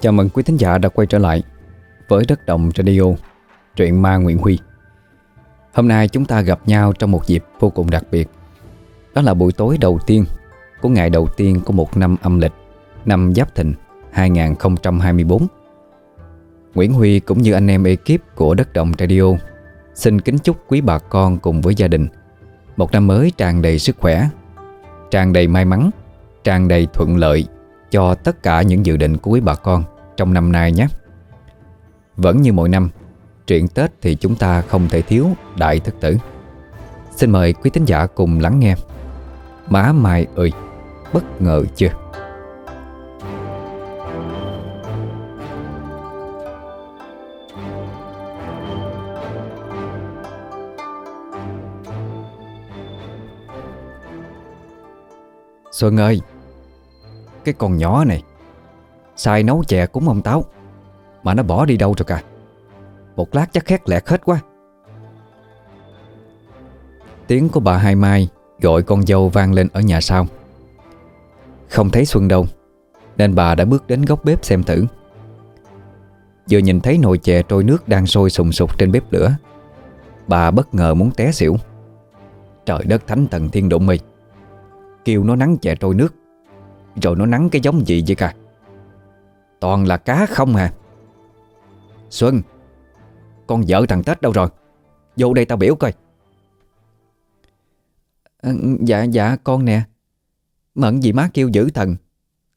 Chào mừng quý thính giả đã quay trở lại với Đất Đồng Radio, truyện ma Nguyễn Huy. Hôm nay chúng ta gặp nhau trong một dịp vô cùng đặc biệt. Đó là buổi tối đầu tiên của ngày đầu tiên của một năm âm lịch, năm Giáp Thìn 2024. Nguyễn Huy cũng như anh em ekip của Đất Đồng Radio xin kính chúc quý bà con cùng với gia đình một năm mới tràn đầy sức khỏe, tràn đầy may mắn, tràn đầy thuận lợi cho tất cả những dự định của quý bà con trong năm nay nhé. Vẫn như mỗi năm, truyện Tết thì chúng ta không thể thiếu Đại Thất Tử. Xin mời quý tín giả cùng lắng nghe. Má Mai ơi, bất ngờ chưa? Xuân ơi cái con nhỏ này. Sai nấu chè cúng ông Táo, Mà nó bỏ đi đâu rồi cả? Một lát chắc khét lẹt hết quá. Tiếng của bà Hai Mai Gọi con dâu vang lên ở nhà sau. Không thấy Xuân đâu, Nên bà đã bước đến góc bếp xem thử. Vừa nhìn thấy nồi chè trôi nước Đang sôi sùng sục trên bếp lửa, Bà bất ngờ muốn té xỉu. Trời đất thánh thần thiên đụng mì Kêu nó nắng chè trôi nước. Rồi nó nắng cái giống gì vậy cả? Toàn là cá không à. Xuân Con vợ thằng Tết đâu rồi? Vô đây tao biểu coi. À, Dạ dạ con nè. Mận gì má kêu giữ thần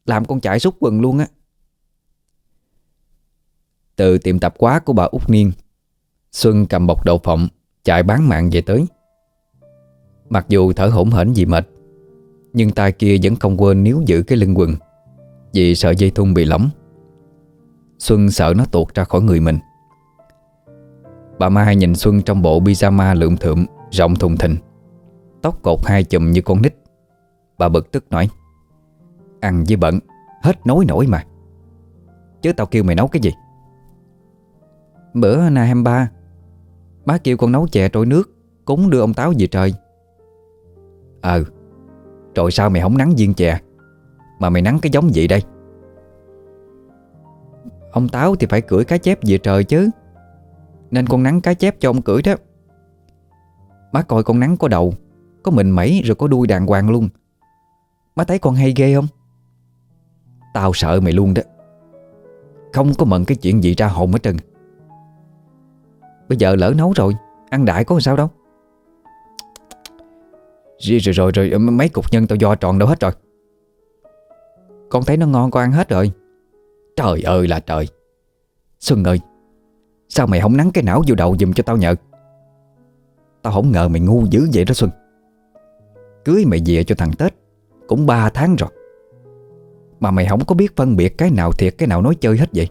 Làm con chạy xúc quần luôn á. Từ tiệm tạp quá của bà Út Niên Xuân cầm bọc đậu phộng Chạy bán mạng về tới. Mặc dù thở hổn hển vì mệt nhưng tay kia vẫn không quên níu giữ cái lưng quần. Vì sợ dây thun bị lỏng Xuân sợ nó tuột ra khỏi người mình. Bà Mai nhìn Xuân trong bộ pyjama lượm thượm, Rộng thùng thình. Tóc cột hai chùm như con nít. Bà bực tức nói, Ăn với bận, Hết nói nổi mà. Chứ tao kêu mày nấu cái gì? Bữa na 23 Má kêu con nấu chè trôi nước, Cúng đưa ông Táo về trời. Ờ rồi sao mày không nắng viên chè? Mà mày nắng cái giống gì đây? Ông Táo thì phải cưỡi cá chép về trời chứ. Nên con nắng cá chép cho ông cưỡi đó. Má coi con nắng có đầu, Có mình mẩy rồi có đuôi đàng hoàng luôn. Má thấy con hay ghê không? Tao sợ mày luôn đó. Không có mận cái chuyện gì ra hồn hết trơn. Bây giờ lỡ nấu rồi, Ăn đại có sao đâu. Rồi rồi rồi, rồi mấy cục nhân tao do tròn đâu hết rồi. Con thấy nó ngon con ăn hết rồi. Trời ơi là trời. Xuân ơi Sao mày không nắng cái não vô đầu giùm cho tao nhờ? Tao không ngờ mày ngu dữ vậy đó Xuân. Cưới mày về cho thằng Tết Cũng 3 tháng rồi. Mà mày không có biết phân biệt cái nào thiệt cái nào nói chơi hết vậy.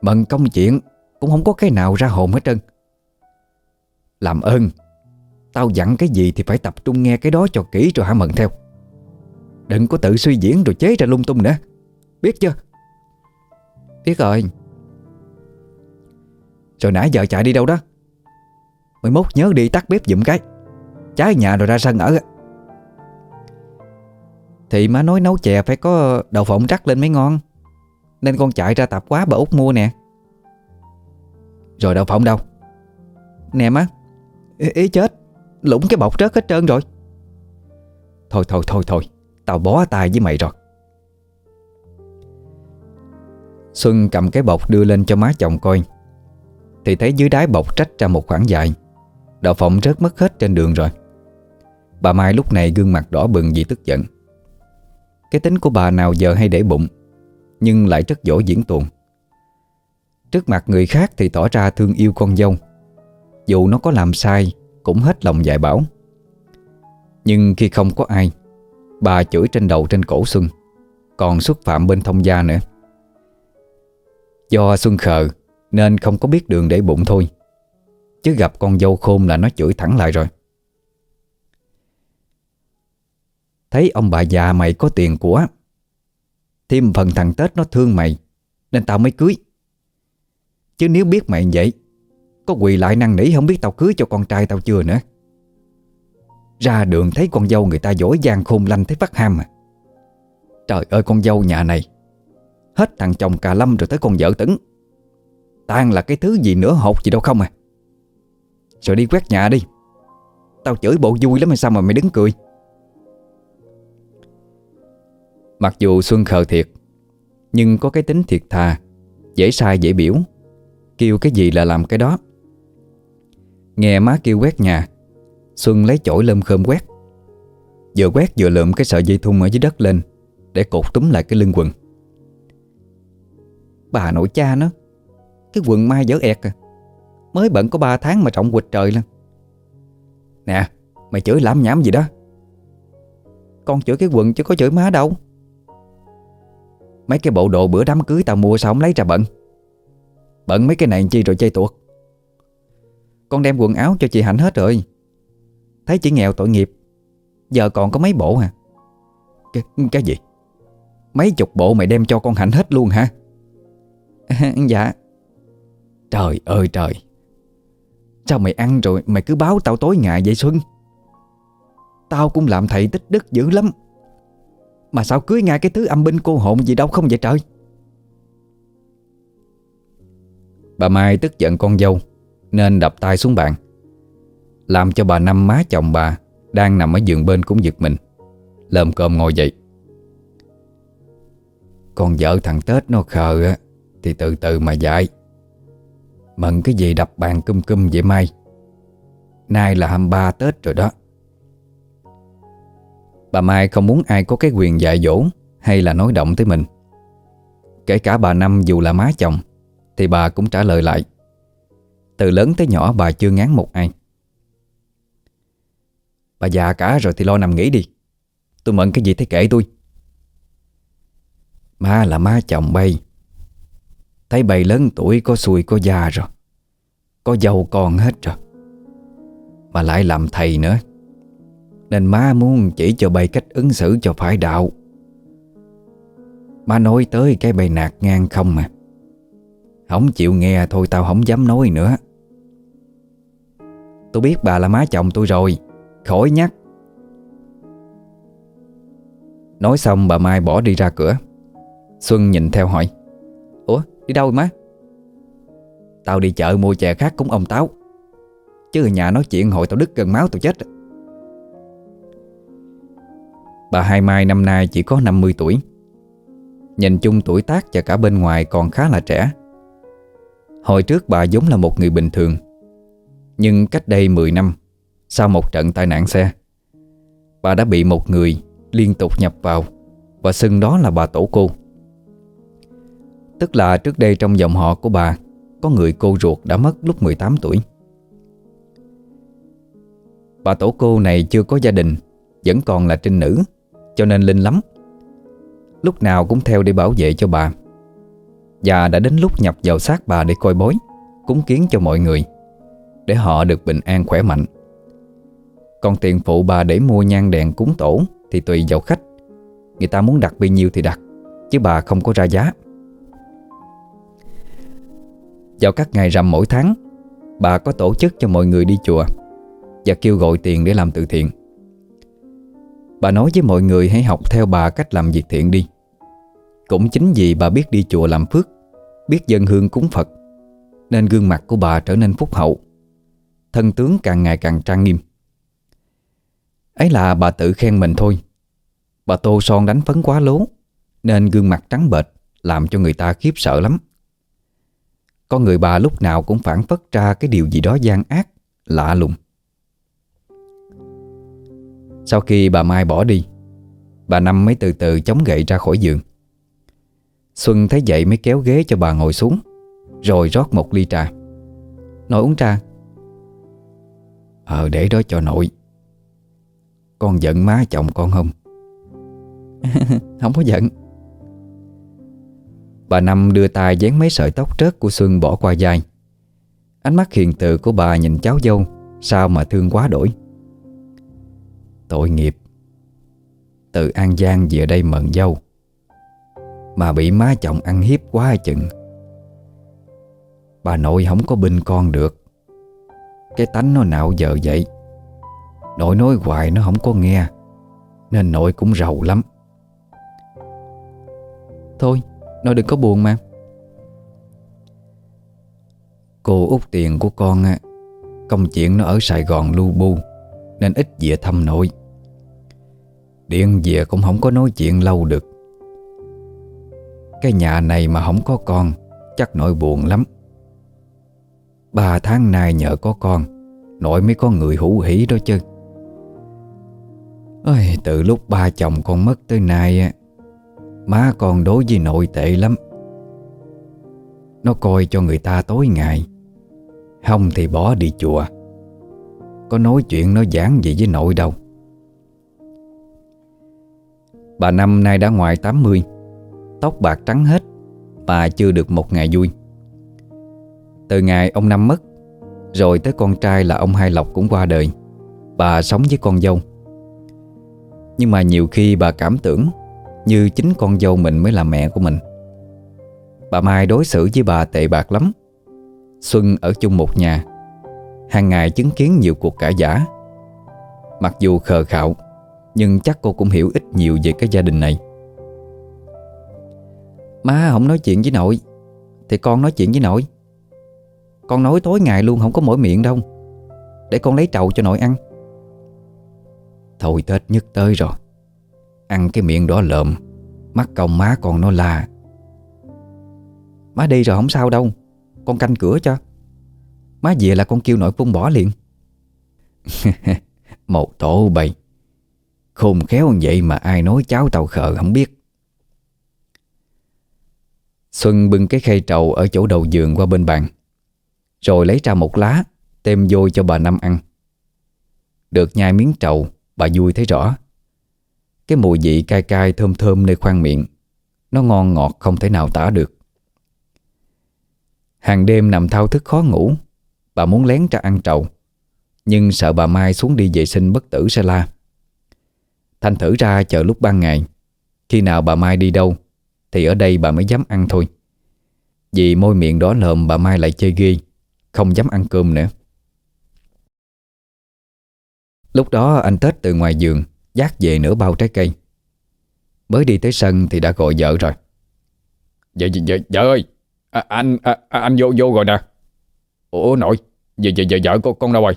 Mận công chuyện Cũng không có cái nào ra hồn hết trơn. Làm ơn Tao dặn cái gì thì phải tập trung nghe cái đó cho kỹ rồi hả Mận theo? Đừng có tự suy diễn rồi chế ra lung tung nữa. Biết chưa? Biết rồi. Rồi nãy giờ chạy đi đâu đó? Mới mốt nhớ đi tắt bếp dụm cái. Trái nhà rồi ra sân ở. Thì má nói nấu chè phải có đậu phộng rắc lên mới ngon. Nên con chạy ra tạp quá bà út mua nè. Rồi đậu phộng đâu? Nè má Ý, ý chết. Lũng cái bọc rớt hết trơn rồi. Thôi thôi thôi thôi, Tao bó tay với mày rồi. Xuân cầm cái bọc đưa lên cho má chồng coi. Thì thấy dưới đáy bọc trách ra một khoảng dài. Đậu phộng rớt mất hết trên đường rồi. Bà Mai lúc này gương mặt đỏ bừng vì tức giận. Cái tính của bà nào giờ hay để bụng, Nhưng lại rất dỗ diễn tuồng. Trước mặt người khác thì tỏ ra thương yêu con dâu. Dù nó có làm sai cũng hết lòng dạy bảo. Nhưng khi không có ai, Bà chửi trên đầu trên cổ Xuân, Còn xúc phạm bên thông gia nữa. Do Xuân khờ, Nên không có biết đường để bụng thôi, Chứ gặp con dâu khôn là nó chửi thẳng lại rồi. Thấy ông bà già mày có tiền của, Thêm phần thằng Tết nó thương mày, Nên tao mới cưới. Chứ nếu biết mày vậy có quỳ lại năn nỉ không biết tao cưới cho con trai tao chưa nữa. Ra đường thấy con dâu người ta dỗi giang khôn lanh thấy phát ham à. Trời ơi, con dâu nhà này. Hết thằng chồng cà lâm rồi tới con vợ tấn. Tan là cái thứ gì nữa hột gì đâu không à. Rồi đi quét nhà đi. Tao chửi bộ vui lắm hay sao mà mày đứng cười. Mặc dù Xuân khờ thiệt, Nhưng có cái tính thiệt thà, Dễ sai dễ biểu. Kêu cái gì là làm cái đó. Nghe má kêu quét nhà. Xuân lấy chổi lơm khơm quét. Vừa quét vừa lượm cái sợi dây thun ở dưới đất lên, Để cột túm lại cái lưng quần. Bà nội cha nó, Cái quần mai dở ẹt à. Mới bận có 3 tháng mà trọng quịch trời lên Nè, Mày chửi lãm nhảm gì đó. Con chửi cái quần chứ có chửi má đâu. Mấy cái bộ đồ bữa đám cưới tao mua sao không lấy ra bận. Bận mấy cái này chi rồi chơi tuột. Con đem quần áo cho chị Hạnh hết rồi. Thấy chị nghèo tội nghiệp Giờ còn có mấy bộ hả? Cái, cái gì? Mấy chục bộ mày đem cho con Hạnh hết luôn hả? Dạ. Trời ơi trời. Sao mày ăn rồi mày cứ báo tao tối ngày vậy Xuân? Tao cũng làm thầy tích đức dữ lắm. Mà sao cưới ngay cái thứ âm binh cô hồn gì đâu không vậy trời? Bà Mai tức giận con dâu. Nên đập tay xuống bàn. Làm cho bà Năm má chồng bà Đang nằm ở giường bên cũng giật mình. Lơm cơm ngồi dậy. Con vợ thằng Tết nó khờ á, Thì từ từ mà dạy. Mận cái gì đập bàn cơm cơm vậy Mai? Nay là 23 Tết rồi đó. Bà Mai không muốn ai có cái quyền dạy dỗ Hay là nói động tới mình. Kể cả bà Năm dù là má chồng, Thì bà cũng trả lời lại. Từ lớn tới nhỏ bà chưa ngán một ai. Bà già cả rồi thì lo nằm nghỉ đi. Tôi mận cái gì thấy kể tôi? Ma là ma chồng bay. Thấy bầy lớn tuổi, có xui, có già rồi. Có giàu con hết rồi. Mà lại làm thầy nữa. Nên má muốn chỉ cho bầy cách ứng xử cho phải đạo. Má nói tới cái bầy nạt ngang không mà. Không chịu nghe, thôi tao không dám nói nữa. Tôi biết bà là má chồng tôi rồi. Khỏi nhắc. Nói xong, bà Mai bỏ đi ra cửa. Xuân nhìn theo hỏi. Ủa, đi đâu má? Tao đi chợ mua chè khác cúng ông Táo. Chứ ở nhà nói chuyện hội tao đứt gần máu tao chết. Bà Hai Mai năm nay chỉ có 50 tuổi. Nhìn chung tuổi tác và cả bên ngoài còn khá là trẻ. Hồi trước bà giống là một người bình thường. Nhưng cách đây 10 năm, Sau một trận tai nạn xe, Bà đã bị một người liên tục nhập vào Và xưng đó là bà tổ cô. Tức là trước đây trong dòng họ của bà, Có người cô ruột đã mất lúc 18 tuổi. Bà tổ cô này chưa có gia đình, Vẫn còn là trinh nữ, Cho nên linh lắm. Lúc nào cũng theo để bảo vệ cho bà. Và đã đến lúc nhập vào xác bà để coi bối Cúng kiến cho mọi người. Để họ được bình an khỏe mạnh. Còn tiền phụ bà để mua nhang đèn cúng tổ Thì tùy vào khách. Người ta muốn đặt bao nhiêu thì đặt, Chứ bà không có ra giá. Vào các ngày rằm mỗi tháng, Bà có tổ chức cho mọi người đi chùa Và kêu gọi tiền để làm từ thiện. Bà nói với mọi người hãy học theo bà cách làm việc thiện đi. Cũng chính vì bà biết đi chùa làm phước, Biết dân hương cúng Phật, Nên gương mặt của bà trở nên phúc hậu. Thân tướng càng ngày càng trang nghiêm Ấy là bà tự khen mình thôi Bà tô son đánh phấn quá lố Nên gương mặt trắng bệch Làm cho người ta khiếp sợ lắm con người bà lúc nào cũng phản phất ra cái điều gì đó gian ác, lạ lùng. Sau khi bà Mai bỏ đi, bà Năm mới từ từ chống gậy ra khỏi giường. Xuân thấy vậy mới kéo ghế cho bà ngồi xuống, rồi rót một ly trà. Nội uống trà. Ờ để đó cho nội. Con giận má chồng con không? không có giận. Bà Năm đưa tay dán mấy sợi tóc trớt của Xuân bỏ qua vai Ánh mắt hiền từ của bà nhìn cháu dâu, Sao mà thương quá đổi Tội nghiệp Từ An Giang về đây mận dâu, Mà bị má chồng ăn hiếp quá chừng Bà nội không có binh con được cái tánh nó nạo giờ vậy. Nội nói hoài nó không có nghe, Nên nội cũng rầu lắm. Thôi, nội đừng có buồn mà. Cô út tiền của con á, Công chuyện nó ở Sài Gòn lưu bu, Nên ít về thăm nội. Điện về cũng không có nói chuyện lâu được. Cái nhà này mà không có con, Chắc nội buồn lắm. Ba tháng nay nhờ có con Nội mới có người hữu hỷ đó chứ. Ôi, Từ lúc ba chồng con mất tới nay Má con đối với nội tệ lắm. Nó coi cho người ta tối ngày Không thì bỏ đi chùa. Có nói chuyện nó giảng gì với nội đâu. Bà năm nay đã ngoài 80 Tóc bạc trắng hết Bà chưa được một ngày vui. Từ ngày ông Năm mất, Rồi tới con trai là ông Hai Lộc cũng qua đời. Bà sống với con dâu. Nhưng mà nhiều khi bà cảm tưởng Như chính con dâu mình mới là mẹ của mình. Bà Mai đối xử với bà tệ bạc lắm. Xuân ở chung một nhà, hàng ngày chứng kiến nhiều cuộc cãi giả Mặc dù khờ khạo, Nhưng chắc cô cũng hiểu ít nhiều về cái gia đình này. Má không nói chuyện với nội, Thì con nói chuyện với nội. Con nói tối ngày luôn, không có mỗi miệng đâu. Để con lấy trầu cho nội ăn. Thôi Tết nhất tới rồi. Ăn cái miệng đỏ lợm, Mắt công má còn nó là Má đi rồi không sao đâu, Con canh cửa cho. Má về là con kêu nội vung bỏ liền. Một tổ bầy. Khôn khéo như vậy mà ai nói cháu tàu khờ không biết. Xuân bưng cái khay trầu ở chỗ đầu giường qua bên bàn. Rồi lấy ra một lá, Tem vô cho bà Năm ăn. Được nhai miếng trầu, Bà vui thấy rõ. Cái mùi vị cay cay thơm thơm nơi khoang miệng, Nó ngon ngọt không thể nào tả được. Hàng đêm nằm thao thức khó ngủ, Bà muốn lén ra ăn trầu, Nhưng sợ bà Mai xuống đi vệ sinh bất tử sẽ la. Thành thử ra chờ lúc ban ngày, Khi nào bà Mai đi đâu, Thì ở đây bà mới dám ăn thôi. Vì môi miệng đó lợm bà Mai lại chơi ghê. Không dám ăn cơm nữa. Lúc đó anh Tết từ ngoài giường Dắt về nửa bao trái cây. Mới đi tới sân thì đã gọi vợ rồi. Vợ, vợ, vợ ơi à, Anh à, anh vô vô rồi nè. Ủa nội Giờ giờ giờ vợ con, con đâu rồi?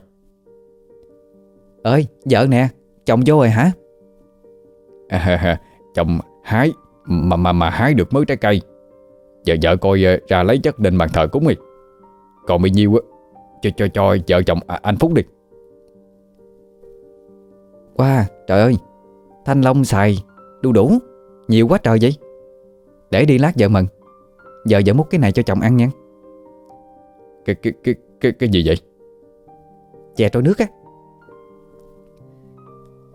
Ơi vợ nè Chồng vô rồi hả? À, Chồng hái Mà mà mà hái được mới trái cây. Giờ vợ coi ờ, ra lấy chất định bàn thờ cúng đi Còn bao nhiêu Cho cho cho vợ chồng à, anh Phúc đi. Wow trời ơi. Thanh Long xài đu đủ. Nhiều quá trời vậy. Để đi lát vợ mừng. Giờ vợ múc cái này cho chồng ăn nha. Cái cái cái cái, cái gì vậy? Chè trôi nước á.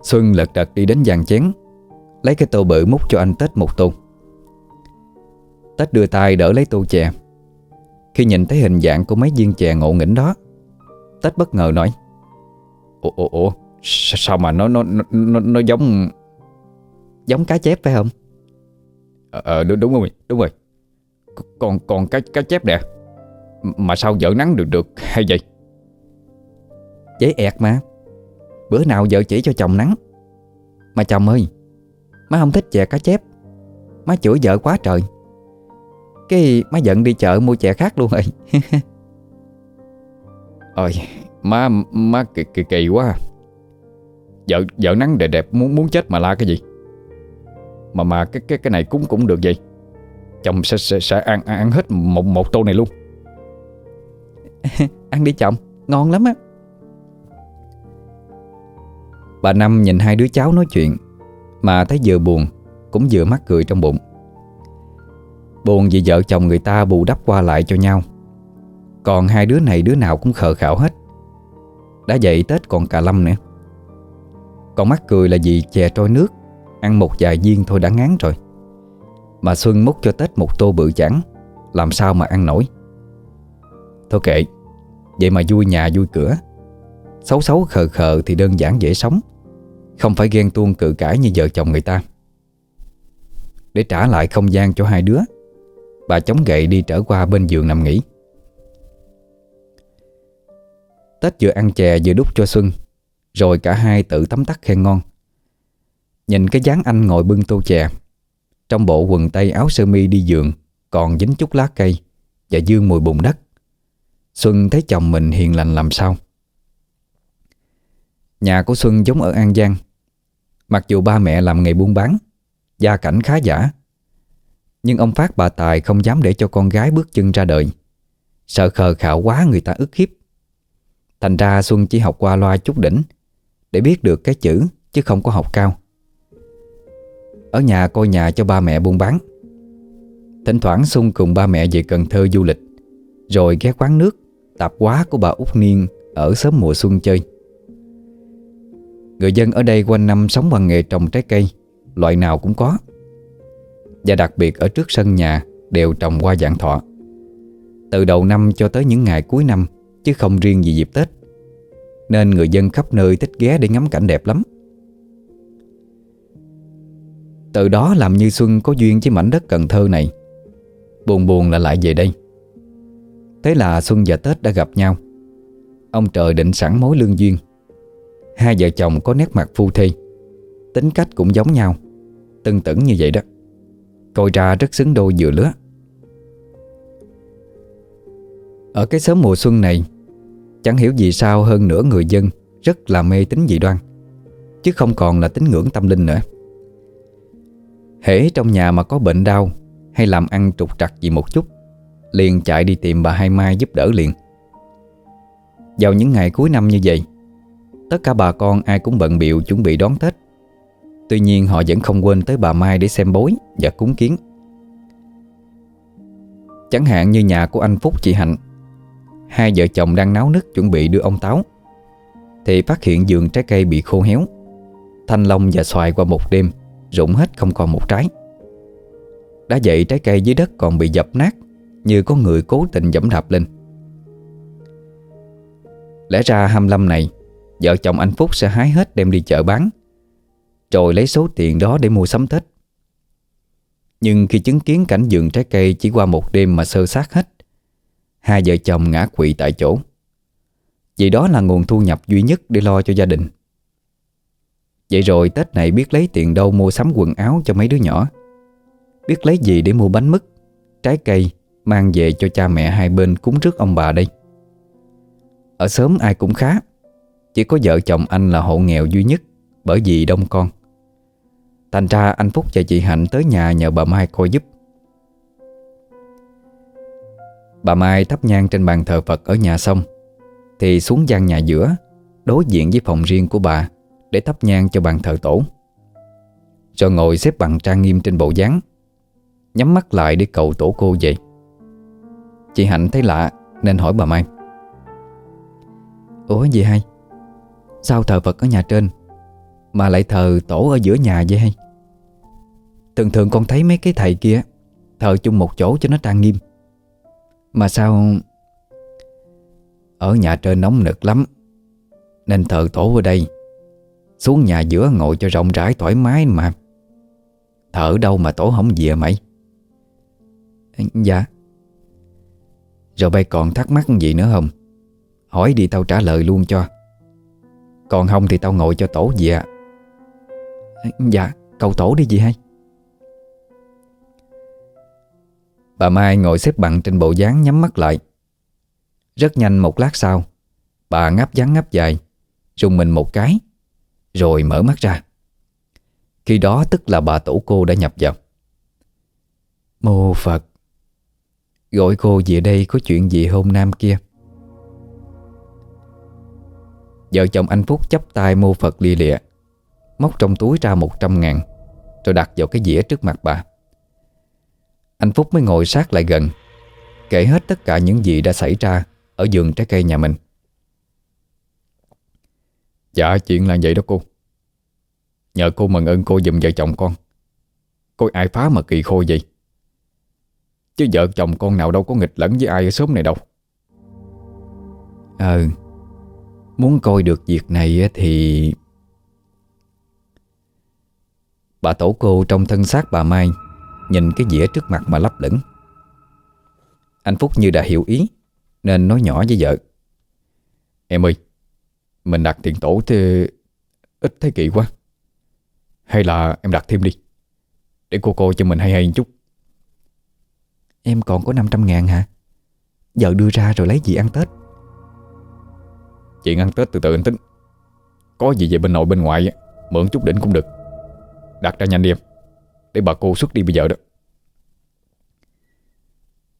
Xuân lật đật đi đến dàn chén Lấy cái tô bự múc cho anh Tết một tô Tết đưa tay đỡ lấy tô chè khi nhìn thấy hình dạng của mấy viên chè ngộ nghĩnh đó. Tết bất ngờ nói Ủa, ủa, ủa Sao mà nó nó nó, nó giống Giống cá chép phải không? Ờ, ờ đúng, đúng rồi Đúng rồi. Còn còn cá, cá chép nè. Mà sao vợ nắng được được hay vậy? Chế ẹt mà Bữa nào vợ chỉ cho chồng nắng. Mà chồng ơi Má không thích chè cá chép. Má chửi vợ quá trời. Cái má giận đi chợ mua chè khác luôn rồi. Ôi Má má kỳ, kỳ, kỳ quá à. Vợ vợ nắng đẹp đẹp muốn muốn chết mà la cái gì? Mà mà cái cái cái này cũng cũng được vậy. Chồng sẽ sẽ, sẽ ăn ăn hết một một tô này luôn. Ăn đi chồng Ngon lắm á. Bà Năm nhìn hai đứa cháu nói chuyện Mà thấy vừa buồn Cũng vừa mắc cười trong bụng Buồn vì vợ chồng người ta bù đắp qua lại cho nhau. Còn hai đứa này đứa nào cũng khờ khảo hết. Đã vậy Tết còn cả lâm nữa. Còn mắc cười là vì chè trôi nước, Ăn một vài viên thôi đã ngán rồi. Mà Xuân múc cho Tết một tô bự chẳng Làm sao mà ăn nổi. Thôi kệ, Vậy mà vui nhà vui cửa. Xấu xấu khờ khờ thì đơn giản dễ sống. Không phải ghen tuông cự cãi như vợ chồng người ta. Để trả lại không gian cho hai đứa Bà chống gậy đi trở qua bên giường nằm nghỉ. Tết vừa ăn chè vừa đút cho Xuân, Rồi cả hai tự tắm tắt khen ngon. Nhìn cái dáng anh ngồi bưng tô chè, Trong bộ quần tây áo sơ mi đi giường Còn dính chút lá cây Và dương mùi bùn đất. Xuân thấy chồng mình hiền lành làm sao. Nhà của Xuân giống ở An Giang. Mặc dù ba mẹ làm nghề buôn bán, Gia cảnh khá giả nhưng ông Phát bà Tài không dám để cho con gái bước chân ra đời. Sợ khờ khạo quá người ta ức hiếp. Thành ra Xuân chỉ học qua loa chút đỉnh, Để biết được cái chữ Chứ không có học cao. Ở nhà coi nhà cho ba mẹ buôn bán. Thỉnh thoảng Xuân cùng ba mẹ về Cần Thơ du lịch, Rồi ghé quán nước, Tạp quá của bà Út Niên Ở sớm mùa xuân chơi. Người dân ở đây quanh năm sống bằng nghề trồng trái cây, Loại nào cũng có. Và đặc biệt ở trước sân nhà Đều trồng hoa dạng thọ. Từ đầu năm cho tới những ngày cuối năm, Chứ không riêng gì dịp Tết, Nên người dân khắp nơi thích ghé để ngắm cảnh đẹp lắm. Từ đó làm như Xuân có duyên với mảnh đất Cần Thơ này. Buồn buồn là lại về đây. Thế là Xuân và Tết đã gặp nhau. Ông trời định sẵn mối lương duyên. Hai vợ chồng có nét mặt phu thê. Tính cách cũng giống nhau, Tưng tửng như vậy đó. Coi ra rất xứng đôi vừa lứa. Ở cái sớm mùa xuân này, Chẳng hiểu vì sao hơn nửa người dân Rất là mê tín dị đoan, Chứ không còn là tín ngưỡng tâm linh nữa. Hễ trong nhà mà có bệnh đau Hay làm ăn trục trặc gì một chút, Liền chạy đi tìm bà Hai Mai giúp đỡ liền. Vào những ngày cuối năm như vậy, Tất cả bà con ai cũng bận biệu chuẩn bị đón Tết. Tuy nhiên họ vẫn không quên tới bà Mai để xem bối và cúng kiến. Chẳng hạn như nhà của anh Phúc chị Hạnh, Hai vợ chồng đang náo nức chuẩn bị đưa ông Táo. Thì phát hiện vườn trái cây bị khô héo, Thanh long và xoài qua một đêm, Rụng hết không còn một trái. Đã vậy trái cây dưới đất còn bị dập nát, Như có người cố tình dẫm đạp lên. Lẽ ra 25 này, Vợ chồng anh Phúc sẽ hái hết đem đi chợ bán. Rồi lấy số tiền đó để mua sắm Tết. Nhưng khi chứng kiến cảnh vườn trái cây chỉ qua một đêm mà sơ sát hết Hai vợ chồng ngã quỵ tại chỗ. Vì đó là nguồn thu nhập duy nhất để lo cho gia đình. Vậy rồi Tết này biết lấy tiền đâu mua sắm quần áo cho mấy đứa nhỏ. Biết lấy gì để mua bánh mứt, trái cây Mang về cho cha mẹ hai bên cúng trước ông bà đây. Ở sớm ai cũng khá chỉ có vợ chồng anh là hộ nghèo duy nhất Bởi vì đông con. Thành ra anh Phúc và chị Hạnh tới nhà nhờ bà Mai coi giúp. Bà Mai thắp nhang trên bàn thờ Phật ở nhà xong, Thì xuống gian nhà giữa, Đối diện với phòng riêng của bà Để thắp nhang cho bàn thờ tổ. Rồi ngồi xếp bằng trang nghiêm trên bộ dáng, Nhắm mắt lại để cầu tổ cô vậy Chị Hạnh thấy lạ Nên hỏi bà Mai. Ủa gì hay Sao thờ Phật ở nhà trên? Mà lại thờ tổ ở giữa nhà vậy hay? Thường thường con thấy mấy cái thầy kia Thờ chung một chỗ cho nó trang nghiêm. Mà sao Ở nhà trên nóng nực lắm, Nên thờ tổ ở đây, Xuống nhà giữa ngồi cho rộng rãi thoải mái mà. Thở đâu mà tổ không về mày? Dạ. Rồi bay còn thắc mắc gì nữa không? Hỏi đi tao trả lời luôn cho. Còn không thì tao ngồi cho tổ dìa ạ. Dạ cầu tổ đi gì hay Bà Mai ngồi xếp bằng trên bộ dáng nhắm mắt lại. Rất nhanh một lát sau Bà ngáp dáng ngáp dài Rung mình một cái Rồi mở mắt ra. Khi đó tức là bà tổ cô đã nhập vào. Mô Phật. Gọi cô về đây có chuyện gì hôm nam kia? Vợ chồng anh Phúc chấp tay mô Phật lia lịa Móc trong túi ra 100 ngàn. Rồi đặt vào cái dĩa trước mặt bà. Anh Phúc mới ngồi sát lại gần, Kể hết tất cả những gì đã xảy ra Ở vườn trái cây nhà mình. Dạ chuyện là vậy đó cô. Nhờ cô mừng ơn cô dùm vợ chồng con. Coi ai phá mà kỳ khôi vậy. Chứ vợ chồng con nào đâu có nghịch lẫn với ai ở xóm này đâu. Ừ. Muốn coi được việc này thì Bà tổ cô trong thân xác bà Mai Nhìn cái dĩa trước mặt mà lấp lửng. Anh Phúc như đã hiểu ý Nên nói nhỏ với vợ. Em ơi Mình đặt tiền tổ thì Ít thấy kỳ quá. Hay là em đặt thêm đi Để cô coi cho mình hay hay một chút. Em còn có 500 ngàn hả? Giờ đưa ra rồi lấy gì ăn Tết? Chuyện ăn Tết từ từ anh tính. Có gì về bên nội bên ngoại Mượn chút đỉnh cũng được Đặt ra nhanh đi em Để bà cô xuất đi bây giờ đó.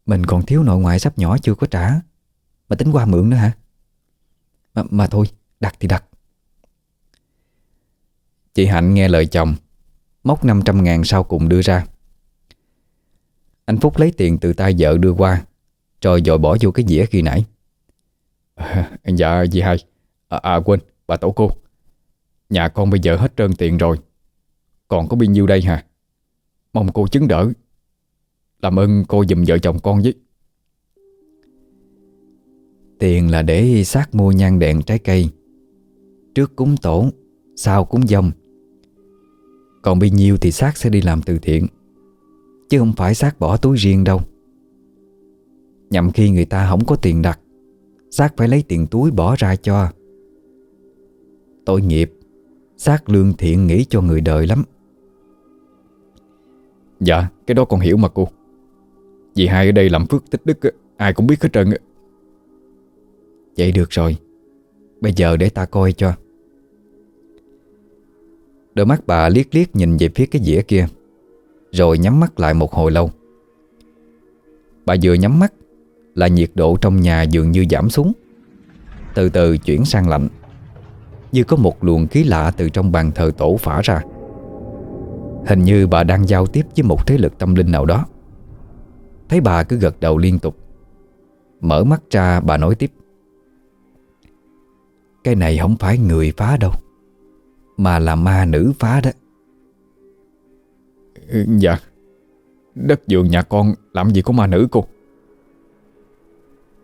Mình còn thiếu nội ngoại sắp nhỏ chưa có trả. Mà tính qua mượn nữa hả? Mà, mà thôi đặt thì đặt. Chị Hạnh nghe lời chồng Móc 500 ngàn sau cùng đưa ra. Anh Phúc lấy tiền từ tay vợ đưa qua Rồi dội bỏ vô cái dĩa khi nãy. À, Dạ dì hai. À, à quên bà tổ cô. Nhà con bây giờ hết trơn tiền rồi còn có bao nhiêu đây hả? Mong cô chứng đỡ. Làm ơn cô dùm vợ chồng con với. Tiền là để xác mua nhang đèn trái cây. Trước cúng tổ, Sau cúng dông. Còn bao nhiêu thì xác sẽ đi làm từ thiện, Chứ không phải xác bỏ túi riêng đâu. Nhằm khi người ta không có tiền đặt, Xác phải lấy tiền túi bỏ ra cho. Tội nghiệp, Xác lương thiện nghĩ cho người đời lắm. Dạ cái đó con hiểu mà cô. Vì hai ở đây làm phước tích đức Ai cũng biết hết trơn Vậy được rồi. Bây giờ để ta coi cho. Đôi mắt bà liếc liếc nhìn về phía cái dĩa kia, Rồi nhắm mắt lại một hồi lâu. Bà vừa nhắm mắt, Là nhiệt độ trong nhà dường như giảm xuống. Từ từ chuyển sang lạnh, Như có một luồng khí lạ từ trong bàn thờ tổ phả ra. Hình như bà đang giao tiếp với một thế lực tâm linh nào đó. Thấy bà cứ gật đầu liên tục. Mở mắt ra bà nói tiếp. Cái này không phải người phá đâu Mà là ma nữ phá đó. Dạ Đất vườn nhà con làm gì có ma nữ cô?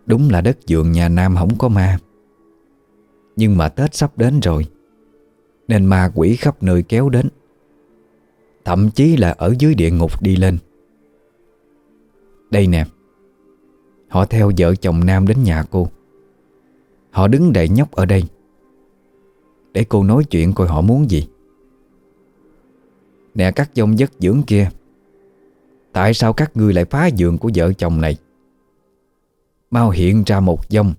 Đúng là đất vườn nhà Nam không có ma. Nhưng mà Tết sắp đến rồi Nên ma quỷ khắp nơi kéo đến Thậm chí là ở dưới địa ngục đi lên. Đây nè, Họ theo vợ chồng Nam đến nhà cô. Họ đứng đợi nhóc ở đây. Để cô nói chuyện coi họ muốn gì. Nè, các dông giấc dưỡng kia, Tại sao các ngươi lại phá giường của vợ chồng này? Mau hiện ra một dông,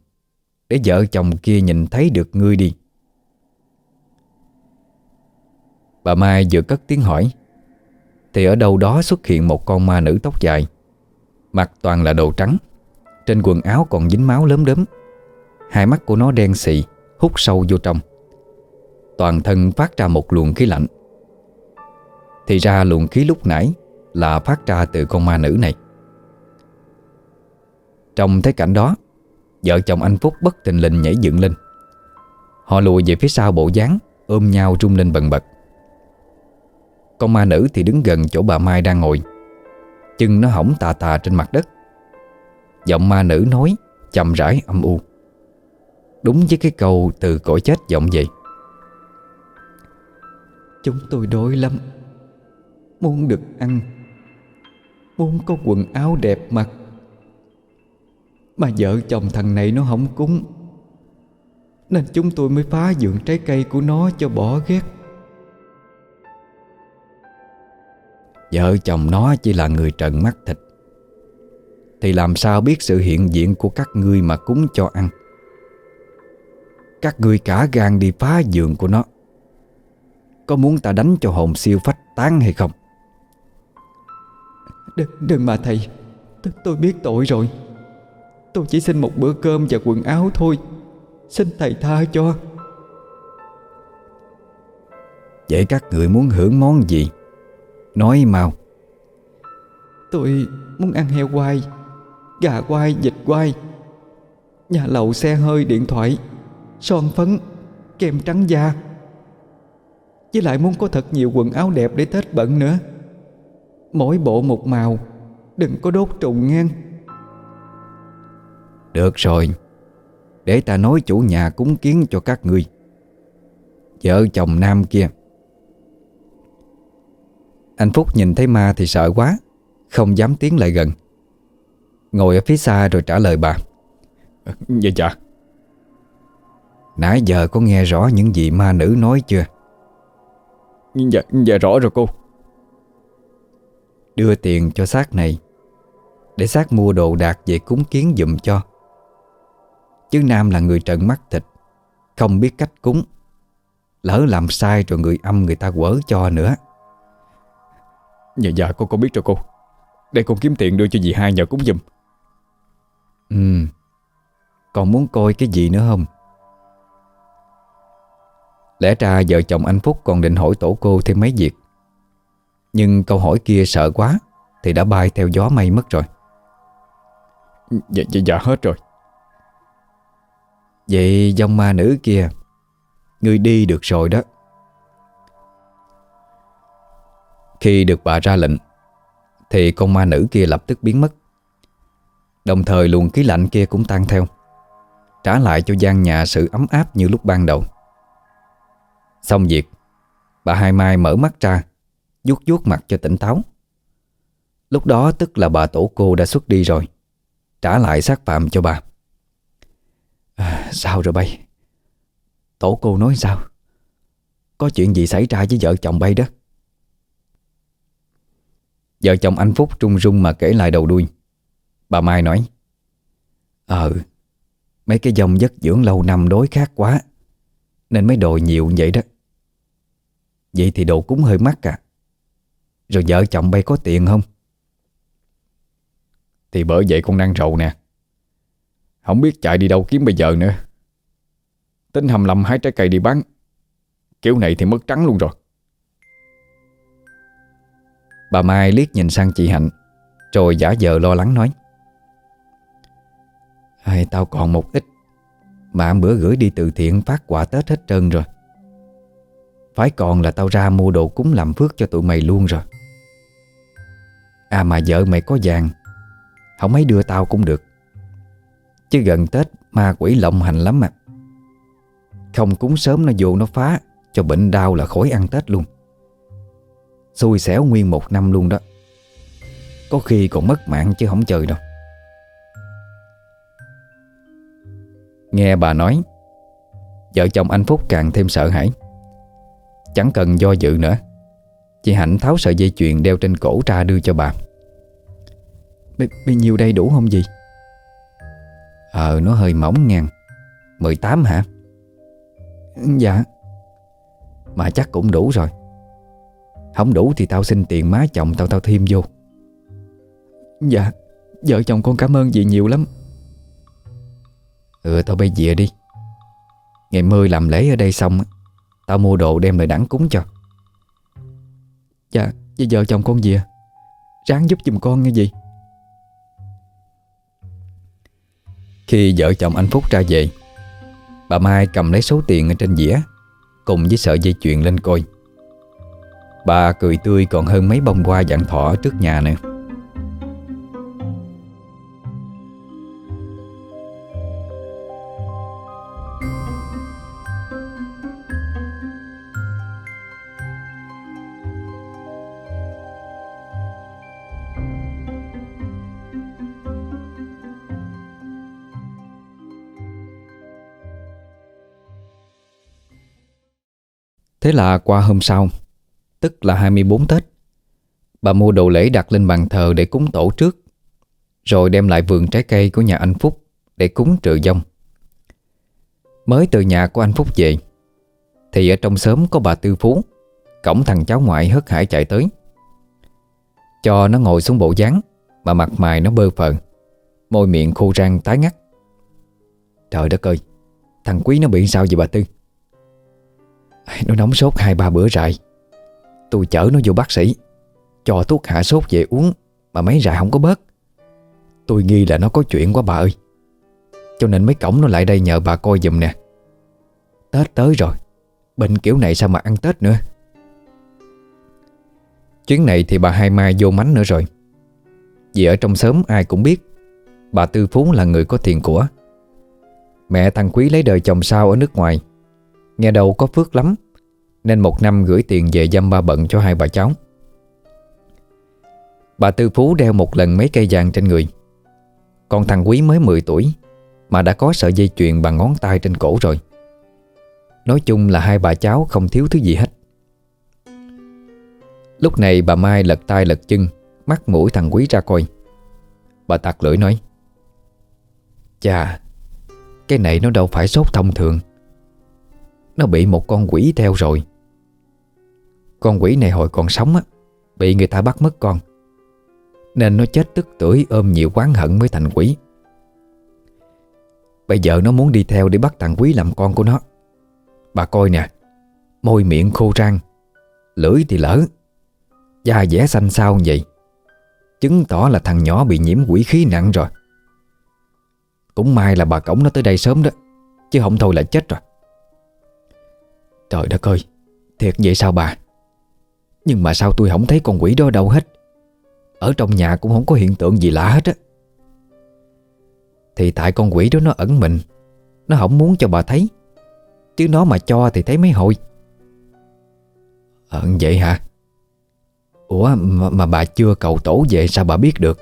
Để vợ chồng kia nhìn thấy được ngươi đi. Bà Mai vừa cất tiếng hỏi. Thì ở đâu đó xuất hiện một con ma nữ tóc dài. Mặt toàn là đồ trắng, Trên quần áo còn dính máu lớn đớm. Hai mắt của nó đen xì, Hút sâu vô trong. Toàn thân phát ra một luồng khí lạnh. Thì ra luồng khí lúc nãy Là phát ra từ con ma nữ này. Trong thấy cảnh đó, Vợ chồng anh Phúc bất tình lình nhảy dựng lên. Họ lùi về phía sau bộ dáng, Ôm nhau rung lên bần bật. Con ma nữ thì đứng gần chỗ bà Mai đang ngồi. Chân nó hỏng tà tà trên mặt đất. Giọng ma nữ nói, Chậm rãi, âm u. Đúng với cái câu từ cõi chết giọng vậy. Chúng tôi đói lắm. Muốn được ăn. Muốn có quần áo đẹp mặc. Mà vợ chồng thằng này nó không cúng. Nên chúng tôi mới phá dưỡng trái cây của nó cho bỏ ghét. Vợ chồng nó chỉ là người trần mắt thịt. Thì làm sao biết sự hiện diện của các ngươi mà cúng cho ăn? Các ngươi cả gan đi phá giường của nó. Có muốn ta đánh cho hồn siêu phách tán hay không? Đừng, đừng mà thầy. T Tôi biết tội rồi. Tôi chỉ xin một bữa cơm và quần áo thôi. Xin thầy tha cho. Vậy các người muốn hưởng món gì Nói mau. Tôi muốn ăn heo quay Gà quay, vịt quay Nhà lầu xe hơi điện thoại Son phấn Kem trắng da. Với lại muốn có thật nhiều quần áo đẹp để Tết bận nữa. Mỗi bộ một màu Đừng có đốt trùng ngang. Được rồi. Để ta nói chủ nhà cúng kiến cho các ngươi. Vợ chồng nam kia Anh Phúc nhìn thấy ma thì sợ quá Không dám tiến lại gần. Ngồi ở phía xa rồi trả lời bà. Dạ dạ. Nãy giờ có nghe rõ những gì ma nữ nói chưa? Dạ, dạ rõ rồi cô. Đưa tiền cho xác này Để xác mua đồ đạc về cúng kiến dùm cho. Chứ Nam là người trợn mắt thịt Không biết cách cúng. Lỡ làm sai rồi người âm người ta quở cho nữa Dạ dạ con con biết rồi cô. Để con kiếm tiền đưa cho dì hai nhờ cúng giùm. Ừ. Còn muốn coi cái gì nữa không? Lẽ ra vợ chồng anh Phúc còn định hỏi tổ cô thêm mấy việc. Nhưng câu hỏi kia sợ quá Thì đã bay theo gió mây mất rồi. Dạ dạ, dạ hết rồi. Vậy dòng ma nữ kia Ngươi đi được rồi đó Khi được bà ra lệnh Thì con ma nữ kia lập tức biến mất. Đồng thời luồng khí lạnh kia cũng tan theo Trả lại cho gian nhà sự ấm áp như lúc ban đầu. Xong việc Bà Hai Mai mở mắt ra vuốt vuốt mặt cho tỉnh táo. Lúc đó tức là bà tổ cô đã xuất đi rồi Trả lại xác phạm cho bà. À, Sao rồi bay? Tổ cô nói sao? Có chuyện gì xảy ra với vợ chồng bay đó? Vợ chồng anh Phúc trung rung mà kể lại đầu đuôi. Bà Mai nói Ờ Mấy cái dòng giấc dưỡng lâu năm đối khác quá, Nên mới đồ nhiều vậy đó. Vậy thì đồ cúng hơi mắc à. Rồi vợ chồng bay có tiền không? Thì bởi vậy con đang rầu nè. Không biết chạy đi đâu kiếm bây giờ nữa. Tính hầm lầm hái trái cây đi bán. Kiểu này thì mất trắng luôn rồi. Bà Mai liếc nhìn sang chị Hạnh Rồi giả vờ lo lắng nói. Ai, Tao còn một ít. Mà bữa gửi đi từ thiện phát quà Tết hết trơn rồi. Phải còn là tao ra mua đồ cúng làm phước cho tụi mày luôn rồi. À mà vợ mày có vàng Không mấy đưa tao cũng được. Chứ gần Tết ma quỷ lộng hành lắm mà Không cúng sớm nó vô nó phá Cho bệnh đau là khỏi ăn Tết luôn. Xui xẻo nguyên một năm luôn đó. Có khi còn mất mạng chứ không chơi đâu. Nghe bà nói Vợ chồng anh Phúc càng thêm sợ hãi. Chẳng cần do dự nữa Chị Hạnh tháo sợi dây chuyền đeo trên cổ ra đưa cho bà. Bao nhiêu đây đủ không gì? Ờ nó hơi mỏng ngàn 18 hả? Dạ. Mà chắc cũng đủ rồi không đủ thì tao xin tiền má chồng tao tao thêm vô. Dạ Vợ chồng con cảm ơn dì nhiều lắm. Ừ tao bây về đi. Ngày mười làm lễ ở đây xong, Tao mua đồ đem lại đẳng cúng cho. Dạ Với vợ chồng con về à? Ráng giúp giùm con nghe gì. Khi vợ chồng anh Phúc ra về, Bà Mai cầm lấy số tiền ở trên dĩa, Cùng với sợi dây chuyền lên coi. Bà cười tươi còn hơn mấy bông hoa dạng thỏ trước nhà nữa. Thế là qua hôm sau Tức là 24 Tết. Bà mua đồ lễ đặt lên bàn thờ để cúng tổ trước, Rồi đem lại vườn trái cây của nhà anh Phúc Để cúng trừ dông. Mới từ nhà của anh Phúc về, Thì ở trong xóm có bà Tư Phú, Cổng thằng cháu ngoại hớt hải chạy tới. Cho nó ngồi xuống bộ dáng, Mà mặt mày nó bơ phờ, Môi miệng khô răng tái ngắt. Trời đất ơi, Thằng Quý nó bị sao vậy bà Tư? Nó nóng sốt hai ba bữa rại Tôi chở nó vô bác sĩ, Cho thuốc hạ sốt về uống Mà mấy rạ không có bớt. Tôi nghi là nó có chuyện quá bà ơi. Cho nên mấy cổng nó lại đây nhờ bà coi giùm nè. Tết tới rồi Bệnh kiểu này sao mà ăn Tết nữa? Chuyến này thì bà Hai Mai vô mánh nữa rồi. Vì ở trong xóm ai cũng biết, Bà Tư Phú là người có tiền của. Mẹ thằng Quý lấy đời chồng sao ở nước ngoài, Nghe đầu có phước lắm. Nên một năm gửi tiền về dăm ba bận cho hai bà cháu. Bà Tư Phú đeo một lần mấy cây vàng trên người. Còn thằng Quý mới 10 tuổi, Mà đã có sợi dây chuyền bằng ngón tay trên cổ rồi. Nói chung là hai bà cháu không thiếu thứ gì hết. Lúc này bà Mai lật tay lật chân, Mắt mũi thằng quý ra coi. Bà tạc lưỡi nói, Chà, Cái này nó đâu phải sốt thông thường. Nó bị một con quỷ theo rồi. Con quỷ này hồi còn sống á, Bị người ta bắt mất con. Nên nó chết tức tuổi ôm nhiều quán hận mới thành quỷ. Bây giờ nó muốn đi theo để bắt thằng quý làm con của nó. Bà coi nè, Môi miệng khô răng Lưỡi thì lỡ, Da dẻ xanh xao vậy. Chứng tỏ là thằng nhỏ bị nhiễm quỷ khí nặng rồi. Cũng may là bà cổng nó tới đây sớm đó, Chứ không thôi là chết rồi. Trời đất ơi, Thiệt vậy sao bà? Nhưng mà sao tôi không thấy con quỷ đó đâu hết? Ở trong nhà cũng không có hiện tượng gì lạ hết á. Thì tại con quỷ đó nó ẩn mình Nó không muốn cho bà thấy. Chứ nó mà cho thì thấy mấy hồi. Ờ vậy hả? Ủa mà, mà bà chưa cầu tổ về sao bà biết được?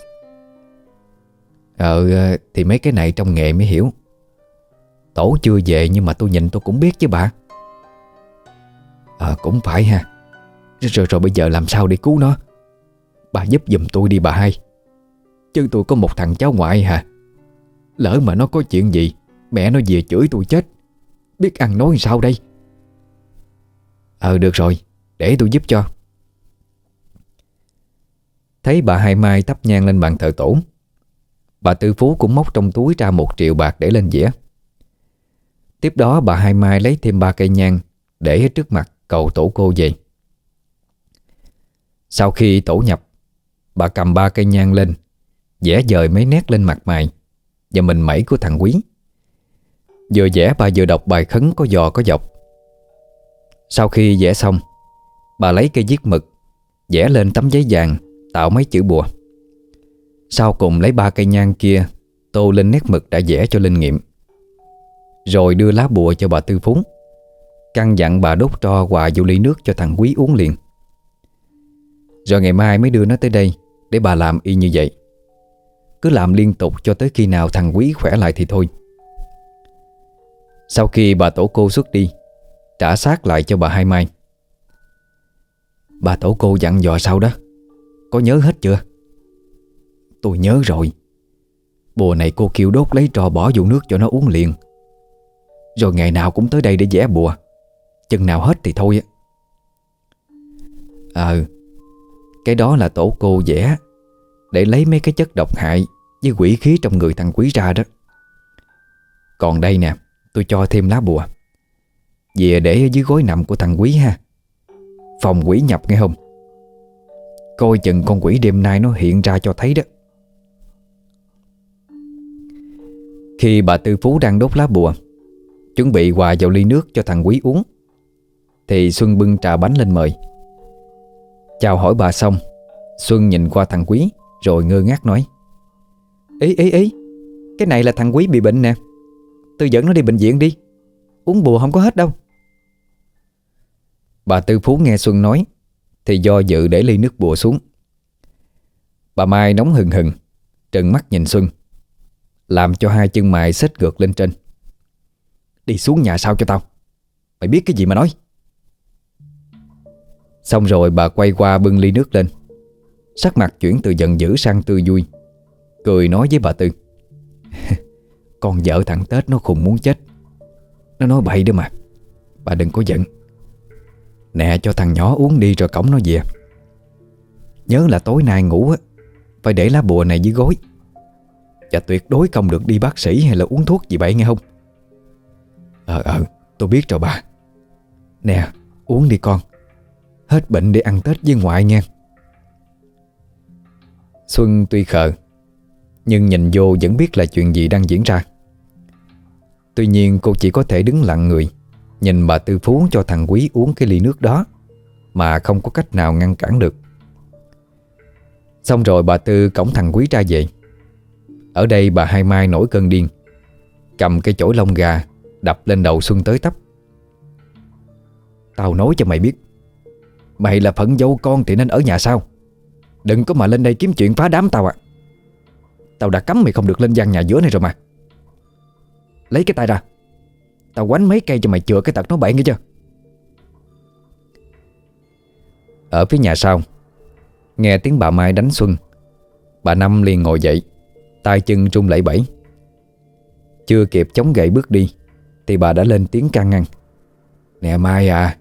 Ờ, ờ thì mấy cái này trong nghề mới hiểu. Tổ chưa về nhưng mà tôi nhìn tôi cũng biết chứ bà. Ờ cũng phải ha rồi, rồi bây giờ làm sao để cứu nó? Bà giúp giùm tôi đi bà hai. Chứ tôi có một thằng cháu ngoại hả? Lỡ mà nó có chuyện gì Mẹ nó về chửi tôi chết. Biết ăn nói sao đây? Ờ được rồi Để tôi giúp cho. Thấy bà Hai Mai thắp nhang lên bàn thờ tổ Bà Tư Phú cũng móc trong túi ra một triệu bạc để lên dĩa. Tiếp đó bà Hai Mai lấy thêm ba cây nhang Để trước mặt cầu tổ cô về. Sau khi tổ nhập, Bà cầm ba cây nhang lên, vẽ dời mấy nét lên mặt mày Và mình mẩy của thằng Quý. Vừa vẽ, bà vừa đọc bài khấn có dò có dọc. Sau khi vẽ xong, Bà lấy cây viết mực, vẽ lên tấm giấy vàng, Tạo mấy chữ bùa. Sau cùng lấy ba cây nhang kia, Tô lên nét mực đã vẽ cho linh nghiệm. Rồi đưa lá bùa cho bà Tư Phú Căn dặn bà đốt tro quà vô ly nước cho thằng Quý uống liền. Rồi ngày mai mới đưa nó tới đây Để bà làm y như vậy. Cứ làm liên tục cho tới khi nào thằng Quý khỏe lại thì thôi. Sau khi bà tổ cô xuất đi, Trả xác lại cho bà Hai Mai. Bà tổ cô dặn dò sau đó, Có nhớ hết chưa? Tôi nhớ rồi. Bùa này cô kêu đốt lấy trò bỏ vụ nước cho nó uống liền. Rồi ngày nào cũng tới đây để vẽ bùa. Chừng nào hết thì thôi Ờ cái đó là tổ cô vẽ Để lấy mấy cái chất độc hại Với quỷ khí trong người thằng quý ra đó. Còn đây nè, Tôi cho thêm lá bùa. Về để ở dưới gối nằm của thằng quý ha. Phòng quỷ nhập nghe không? Coi chừng con quỷ đêm nay nó hiện ra cho thấy đó. Khi bà Tư Phú đang đốt lá bùa, Chuẩn bị quà vào ly nước cho thằng quý uống, Thì Xuân bưng trà bánh lên mời. Chào hỏi bà xong. Xuân nhìn qua thằng quý, Rồi ngơ ngác nói. Ý ý ý Cái này là thằng quý bị bệnh nè. Tôi dẫn nó đi bệnh viện đi. Uống bùa không có hết đâu. Bà Tư Phú nghe Xuân nói, Thì do dự để ly nước bùa xuống. Bà Mai nóng hừng hừng, Trừng mắt nhìn Xuân. Làm cho hai chân mày xếp ngược lên trên. Đi xuống nhà sao cho tao. Mày biết cái gì mà nói? Xong rồi bà quay qua bưng ly nước lên. Sắc mặt chuyển từ giận dữ sang tươi vui. Cười nói với bà Tư. Con vợ thằng Tết nó khùng muốn chết. Nó nói bậy đó mà. Bà đừng có giận. Nè, cho thằng nhỏ uống đi rồi cổng nó về. Nhớ là tối nay ngủ á, Phải để lá bùa này dưới gối. Và tuyệt đối không được đi bác sĩ hay là uống thuốc gì vậy nghe không? Ờ ờ tôi biết rồi bà. Nè, uống đi con. Hết bệnh để ăn Tết với ngoại nha. Xuân tuy khờ, Nhưng nhìn vô vẫn biết là chuyện gì đang diễn ra. Tuy nhiên cô chỉ có thể đứng lặng người, Nhìn bà Tư Phú cho thằng Quý uống cái ly nước đó, Mà không có cách nào ngăn cản được. Xong rồi bà Tư cổng thằng Quý ra về. Ở đây bà Hai Mai nổi cơn điên, Cầm cái chổi lông gà Đập lên đầu Xuân tới tấp. Tao nói cho mày biết Mày là phận dâu con thì nên ở nhà sao? Đừng có mà lên đây kiếm chuyện phá đám tao à. Tao đã cấm mày không được lên gian nhà giữa này rồi mà. Lấy cái tay ra. Tao quánh mấy cây cho mày chữa cái tật nó bậy nghe chưa? Ở phía nhà sau, Nghe tiếng bà Mai đánh Xuân. Bà Năm liền ngồi dậy, tay chân trung lẫy bẫy. Chưa kịp chống gậy bước đi, Thì bà đã lên tiếng can ngăn. Nè Mai à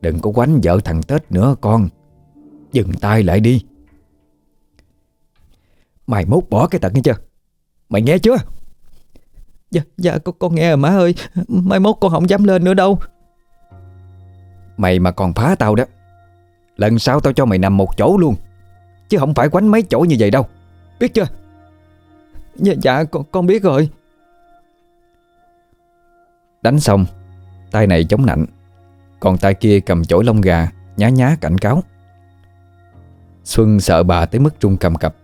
Đừng có quánh vợ thằng Tết nữa con. Dừng tay lại đi. Mày mốt bỏ cái tận nghe chưa? Mày nghe chưa? Dạ, dạ con, con nghe rồi má ơi. Mai mốt con không dám lên nữa đâu. Mày mà còn phá tao đó. Lần sau tao cho mày nằm một chỗ luôn. Chứ không phải quánh mấy chỗ như vậy đâu. Biết chưa? Dạ, dạ con, con biết rồi. Đánh xong Tay này chống nạnh còn tay kia cầm chổi lông gà, Nhá nhá cảnh cáo. Xuân sợ bà tới mức trung cầm cập.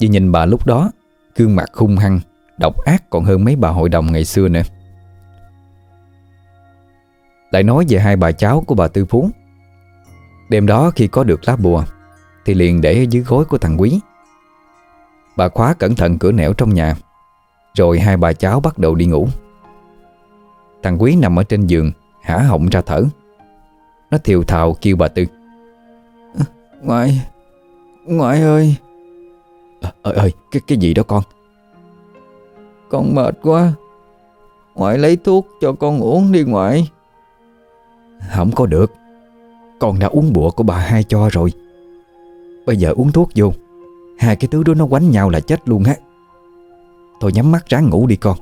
Vì nhìn bà lúc đó, Gương mặt hung hăng, Độc ác còn hơn mấy bà hội đồng ngày xưa nữa. Lại nói về hai bà cháu của bà Tư Phú. Đêm đó khi có được lá bùa, Thì liền để ở dưới gối của thằng Quý. Bà khóa cẩn thận cửa nẻo trong nhà, Rồi hai bà cháu bắt đầu đi ngủ. Thằng Quý nằm ở trên giường Hả? Họng ra thở. Nó thiều thào kêu bà Tư. Ngoại Ngoại ơi. À, Ơi ơi cái, cái gì đó con? Con mệt quá. Ngoại lấy thuốc cho con uống đi ngoại. Không có được. Con đã uống bùa của bà hai cho rồi. Bây giờ uống thuốc vô. Hai cái thứ đó nó quánh nhau là chết luôn á. Thôi nhắm mắt ráng ngủ đi con.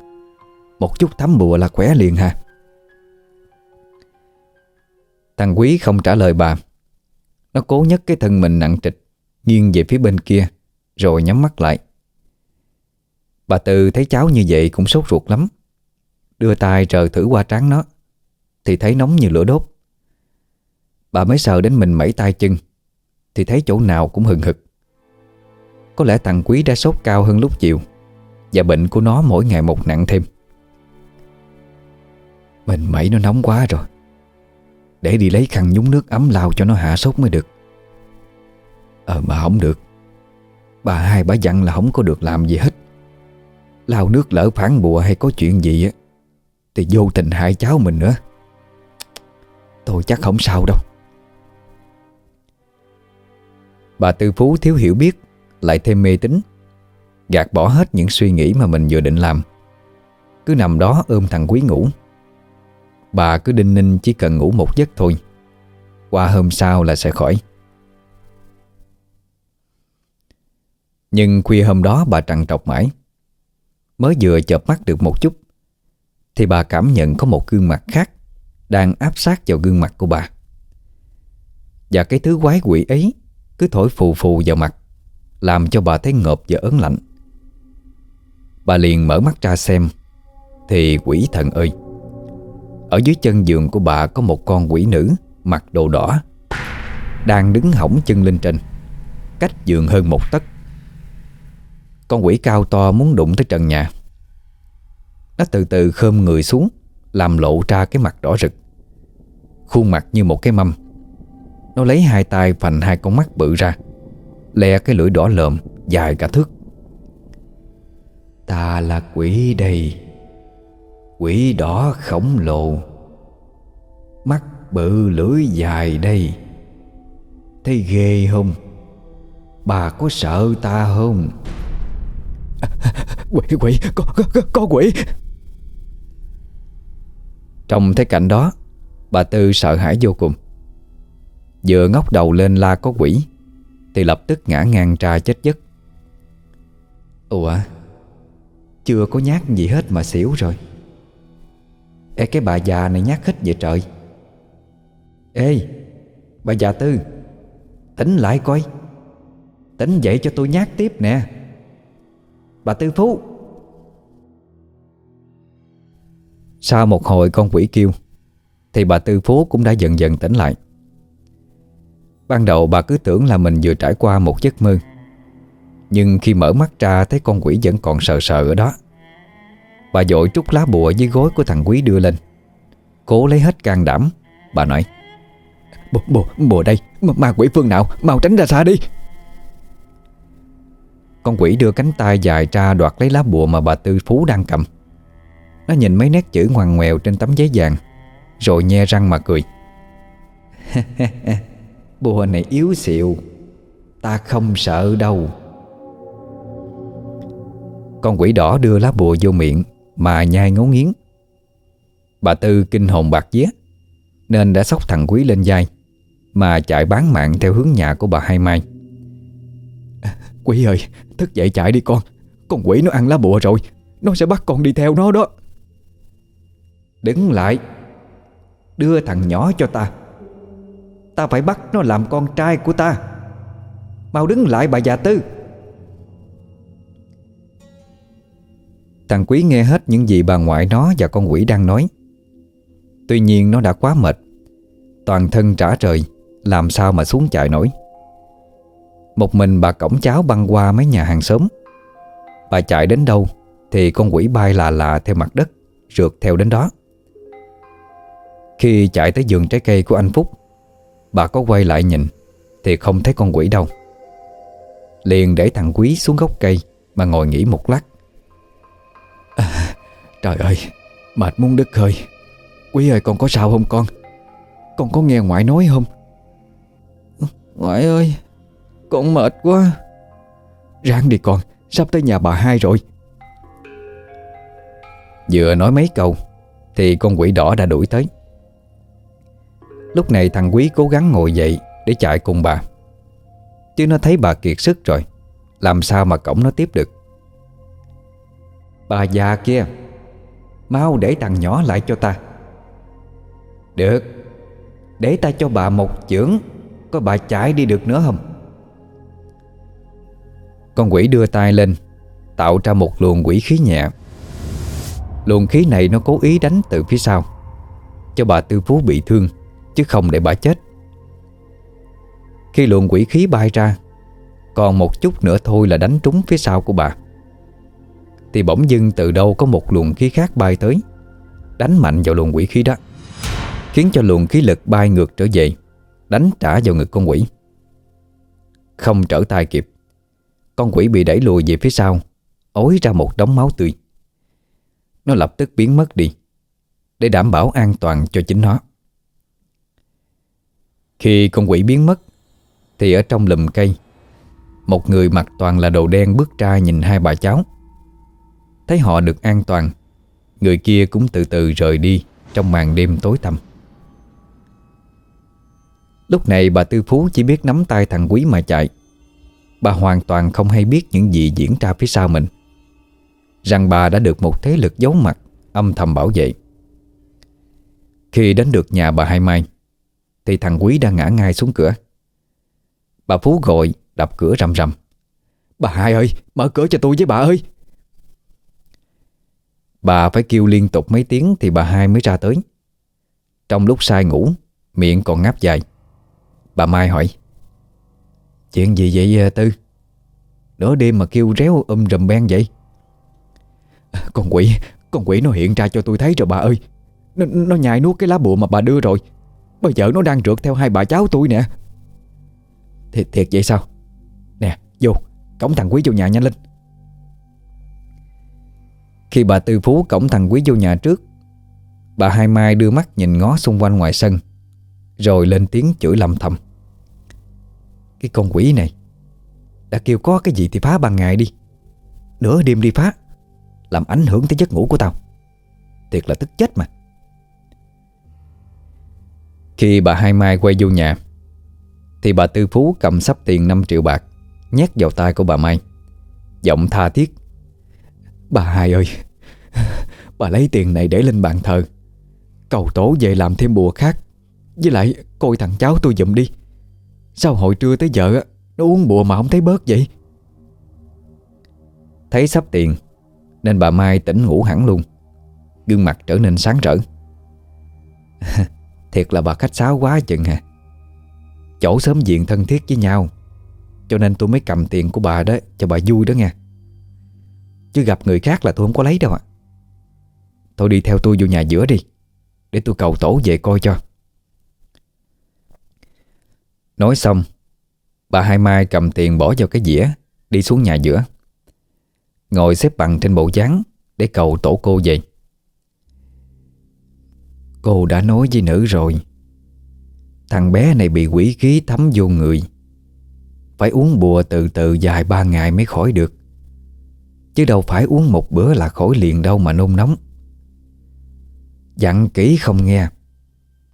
Một chút thấm bùa là khỏe liền ha Thằng Quý không trả lời bà. Nó cố nhấc cái thân mình nặng trịch, Nghiêng về phía bên kia, Rồi nhắm mắt lại. Bà Tư thấy cháu như vậy cũng sốt ruột lắm. Đưa tay trờ thử qua trán nó, Thì thấy nóng như lửa đốt. Bà mới sợ đến mình mẩy tay chân, Thì thấy chỗ nào cũng hừng hực. Có lẽ thằng Quý đã sốt cao hơn lúc chiều, Và bệnh của nó mỗi ngày một nặng thêm. Mình mẩy nó nóng quá rồi. Để đi lấy khăn nhúng nước ấm lao cho nó hạ sốt mới được. Ờ mà không được. Bà hai bà dặn là không có được làm gì hết. Lao nước lỡ phản bùa hay có chuyện gì á, Thì vô tình hại cháu mình nữa. Tôi chắc không sao đâu. Bà Tư Phú thiếu hiểu biết, Lại thêm mê tín. Gạt bỏ hết những suy nghĩ mà mình vừa định làm. Cứ nằm đó ôm thằng Quý ngủ Bà cứ đinh ninh chỉ cần ngủ một giấc thôi. Qua hôm sau là sẽ khỏi. Nhưng khuya hôm đó bà trằn trọc mãi. Mới vừa chợp mắt được một chút, Thì bà cảm nhận có một gương mặt khác Đang áp sát vào gương mặt của bà. Và cái thứ quái quỷ ấy Cứ thổi phù phù vào mặt, Làm cho bà thấy ngợp và ớn lạnh. Bà liền mở mắt ra xem, Thì quỷ thần ơi! Ở dưới chân giường của bà có một con quỷ nữ, Mặc đồ đỏ, Đang đứng hỏng chân lên trên, Cách giường hơn một tấc. Con quỷ cao to muốn đụng tới trần nhà. Nó từ từ khơm người xuống, Làm lộ ra cái mặt đỏ rực. Khuôn mặt như một cái mâm. Nó lấy hai tay phành hai con mắt bự ra lè cái lưỡi đỏ lợm Dài cả thước. Ta là quỷ đây. Quỷ đỏ khổng lồ. Mắt bự lưỡi dài đây. Thấy ghê không? Bà có sợ ta không? Quỷ quỷ Có, có, có quỷ. Trong thấy cảnh đó Bà Tư sợ hãi vô cùng. Vừa ngóc đầu lên la có quỷ Thì lập tức ngã ngang tra chết giấc. Ủa Chưa có nhát gì hết mà xỉu rồi Ê, cái bà già này nhát hết vậy trời. Ê, Bà già Tư, Tỉnh lại coi. Tỉnh dậy cho tôi nhát tiếp nè. Bà Tư Phú. Sau một hồi con quỷ kêu, Thì bà Tư Phú cũng đã dần dần tỉnh lại. Ban đầu bà cứ tưởng là mình vừa trải qua một giấc mơ, Nhưng khi mở mắt ra thấy con quỷ vẫn còn sờ sờ ở đó. Bà dội trút lá bùa dưới gối của thằng quý đưa lên. Cố lấy hết can đảm. Bà nói Bùa, bùa, bùa đây Ma quỷ phương nào? Mau tránh ra xa đi. Con quỷ đưa cánh tay dài ra đoạt lấy lá bùa mà bà Tư Phú đang cầm. Nó nhìn mấy nét chữ ngoằn ngoèo trên tấm giấy vàng Rồi nhe răng mà cười. cười Bùa này yếu xịu Ta không sợ đâu. Con quỷ đỏ đưa lá bùa vô miệng. Mà nhai ngấu nghiến. Bà Tư kinh hồn bạc vía, Nên đã sóc thằng quý lên vai, Mà chạy bán mạng theo hướng nhà của bà Hai Mai. Quý ơi, Thức dậy chạy đi con Con quỷ nó ăn lá bùa rồi, Nó sẽ bắt con đi theo nó đó. Đứng lại, Đưa thằng nhỏ cho ta. Ta phải bắt nó làm con trai của ta. Mau đứng lại, bà già Tư. Thằng Quý nghe hết những gì bà ngoại nó và con quỷ đang nói. Tuy nhiên nó đã quá mệt. Toàn thân trả trời, Làm sao mà xuống chạy nổi. Một mình bà cổng cháo băng qua mấy nhà hàng xóm. Bà chạy đến đâu Thì con quỷ bay là là theo mặt đất, Rượt theo đến đó. Khi chạy tới vườn trái cây của anh Phúc, Bà có quay lại nhìn Thì không thấy con quỷ đâu. Liền để thằng Quý xuống gốc cây Mà ngồi nghỉ một lát à, Trời ơi Mệt muốn đứt hơi. Quý ơi con có sao không con? Con có nghe ngoại nói không? Ngoại ơi Con mệt quá. Ráng đi con Sắp tới nhà bà hai rồi. Vừa nói mấy câu Thì con quỷ đỏ đã đuổi tới. Lúc này thằng Quý cố gắng ngồi dậy Để chạy cùng bà. Chứ nó thấy bà kiệt sức rồi Làm sao mà cổng nó tiếp được Bà già kia. Mau để thằng nhỏ lại cho ta. Được. Để ta cho bà một chưởng, Có bà chạy đi được nữa không? Con quỷ đưa tay lên, Tạo ra một luồng quỷ khí nhẹ. Luồng khí này nó cố ý đánh từ phía sau, Cho bà Tư Phú bị thương, Chứ không để bà chết. Khi luồng quỷ khí bay ra, Còn một chút nữa thôi là đánh trúng phía sau của bà. Thì bỗng dưng từ đâu có một luồng khí khác bay tới, Đánh mạnh vào luồng quỷ khí đó, Khiến cho luồng khí lực bay ngược trở về, Đánh trả vào ngực con quỷ. Không trở tay kịp, Con quỷ bị đẩy lùi về phía sau Ối ra một đống máu tươi. Nó lập tức biến mất đi, Để đảm bảo an toàn cho chính nó. Khi con quỷ biến mất, Thì ở trong lùm cây, Một người mặc toàn là đồ đen bước ra nhìn hai bà cháu. Thấy họ được an toàn, Người kia cũng từ từ rời đi Trong màn đêm tối tăm. Lúc này bà Tư Phú chỉ biết nắm tay thằng Quý mà chạy. Bà hoàn toàn không hay biết những gì diễn ra phía sau mình. Rằng bà đã được một thế lực giấu mặt, Âm thầm bảo vệ. Khi đến được nhà bà Hai Mai, Thì thằng Quý đang ngã ngay xuống cửa. Bà Phú gọi, đập cửa rầm rầm. Bà Hai ơi, mở cửa cho tôi với bà ơi. Bà phải kêu liên tục mấy tiếng Thì bà Hai mới ra tới. Trong lúc sai ngủ Miệng còn ngáp dài. Bà Mai hỏi Chuyện gì vậy à, Tư? Nửa đêm mà kêu réo um rầm ben vậy? Con quỷ Con quỷ nó hiện ra cho tôi thấy rồi bà ơi. Nó, nó nhai nuốt cái lá bùa mà bà đưa rồi. Bây giờ nó đang rượt theo hai bà cháu tôi nè. Thiệt thiệt vậy sao? Nè vô Cổng thằng quý vô nhà nhanh lên. Khi bà Tư Phú cổng thằng quý vô nhà trước, Bà Hai Mai đưa mắt nhìn ngó xung quanh ngoài sân, Rồi lên tiếng chửi lầm thầm. Cái con quỷ này, Đã kêu có cái gì thì phá ban ngày đi. Nửa đêm đi phá, Làm ảnh hưởng tới giấc ngủ của tao. Thiệt là tức chết mà. Khi bà Hai Mai quay vô nhà, Thì bà Tư Phú cầm sắp tiền 5 triệu bạc Nhét vào tay của bà Mai. Giọng tha thiết Bà Hai ơi, Bà lấy tiền này để lên bàn thờ. Cầu tổ về làm thêm bùa khác. Với lại, coi thằng cháu tôi dùm đi. Sao hồi trưa tới giờ Nó uống bùa mà không thấy bớt vậy? Thấy sắp tiền, Nên bà Mai tỉnh ngủ hẳn luôn. Gương mặt trở nên sáng rỡ. Thiệt là bà khách sáo quá chừng hả Chỗ sớm diện thân thiết với nhau, Cho nên tôi mới cầm tiền của bà đó Cho bà vui đó nha Chứ gặp người khác là tôi không có lấy đâu ạ. Thôi đi, theo tôi vô nhà giữa đi, Để tôi cầu tổ về coi cho. Nói xong, Bà Hai Mai cầm tiền bỏ vào cái dĩa, Đi xuống nhà giữa. Ngồi xếp bằng trên bộ dáng Để cầu tổ cô về. Cô đã nói với nữ rồi, Thằng bé này bị quỷ khí thấm vô người. Phải uống bùa từ từ dài ba ngày mới khỏi được. Chứ đâu phải uống một bữa là khỏi liền đâu mà nôn nóng. Dặn kỹ không nghe.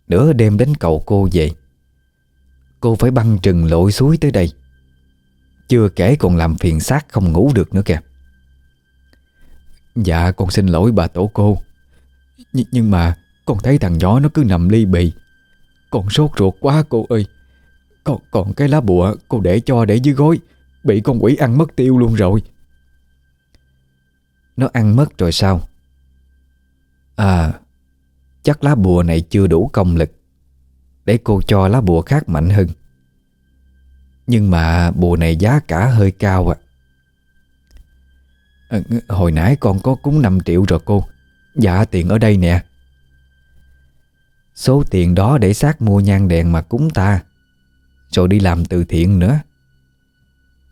Nửa đêm đến cầu cô về. Cô phải băng trừng lội suối tới đây. Chưa kể còn làm phiền xác không ngủ được nữa kìa. Dạ con xin lỗi bà tổ cô. Nh Nhưng mà con thấy thằng nhỏ nó cứ nằm ly bì. Con sốt ruột quá cô ơi. Còn, còn cái lá bùa cô để cho để dưới gối. Bị con quỷ ăn mất tiêu luôn rồi. Nó ăn mất rồi sao? À Chắc lá bùa này chưa đủ công lực Để cô cho lá bùa khác mạnh hơn. Nhưng mà bùa này giá cả hơi cao ạ. À. Hồi nãy con có cúng 5 triệu rồi cô. Dạ tiền ở đây nè. Số tiền đó để xác mua nhang đèn mà cúng ta. Rồi đi làm từ thiện nữa.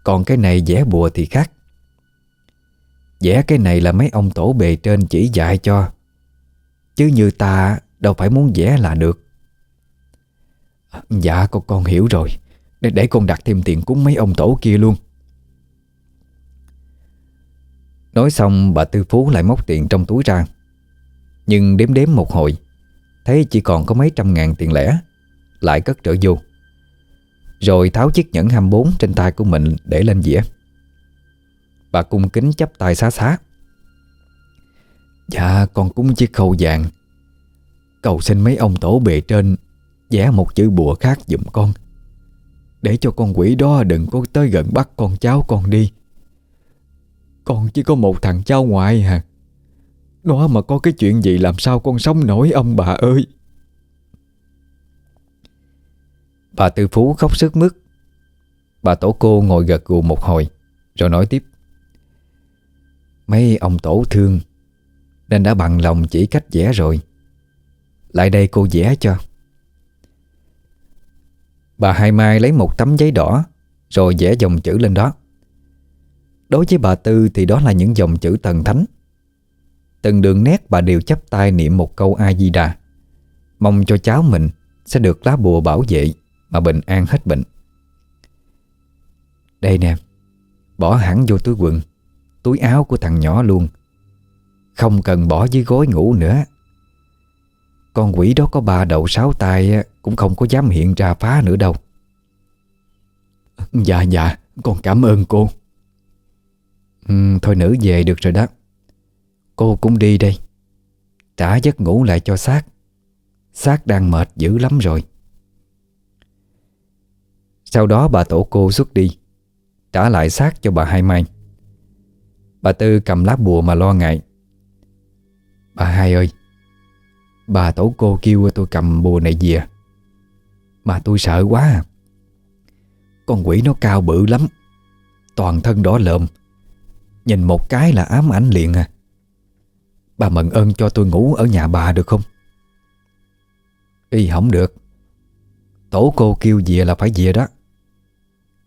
Còn cái này vẽ bùa thì khác. Vẽ cái này là mấy ông tổ bề trên chỉ dạy cho. Chứ như ta đâu phải muốn vẽ là được. À, dạ con con hiểu rồi. Để, để con đặt thêm tiền cúng mấy ông tổ kia luôn. Nói xong bà Tư Phú lại móc tiền trong túi ra. Nhưng đếm đếm một hồi Thấy chỉ còn có mấy trăm ngàn tiền lẻ Lại cất trở vô. Rồi tháo chiếc nhẫn 24 trên tay của mình để lên dĩa Bà cung kính chấp tay xá xá. Dạ con cúng chiếc khâu vàng. Cầu xin mấy ông tổ bề trên vẽ một chữ bùa khác giùm con. Để cho con quỷ đó đừng có tới gần bắt con cháu con đi. Con chỉ có một thằng cháu ngoại à. hả Nó mà có cái chuyện gì làm sao con sống nổi ông bà ơi? Bà Tư Phú khóc sức mướt. Bà tổ cô ngồi gật gù một hồi, Rồi nói tiếp. Mấy ông tổ thương, Nên đã bằng lòng chỉ cách vẽ rồi. Lại đây cô vẽ cho. Bà Hai Mai lấy một tấm giấy đỏ, Rồi vẽ dòng chữ lên đó. Đối với bà Tư thì đó là những dòng chữ thần thánh. Từng đường nét bà đều chấp tay niệm một câu A-di-đà Mong cho cháu mình sẽ được lá bùa bảo vệ Mà bình an hết bệnh. Đây nè, Bỏ hẳn vô túi quần. Túi áo của thằng nhỏ luôn. Không cần bỏ dưới gối ngủ nữa. Con quỷ đó có ba đầu sáu tay Cũng không có dám hiện ra phá nữa đâu. Dạ dạ Con cảm ơn cô. Ừ, Thôi nữ về được rồi đó. Cô cũng đi đây. Trả giấc ngủ lại cho xác. Xác đang mệt dữ lắm rồi. Sau đó bà tổ cô xuất đi Trả lại xác cho bà Hai Mai. Bà Tư cầm lá bùa mà lo ngại. Bà hai ơi, Bà tổ cô kêu tôi cầm bùa này về. Mà tôi sợ quá à. Con quỷ nó cao bự lắm, Toàn thân đỏ lợm. Nhìn một cái là ám ảnh liền à. Bà mận ơn cho tôi ngủ ở nhà bà được không? Y không được. Tổ cô kêu về là phải về đó.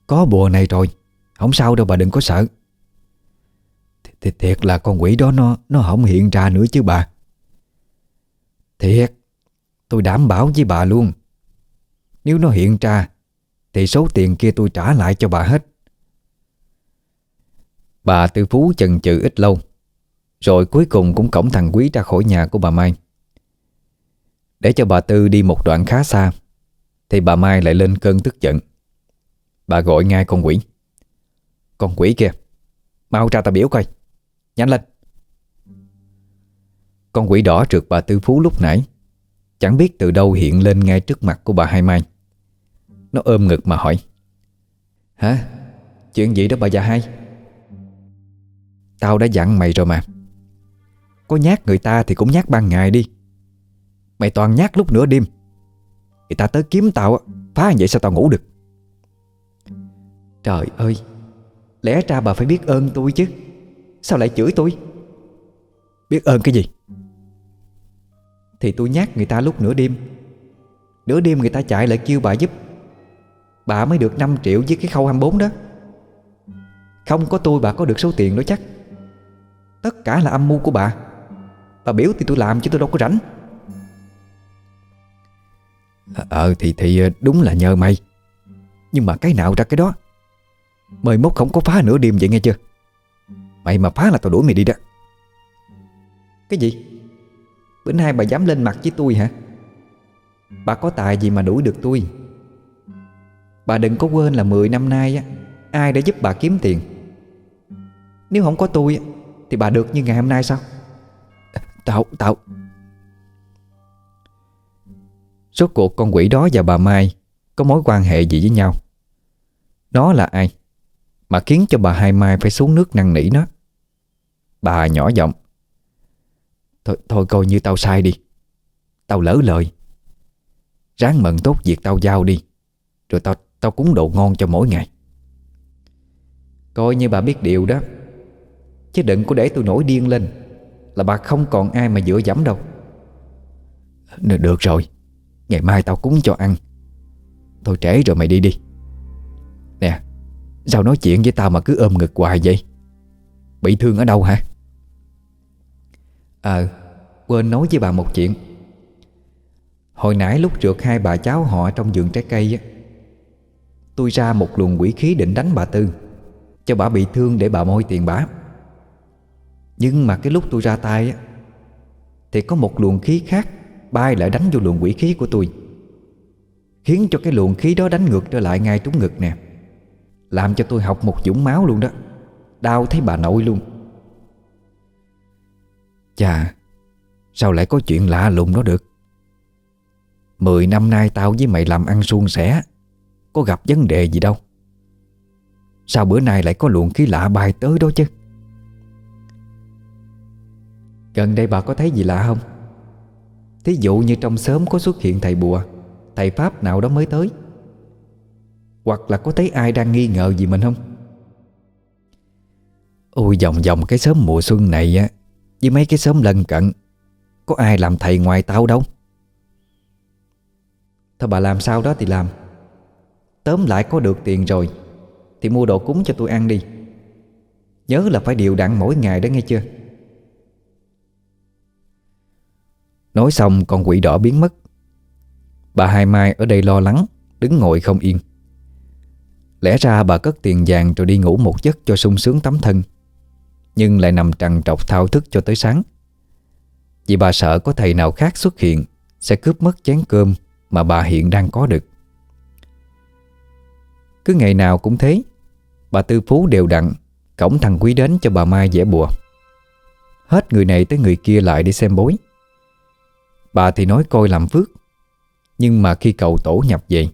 Có bùa này rồi, Không sao đâu bà đừng có sợ thì thiệt là con quỷ đó nó Nó không hiện ra nữa chứ bà. Thiệt, Tôi đảm bảo với bà luôn. Nếu nó hiện ra, Thì số tiền kia tôi trả lại cho bà hết. Bà tư phú chần chừ ít lâu, Rồi cuối cùng cũng cổng thằng quý ra khỏi nhà của bà Mai. Để cho bà Tư đi một đoạn khá xa, Thì bà Mai lại lên cơn tức giận. Bà gọi ngay con quỷ. Con quỷ kia, Mau ra ta biểu coi. Nhanh lên Con quỷ đỏ trượt bà Tư Phú lúc nãy. Chẳng biết từ đâu hiện lên ngay trước mặt của bà Hai Mai. Nó ôm ngực mà hỏi. Hả? Chuyện gì đó bà già hai? Tao đã dặn mày rồi mà. Có nhát người ta thì cũng nhát ban ngày đi. Mày toàn nhát lúc nửa đêm. Người ta tới kiếm tao Phá vậy sao tao ngủ được? Trời ơi! Lẽ ra bà phải biết ơn tôi chứ. Sao lại chửi tôi? Biết ơn cái gì? Thì tôi nhát người ta lúc nửa đêm. Nửa đêm người ta chạy lại kêu bà giúp. Bà mới được 5 triệu với cái khâu 24 đó. Không có tôi bà có được số tiền đó chắc. Tất cả là âm mưu của bà. Bà biểu thì tôi làm chứ tôi đâu có rảnh. Ờ thì thì đúng là nhờ mày. Nhưng mà cái nào ra cái đó? Mời mốt không có phá nửa đêm vậy nghe chưa Mày mà phá là tao đuổi mày đi đó. Cái gì? Bữa nay bà dám lên mặt với tôi hả? Bà có tài gì mà đuổi được tôi? Bà đừng có quên là 10 năm nay á Ai đã giúp bà kiếm tiền. Nếu không có tôi Thì bà được như ngày hôm nay sao? Tao, tao. Rốt cuộc con quỷ đó và bà Mai Có mối quan hệ gì với nhau? Nó là ai Mà khiến cho bà Hai Mai phải xuống nước năn nỉ nó? Bà nhỏ giọng Thôi, thôi coi như tao sai đi. Tao lỡ lời. Ráng mận tốt việc tao giao đi Rồi tao tao cúng đồ ngon cho mỗi ngày. Coi như bà biết điều đó Chứ đừng có để tôi nổi điên lên Là bà không còn ai mà dựa dẫm đâu. Được rồi Ngày mai tao cúng cho ăn. Thôi trễ rồi mày đi đi. Nè Sao nói chuyện với tao mà cứ ôm ngực hoài vậy? Bị thương ở đâu hả? Ờ Quên nói với bà một chuyện. Hồi nãy lúc trượt hai bà cháu họ trong vườn trái cây á, Tôi ra một luồng quỷ khí định đánh bà Tư, Cho bà bị thương để bà môi tiền bả. Nhưng mà cái lúc tôi ra tay á, Thì có một luồng khí khác Bay lại đánh vô luồng quỷ khí của tôi, Khiến cho cái luồng khí đó đánh ngược trở lại ngay trúng ngực nè, Làm cho tôi học một dũng máu luôn đó, Đau thấy bà nội luôn. Chà, Sao lại có chuyện lạ lùng đó được? Mười năm nay tao với mày làm ăn suôn sẻ, Có gặp vấn đề gì đâu. Sao bữa nay lại có luồng khí lạ bay tới đó chứ? Gần đây bà có thấy gì lạ không? Thí dụ như trong sớm có xuất hiện thầy bùa, Thầy Pháp nào đó mới tới. Hoặc là có thấy ai đang nghi ngờ gì mình không? Ôi, vòng vòng cái sớm mùa xuân này á với mấy cái xóm lân cận, Có ai làm thầy ngoài tao đâu? Thôi bà làm sao đó thì làm. Tóm lại có được tiền rồi, Thì mua đồ cúng cho tôi ăn đi. Nhớ là phải điều đặn mỗi ngày đó nghe chưa? Nói xong con quỷ đỏ biến mất. Bà Hai Mai ở đây lo lắng, Đứng ngồi không yên. Lẽ ra bà cất tiền vàng rồi đi ngủ một giấc cho sung sướng tắm thân. Nhưng lại nằm trằn trọc thao thức cho tới sáng. Vì bà sợ có thầy nào khác xuất hiện, Sẽ cướp mất chén cơm mà bà hiện đang có được. Cứ ngày nào cũng thế, Bà Tư Phú đều đặn, Cổng thằng Quý đến cho bà Mai vẽ bùa. Hết người này tới người kia lại đi xem bối. Bà thì nói coi làm phước, Nhưng mà khi cầu tổ nhập về,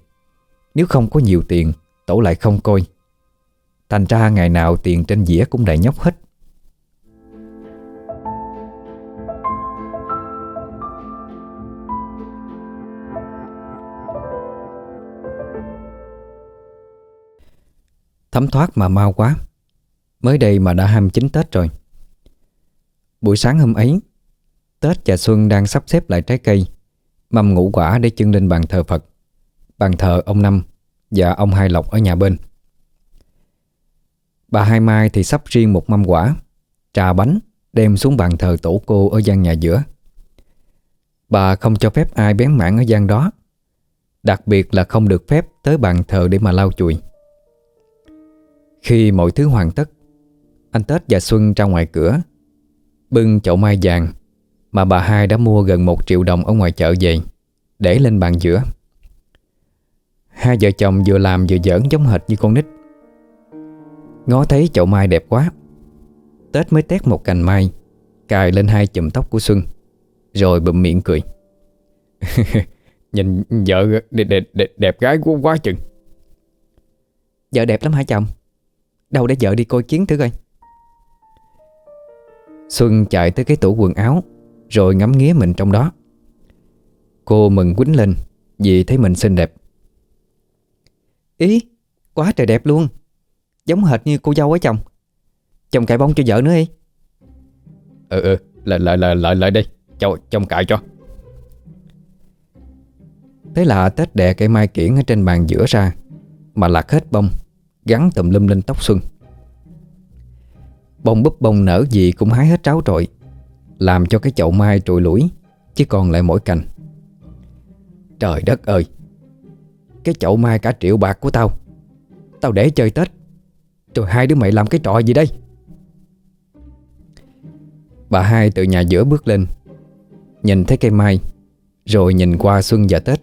Nếu không có nhiều tiền, Tổ lại không coi. Thành ra ngày nào tiền trên dĩa cũng đầy nhóc hết. Thấm thoát mà mau quá. Mới đây mà đã 29 Tết rồi. Buổi sáng hôm ấy, Tết và Xuân đang sắp xếp lại trái cây, Mâm ngũ quả để trưng lên bàn thờ Phật, Bàn thờ ông Năm Và ông Hai Lộc ở nhà bên. Bà Hai Mai thì sắp riêng một mâm quả, Trà bánh Đem xuống bàn thờ tổ cô ở gian nhà giữa. Bà không cho phép ai bén mảng ở gian đó, Đặc biệt là không được phép tới bàn thờ để mà lau chùi. Khi mọi thứ hoàn tất Anh Tết và Xuân ra ngoài cửa Bưng chậu mai vàng Mà bà hai đã mua gần một triệu đồng ở ngoài chợ về Để lên bàn giữa Hai vợ chồng vừa làm vừa giỡn giống hệt như con nít. Ngó thấy chậu mai đẹp quá Tết mới tét một cành mai Cài lên hai chùm tóc của Xuân Rồi bụm miệng cười. Nhìn vợ đẹp, đẹp, đẹp, đẹp gái quá, quá chừng. Vợ đẹp lắm hả chồng? Đâu để vợ đi coi kiến thử coi. Xuân chạy tới cái tủ quần áo Rồi ngắm nghía mình trong đó. Cô mừng quýnh lên Vì thấy mình xinh đẹp. Ý Quá trời đẹp luôn. Giống hệt như cô dâu á chồng. Chồng cài bông cho vợ nữa đi Ừ ừ Lại lại lại lại lại đây. Cho chồng cài cho. Thế là Tết đè cây mai kiển ở trên bàn giữa ra Mà lạc hết bông Gắn tùm lum lên tóc Xuân. Bông búp bông nở gì cũng hái hết tráo trội Làm cho cái chậu mai trụi lũi Chỉ còn lại mỗi cành. Trời đất ơi, Cái chậu mai cả triệu bạc của tao. Tao để chơi Tết, Rồi hai đứa mày làm cái trò gì đây? Bà hai từ nhà giữa bước lên, Nhìn thấy cây mai, Rồi nhìn qua Xuân và Tết.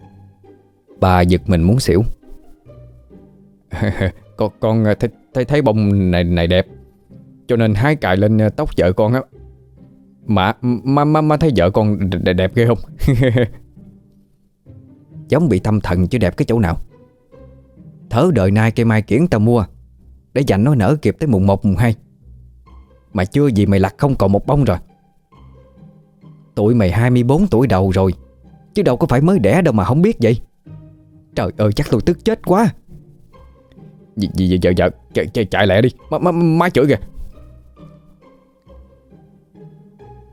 Bà giật mình muốn xỉu. Con, con ờ, thấy, thấy, thấy bông này này đẹp. Cho nên hái cài lên ờ, tóc vợ con á. Mà mà, mà, mà thấy vợ con đẹp, đẹp ghê không? Giống bị tâm thần chứ đẹp cái chỗ nào. Thớ đời nay cây mai kiển tao mua Để dành nó nở kịp tới mùng 1 mùng 2 Mà chưa gì mày lặt không còn một bông rồi. Tuổi mày 24 tuổi đầu rồi Chứ đâu có phải mới đẻ đâu mà không biết vậy. Trời ơi chắc tôi tức chết quá. Gì gì vợ vợ chạy, chạy, chạy lẹ đi. Má, má, má chửi kìa.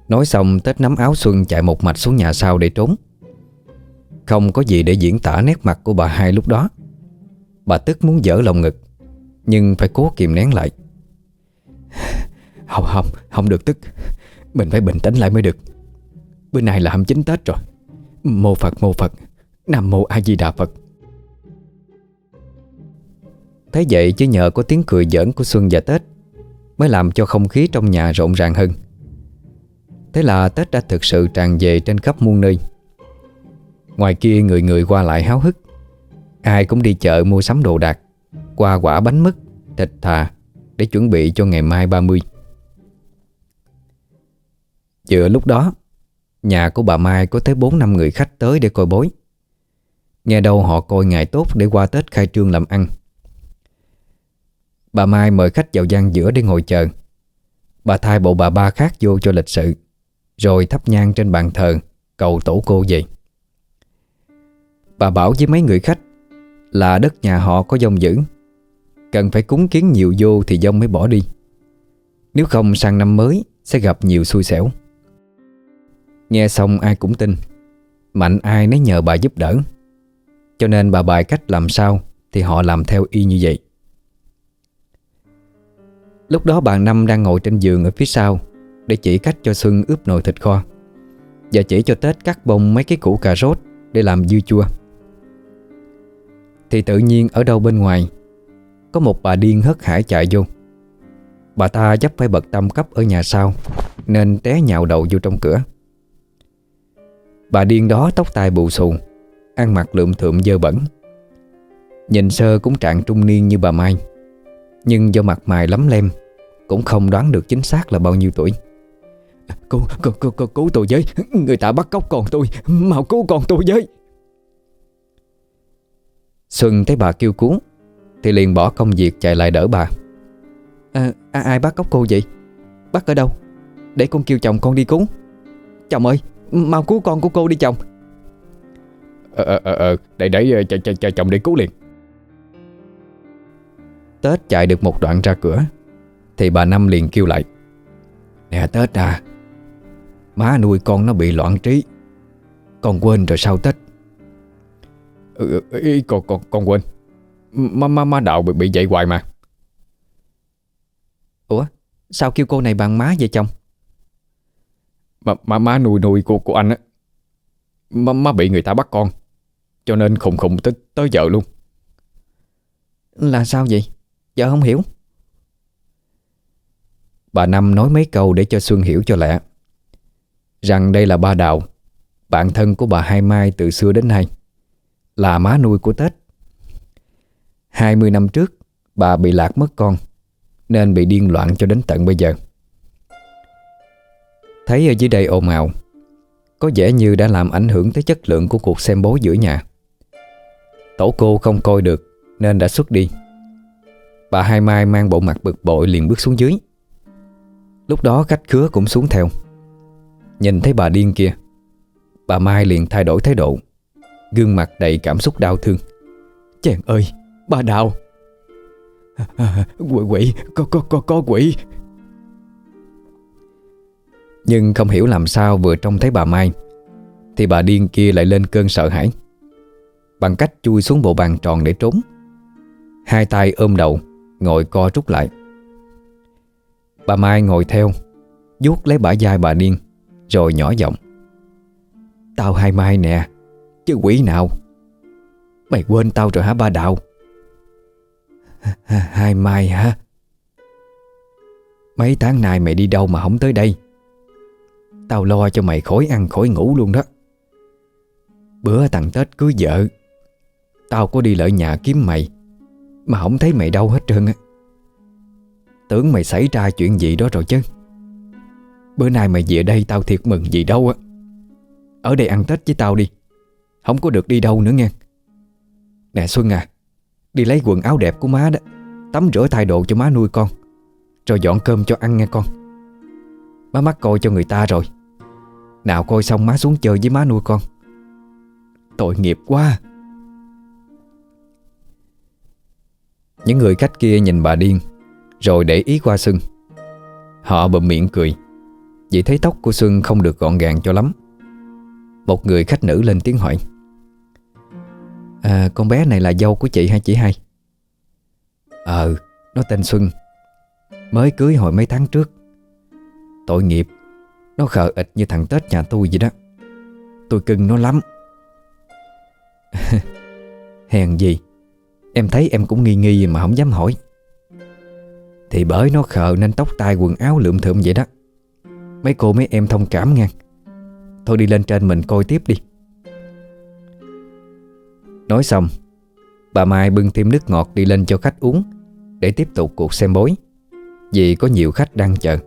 Nói xong Tết nắm áo Xuân chạy một mạch xuống nhà sau để trốn. Không có gì để diễn tả nét mặt của bà hai lúc đó. Bà tức muốn dở lòng ngực Nhưng phải cố kìm nén lại. Không không Không được tức. Mình phải bình tĩnh lại mới được. Bữa nay là 29 Tết rồi. Mô Phật mô Phật. Nam mô A Di Đà Phật. Thế vậy chứ nhờ có tiếng cười giỡn của Xuân và Tết Mới làm cho không khí trong nhà rộn ràng hơn. Thế là Tết đã thực sự tràn về trên khắp muôn nơi. Ngoài kia người người qua lại háo hức. Ai cũng đi chợ mua sắm đồ đạc Qua quả bánh mứt, thịt thà Để chuẩn bị cho ngày mai 30 Giữa lúc đó Nhà của bà Mai có tới 4 năm người khách tới để coi bối Nghe đâu họ coi ngày tốt để qua Tết khai trương làm ăn. Bà Mai mời khách vào gian giữa để ngồi chờ. Bà thay bộ bà ba khác vô cho lịch sự, Rồi thắp nhang trên bàn thờ, Cầu tổ cô về. Bà bảo với mấy người khách Là đất nhà họ có dông dữ, Cần phải cúng kiến nhiều vô Thì dông mới bỏ đi. Nếu không, sang năm mới Sẽ gặp nhiều xui xẻo. Nghe xong ai cũng tin, Mạnh ai nấy nhờ bà giúp đỡ. Cho nên bà bài cách làm sao Thì họ làm theo y như vậy. Lúc đó bà Năm đang ngồi trên giường ở phía sau, Để chỉ cách cho Xuân ướp nồi thịt kho, Và chỉ cho Tết cắt bông mấy cái củ cà rốt Để làm dưa chua. Thì tự nhiên ở đâu bên ngoài, Có một bà điên hất hải chạy vô. Bà ta dấp phải bật tâm cấp ở nhà sau, Nên té nhào đầu vô trong cửa. Bà điên đó tóc tai bù xù, Ăn mặc lượm thượm dơ bẩn. Nhìn sơ cũng trạng trung niên như bà Mai. Nhưng do mặt mày lắm lem Cũng không đoán được chính xác là bao nhiêu tuổi. Cô, cô, cô, cô cứu tôi với. Người ta bắt cóc con tôi Mau cứu con tôi với. Xuân thấy bà kêu cứu Thì liền bỏ công việc chạy lại đỡ bà. À, Ai bắt cóc cô vậy? Bắt ở đâu? Để con kêu chồng con đi cứu. Chồng ơi Mau cứu con của cô đi chồng. Ờ ờ ờ, ờ Để để cho, cho chồng đi cứu liền Tết chạy được một đoạn ra cửa Thì bà Năm liền kêu lại Nè Tết à Má nuôi con nó bị loạn trí Con quên rồi sao Tết? Ừ, ừ ý, con, con, con quên. Má, má, má đạo bị, bị dậy hoài mà. Ủa Sao kêu cô này bằng má vậy chồng? Má, má, má nuôi nuôi của, của anh á má, má bị người ta bắt con Cho nên khùng khùng tới, tới vợ luôn. Là sao vậy Vợ không hiểu. Bà Năm nói mấy câu để cho Xuân hiểu cho lẹ. Rằng đây là ba Đào Bạn thân của bà Hai Mai từ xưa đến nay, Là má nuôi của Tết. 20 năm trước, Bà bị lạc mất con, Nên bị điên loạn cho đến tận bây giờ. Thấy ở dưới đây ồn ào, Có vẻ như đã làm ảnh hưởng tới chất lượng của cuộc xem bố giữa nhà. Tổ cô không coi được, Nên đã xuất đi. Bà Hai Mai mang bộ mặt bực bội liền bước xuống dưới. Lúc đó khách khứa cũng xuống theo. Nhìn thấy bà điên kia, Bà Mai liền thay đổi thái độ. Gương mặt đầy cảm xúc đau thương. Chàng ơi, Bà Đào Quỷ quỷ, Có có có có quỷ. Nhưng không hiểu làm sao vừa trông thấy bà Mai, Thì bà điên kia lại lên cơn sợ hãi. Bằng cách chui xuống bộ bàn tròn để trốn. Hai tay ôm đầu Ngồi co rút lại. Bà Mai ngồi theo, vuốt lấy bả vai bà điên Rồi nhỏ giọng. Tao hai mai nè, Chứ quỷ nào? Mày quên tao rồi hả ba đạo? Hai mai hả? Mấy tháng nay mày đi đâu mà không tới đây? Tao lo cho mày khỏi ăn khỏi ngủ luôn đó. Bữa thằng Tết cưới vợ, Tao có đi lợi nhà kiếm mày. Mà không thấy mày đâu hết trơn á. Tưởng mày xảy ra chuyện gì đó rồi chứ. Bữa nay mày về đây tao thiệt mừng gì đâu á. Ở đây ăn Tết với tao đi. Không có được đi đâu nữa nghe. Nè Xuân à Đi lấy quần áo đẹp của má đó. Tắm rửa thay đồ cho má nuôi con. Rồi dọn cơm cho ăn nghe con. Má mắc coi cho người ta rồi. Nào coi xong má xuống chơi với má nuôi con. Tội nghiệp quá. Những người khách kia nhìn bà điên, Rồi để ý qua Xuân. Họ bậm miệng cười, Vì thấy tóc của Xuân không được gọn gàng cho lắm. Một người khách nữ lên tiếng hỏi À con bé này là dâu của chị hay chị hai? Ờ Nó tên Xuân, Mới cưới hồi mấy tháng trước. Tội nghiệp, Nó khờ ịch như thằng Tết nhà tôi vậy đó. Tôi cưng nó lắm. Hèn gì Em thấy em cũng nghi nghi mà không dám hỏi. Thì bởi nó khờ nên tóc tai quần áo lượm thượm vậy đó. Mấy cô mấy em thông cảm nha Thôi đi lên trên mình coi tiếp đi. Nói xong, Bà Mai bưng thêm nước ngọt đi lên cho khách uống Để tiếp tục cuộc xem bối, Vì có nhiều khách đang chờ.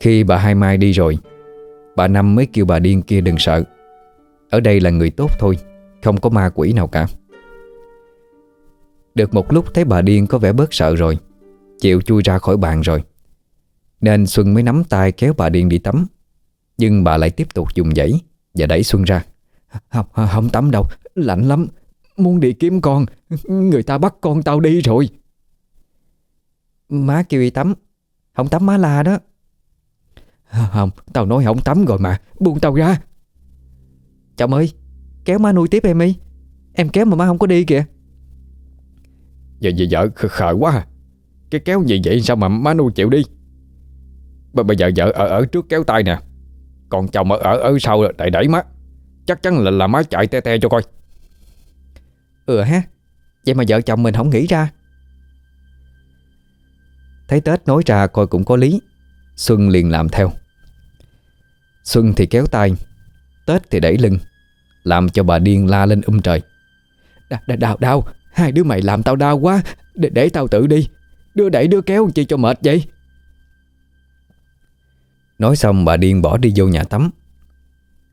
Khi bà Hai Mai đi rồi, Bà Năm mới kêu bà điên kia đừng sợ. Ở đây là người tốt thôi, Không có ma quỷ nào cả. Được một lúc thấy bà điên có vẻ bớt sợ rồi Chịu chui ra khỏi bàn rồi. Nên Xuân mới nắm tay kéo bà điên đi tắm. Nhưng bà lại tiếp tục dùng dãy Và đẩy Xuân ra. Không, không tắm đâu, lạnh lắm. Muốn đi kiếm con Người ta bắt con tao đi rồi. Má kêu đi tắm Không tắm má la đó. Không, tao nói không tắm rồi mà Buông tao ra. Chồng ơi, kéo má nuôi tiếp em đi. Em kéo mà má không có đi kìa. Giờ về vợ khờ, khờ quá à. Cái kéo gì vậy? Sao mà má nuôi chịu đi? B Bây giờ vợ ở ở trước kéo tay nè. Còn chồng ở ở, ở sau đẩy đẩy má. Chắc chắn là là má chạy te te cho coi. Ừ ha. Vậy mà vợ chồng mình không nghĩ ra. Thấy Tết nói ra coi cũng có lý. Xuân liền làm theo. Xuân thì kéo tay Tết thì đẩy lưng Làm cho bà điên la lên um trời. Đau, đau, đau, Hai đứa mày làm tao đau quá Để, để tao tự đi. Đưa đẩy đưa kéo chi cho mệt vậy? Nói xong bà điên bỏ đi vô nhà tắm.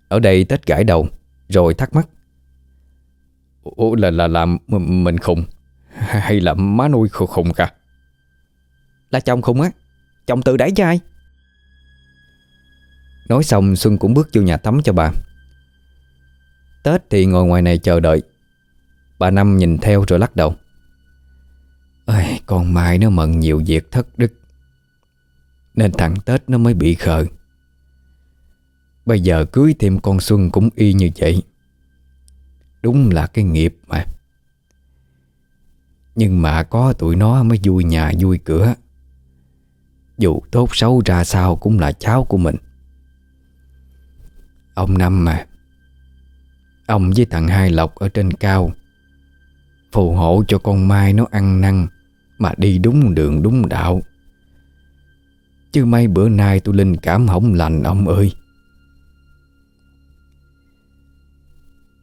Ở đây Tết gãi đầu Rồi thắc mắc. Ủa là là làm mình khùng? Hay là má nuôi khùng cả? Là chồng khùng á. Chồng tự đẩy cho ai? Nói xong Xuân cũng bước vô nhà tắm cho bà. Tết thì ngồi ngoài này chờ đợi. Bà Năm nhìn theo rồi lắc đầu. Ơi, Con Mai nó mận nhiều việc thất đức. Nên thằng Tết nó mới bị khờ. Bây giờ cưới thêm con Xuân cũng y như vậy. Đúng là cái nghiệp mà. Nhưng mà có tụi nó mới vui nhà vui cửa. Dù tốt xấu ra sao cũng là cháu của mình. Ông Năm mà. Ông với thằng Hai Lộc ở trên cao. Phù hộ cho con Mai nó ăn năn Mà đi đúng đường đúng đạo. Chứ mấy bữa nay tôi linh cảm hỏng lành, ông ơi.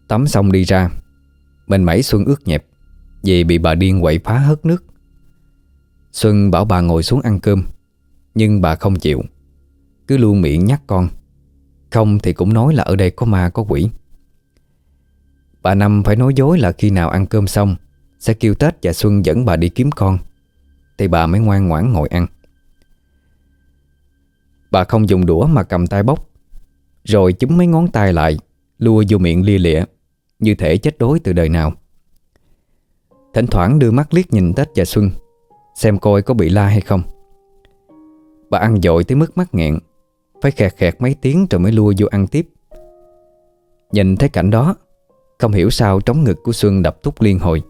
Tắm xong đi ra Mình mẩy Xuân ướt nhẹp, Vì bị bà điên quậy phá hớt nước. Xuân bảo bà ngồi xuống ăn cơm, Nhưng bà không chịu, Cứ luôn miệng nhắc con. Không thì cũng nói là ở đây có ma có quỷ. Bà Năm phải nói dối là khi nào ăn cơm xong, Sẽ kêu Tết và Xuân dẫn bà đi kiếm con. Thì bà mới ngoan ngoãn ngồi ăn. Bà không dùng đũa mà cầm tay bốc Rồi chúm mấy ngón tay lại, Lua vô miệng lia lịa, Như thể chết đói từ đời nào. Thỉnh thoảng đưa mắt liếc nhìn Tết và Xuân, Xem coi có bị la hay không. Bà ăn dội tới mức mắt nghẹn, Phải khẹt khẹt mấy tiếng rồi mới lua vô ăn tiếp. Nhìn thấy cảnh đó không hiểu sao trống ngực của Xuân đập thúc liên hồi.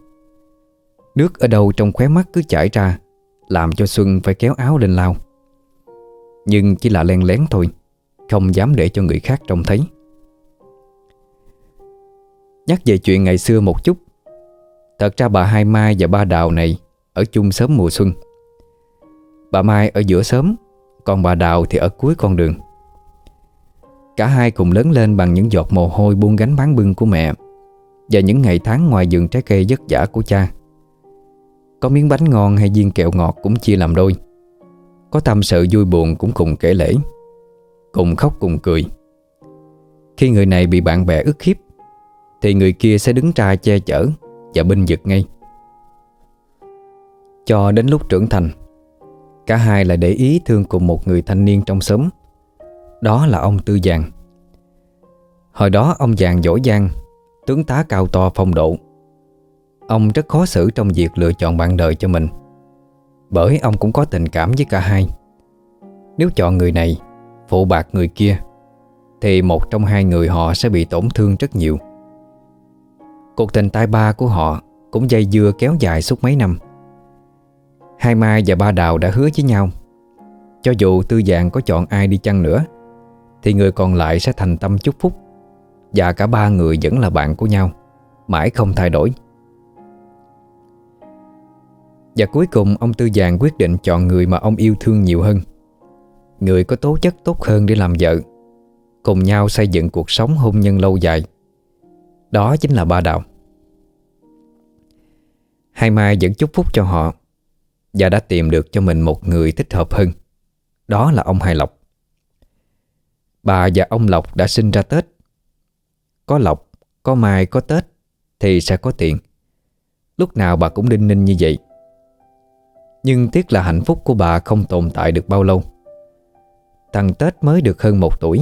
Nước ở đâu trong khóe mắt cứ chảy ra, Làm cho Xuân phải kéo áo lên lao Nhưng chỉ là len lén thôi, Không dám để cho người khác trông thấy. Nhắc về chuyện ngày xưa một chút, Thật ra bà Hai Mai và ba Đào này Ở chung sớm mùa xuân. Bà Mai ở giữa sớm, Còn bà Đào thì ở cuối con đường. Cả hai cùng lớn lên bằng những giọt mồ hôi buông gánh bán bưng của mẹ. Và những ngày tháng ngoài vườn trái cây vất vả của cha. Có miếng bánh ngon hay viên kẹo ngọt cũng chia làm đôi. Có tâm sự vui buồn cũng cùng kể lễ, Cùng khóc cùng cười. Khi người này bị bạn bè ức hiếp, Thì người kia sẽ đứng ra che chở Và binh vực ngay. Cho đến lúc trưởng thành, Cả hai lại để ý thương cùng một người thanh niên trong xóm. Đó là ông Tư Giàng Hồi đó ông Giàng giỏi giang Tướng tá cao to phong độ. Ông rất khó xử trong việc lựa chọn bạn đời cho mình. Bởi ông cũng có tình cảm với cả hai. Nếu chọn người này, Phụ bạc người kia, Thì một trong hai người họ sẽ bị tổn thương rất nhiều. Cuộc tình tai ba của họ Cũng dây dưa kéo dài suốt mấy năm. Hai Mai và ba Đào đã hứa với nhau, Cho dù tư dạng có chọn ai đi chăng nữa, Thì người còn lại sẽ thành tâm chúc phúc. Và cả ba người vẫn là bạn của nhau. Mãi không thay đổi. Và cuối cùng, ông Tư Giàng quyết định chọn người mà ông yêu thương nhiều hơn. Người có tố chất tốt hơn để làm vợ. Cùng nhau xây dựng cuộc sống hôn nhân lâu dài. Đó chính là ba Đào Hai Mai vẫn chúc phúc cho họ và đã tìm được cho mình một người thích hợp hơn. Đó là ông Hai Lộc. Bà và ông Lộc đã sinh ra Tết. Có Lộc, có Mai, có Tết Thì sẽ có tiền. Lúc nào bà cũng đinh ninh như vậy. Nhưng tiếc là hạnh phúc của bà không tồn tại được bao lâu. Thằng Tết mới được hơn một tuổi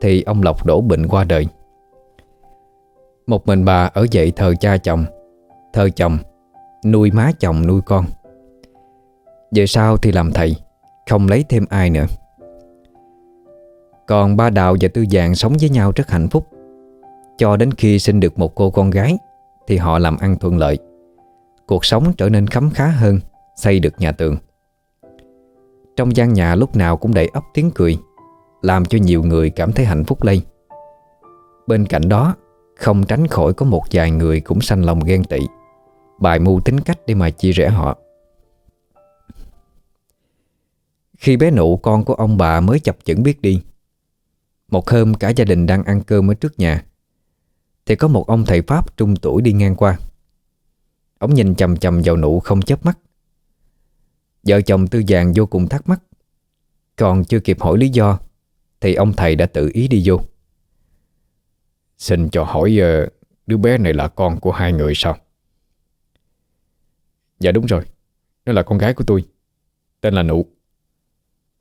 Thì ông Lộc đổ bệnh qua đời. Một mình bà ở dậy thờ cha chồng Thờ chồng Nuôi má chồng nuôi con. Về sau thì làm thầy Không lấy thêm ai nữa. Còn ba Đạo và Tư Dạng sống với nhau rất hạnh phúc. Cho đến khi sinh được một cô con gái, Thì họ làm ăn thuận lợi. Cuộc sống trở nên khấm khá hơn, Xây được nhà tường. Trong gian nhà lúc nào cũng đầy ấp tiếng cười, Làm cho nhiều người cảm thấy hạnh phúc lây. Bên cạnh đó, Không tránh khỏi có một vài người cũng sanh lòng ghen tị. Bài mưu tính cách để mà chia rẽ họ. Khi bé nụ con của ông bà mới chập chững biết đi. Một hôm cả gia đình đang ăn cơm ở trước nhà. Thì có một ông thầy Pháp trung tuổi đi ngang qua. Ông nhìn chầm chầm vào nụ không chớp mắt. Vợ chồng tư vàng vô cùng thắc mắc. Còn chưa kịp hỏi lý do, Thì ông thầy đã tự ý đi vô. Xin cho hỏi ờ, đứa bé này là con của hai người sao? Dạ đúng rồi, Nó là con gái của tôi, Tên là Nụ.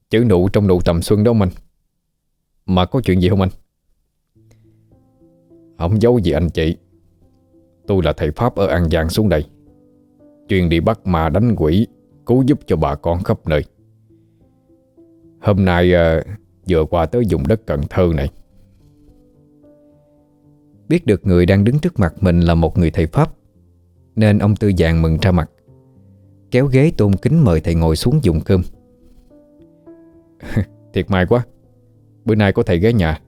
Chữ nụ trong nụ tầm xuân đó ông anh. Mà có chuyện gì không anh? Không giấu gì anh chị? Tôi là thầy Pháp ở An Giang xuống đây. Chuyên đi bắt ma đánh quỷ Cứu giúp cho bà con khắp nơi. Hôm nay à, vừa qua tới vùng đất Cần Thơ này. Biết được người đang đứng trước mặt mình là một người thầy Pháp Nên ông Tư Giàng mừng ra mặt Kéo ghế tôn kính mời thầy ngồi xuống dùng cơm. Thiệt may quá Bữa nay có thầy ghé nhà.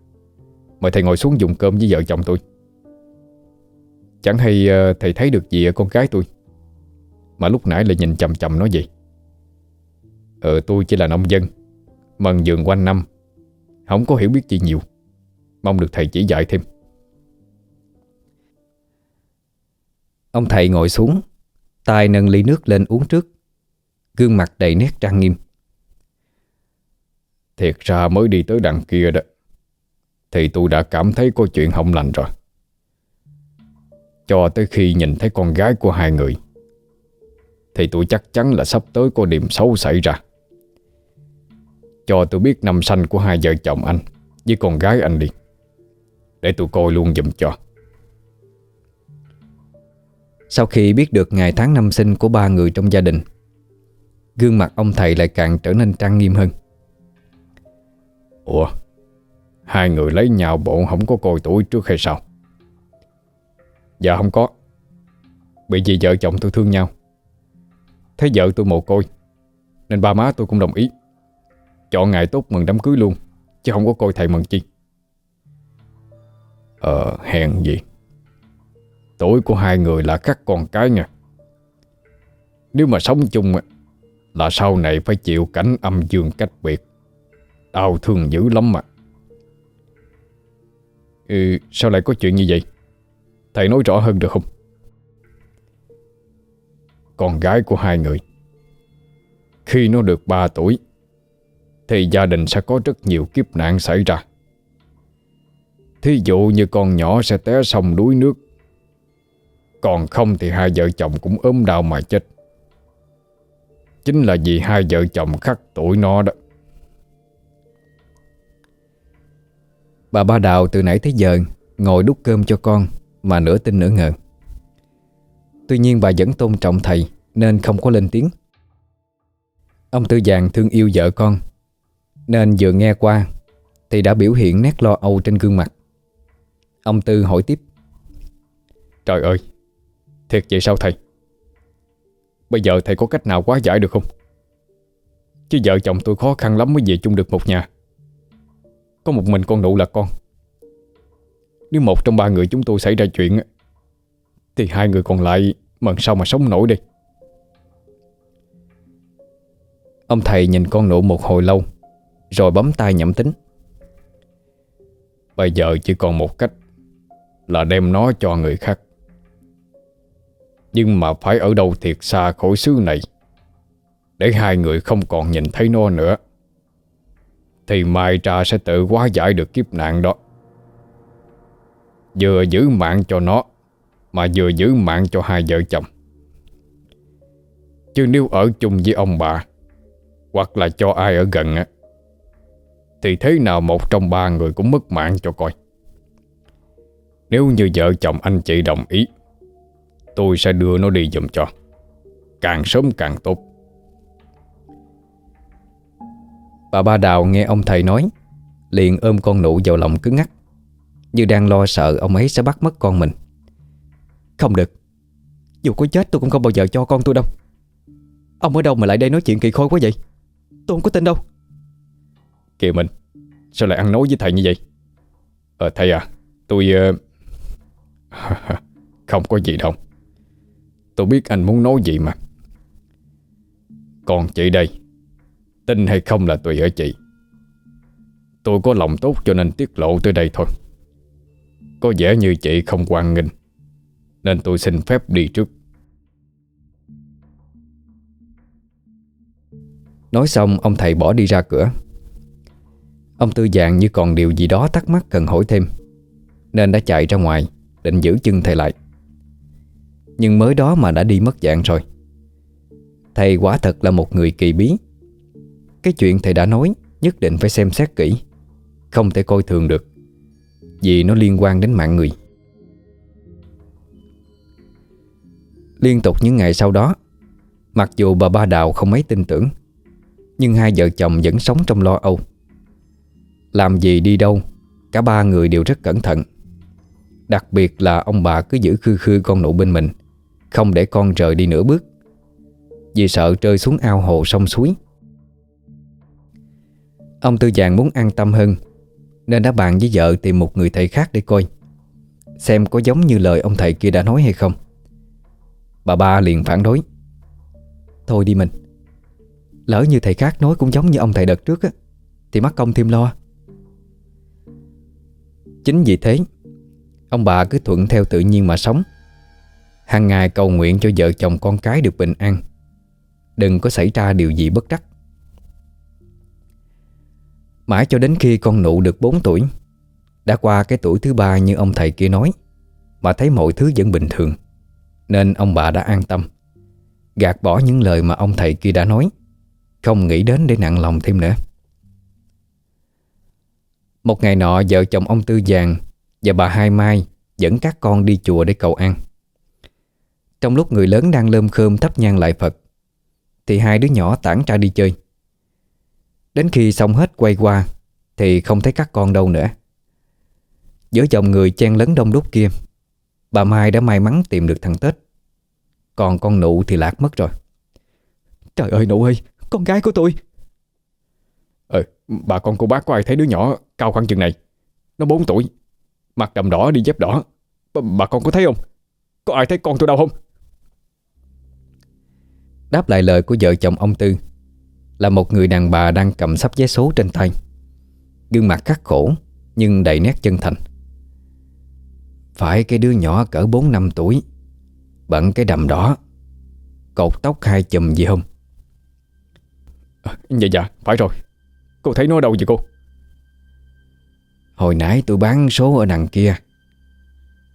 Mời thầy ngồi xuống dùng cơm với vợ chồng tôi. Chẳng hay uh, thầy thấy được gì ở con gái tôi? Mà lúc nãy lại nhìn chầm chầm nói gì Ờ tôi chỉ là nông dân Mần giường quanh năm Không có hiểu biết gì nhiều. Mong được thầy chỉ dạy thêm. Ông thầy ngồi xuống tay nâng ly nước lên uống trước. Gương mặt đầy nét trang nghiêm. Thiệt ra mới đi tới đằng kia đó Thì tôi đã cảm thấy có chuyện không lành rồi Cho tới khi nhìn thấy con gái của hai người. Thì tôi chắc chắn là sắp tới có điểm xấu xảy ra. Cho tôi biết năm sanh của hai vợ chồng anh Với con gái anh đi. Để tôi coi luôn dùm cho. Sau khi biết được ngày tháng năm sinh của ba người trong gia đình Gương mặt ông thầy lại càng trở nên trang nghiêm hơn. Ủa Hai người lấy nhau bộ không có coi tuổi trước hay sao Dạ không có. Bị vì vợ chồng tôi thương nhau. Thấy vợ tôi mồ côi Nên ba má tôi cũng đồng ý. Chọn ngày tốt mừng đám cưới luôn Chứ không có coi thầy mừng chi. Ờ hèn gì. Tuổi của hai người là các con cái nha. Nếu mà sống chung Là sau này phải chịu cảnh âm dương cách biệt. Đau thương dữ lắm mà. Ừ, Sao lại có chuyện như vậy? Thầy nói rõ hơn được không? Con gái của hai người. Khi nó được 3 tuổi, Thì gia đình sẽ có rất nhiều kiếp nạn xảy ra. Thí dụ như con nhỏ sẽ té sông đuối nước. Còn không thì hai vợ chồng cũng ốm đau mà chết. Chính là vì hai vợ chồng khắc tuổi nó đó. Bà ba đào từ nãy tới giờ Ngồi đút cơm cho con. Mà nửa tin nửa ngờ. Tuy nhiên bà vẫn tôn trọng thầy, Nên không có lên tiếng. Ông Tư Giàng thương yêu vợ con, Nên vừa nghe qua Thì đã biểu hiện nét lo âu trên gương mặt. Ông Tư hỏi tiếp. Trời ơi, Thiệt vậy sao thầy? Bây giờ thầy có cách nào quá giải được không? Chứ vợ chồng tôi khó khăn lắm mới về chung được một nhà. Có một mình con nụ là con. Nếu một trong ba người chúng tôi xảy ra chuyện Thì hai người còn lại Mần sao mà sống nổi đi Ông thầy nhìn con nụ một hồi lâu, Rồi bấm tay nhậm tính. Bây giờ chỉ còn một cách Là đem nó cho người khác. Nhưng mà phải ở đâu thiệt xa khỏi xứ này, Để hai người không còn nhìn thấy nó nữa, Thì Mai Trà sẽ tự hóa giải được kiếp nạn đó. Vừa giữ mạng cho nó, Mà vừa giữ mạng cho hai vợ chồng. Chứ nếu ở chung với ông bà, Hoặc là cho ai ở gần á, Thì thế nào một trong ba người cũng mất mạng cho coi. Nếu như vợ chồng anh chị đồng ý, Tôi sẽ đưa nó đi dùm cho. Càng sớm càng tốt. Bà ba đào nghe ông thầy nói, Liền ôm con nụ vào lòng cứng ngắc. Như đang lo sợ ông ấy sẽ bắt mất con mình. Không được. Dù có chết tôi cũng không bao giờ cho con tôi đâu. Ông ở đâu mà lại đây nói chuyện kỳ khôi quá vậy? Tôi không có tin đâu. Kìa mình, Sao lại ăn nói với thầy như vậy? Ờ thầy à Tôi uh... Không có gì đâu. Tôi biết anh muốn nói gì mà. Còn chị đây, Tin hay không là tùy ở chị. Tôi có lòng tốt cho nên tiết lộ tới đây thôi. Có vẻ như chị không quan nghênh. Nên tôi xin phép đi trước. Nói xong, ông thầy bỏ đi ra cửa. Ông Tư dạng như còn điều gì đó thắc mắc cần hỏi thêm, Nên đã chạy ra ngoài, Định giữ chân thầy lại. Nhưng mới đó mà đã đi mất dạng rồi. Thầy quả thật là một người kỳ bí. Cái chuyện thầy đã nói Nhất định phải xem xét kỹ, Không thể coi thường được. Vì nó liên quan đến mạng người. Liên tục những ngày sau đó, Mặc dù bà ba đào không mấy tin tưởng, Nhưng hai vợ chồng vẫn sống trong lo âu. Làm gì đi đâu, Cả ba người đều rất cẩn thận. Đặc biệt là ông bà cứ giữ khư khư con nụ bên mình, Không để con rời đi nửa bước, Vì sợ rơi xuống ao hồ sông suối. Ông Tư Giàng muốn an tâm hơn nên đã bàn với vợ tìm một người thầy khác để coi. Xem có giống như lời ông thầy kia đã nói hay không. Bà ba liền phản đối. Thôi đi mình. Lỡ như thầy khác nói cũng giống như ông thầy đợt trước á, Thì mắc công thêm lo. Chính vì thế, Ông bà cứ thuận theo tự nhiên mà sống. Hàng ngày cầu nguyện cho vợ chồng con cái được bình an. Đừng có xảy ra điều gì bất trắc. Mãi cho đến khi con nụ được 4 tuổi, Đã qua cái tuổi thứ ba như ông thầy kia nói, Mà thấy mọi thứ vẫn bình thường, Nên ông bà đã an tâm. Gạt bỏ những lời mà ông thầy kia đã nói, Không nghĩ đến để nặng lòng thêm nữa. Một ngày nọ, vợ chồng ông Tư Giàng Và bà Hai Mai Dẫn các con đi chùa để cầu an. Trong lúc người lớn đang lơm khơm thắp nhang lại Phật, Thì hai đứa nhỏ tản ra đi chơi. Đến khi xong hết quay qua Thì không thấy các con đâu nữa. Giữa dòng người chen lấn đông đúc kia Bà Mai đã may mắn tìm được thằng Tết. Còn con nụ thì lạc mất rồi. Trời ơi nụ ơi Con gái của tôi. Ờ bà con cô bác có ai thấy đứa nhỏ Cao khoảng chừng này? Nó 4 tuổi Mặt đầm đỏ đi dép đỏ. B Bà con có thấy không? Có ai thấy con tôi đâu không? Đáp lại lời của vợ chồng ông Tư Là một người đàn bà đang cầm sắp vé số trên tay. Gương mặt khắc khổ Nhưng đầy nét chân thành. Phải cái đứa nhỏ cỡ 4 năm tuổi Bận cái đầm đỏ Cột tóc hai chùm gì không? À, Dạ dạ phải rồi. Cô thấy nó đâu vậy cô? Hồi nãy tôi bán số ở đằng kia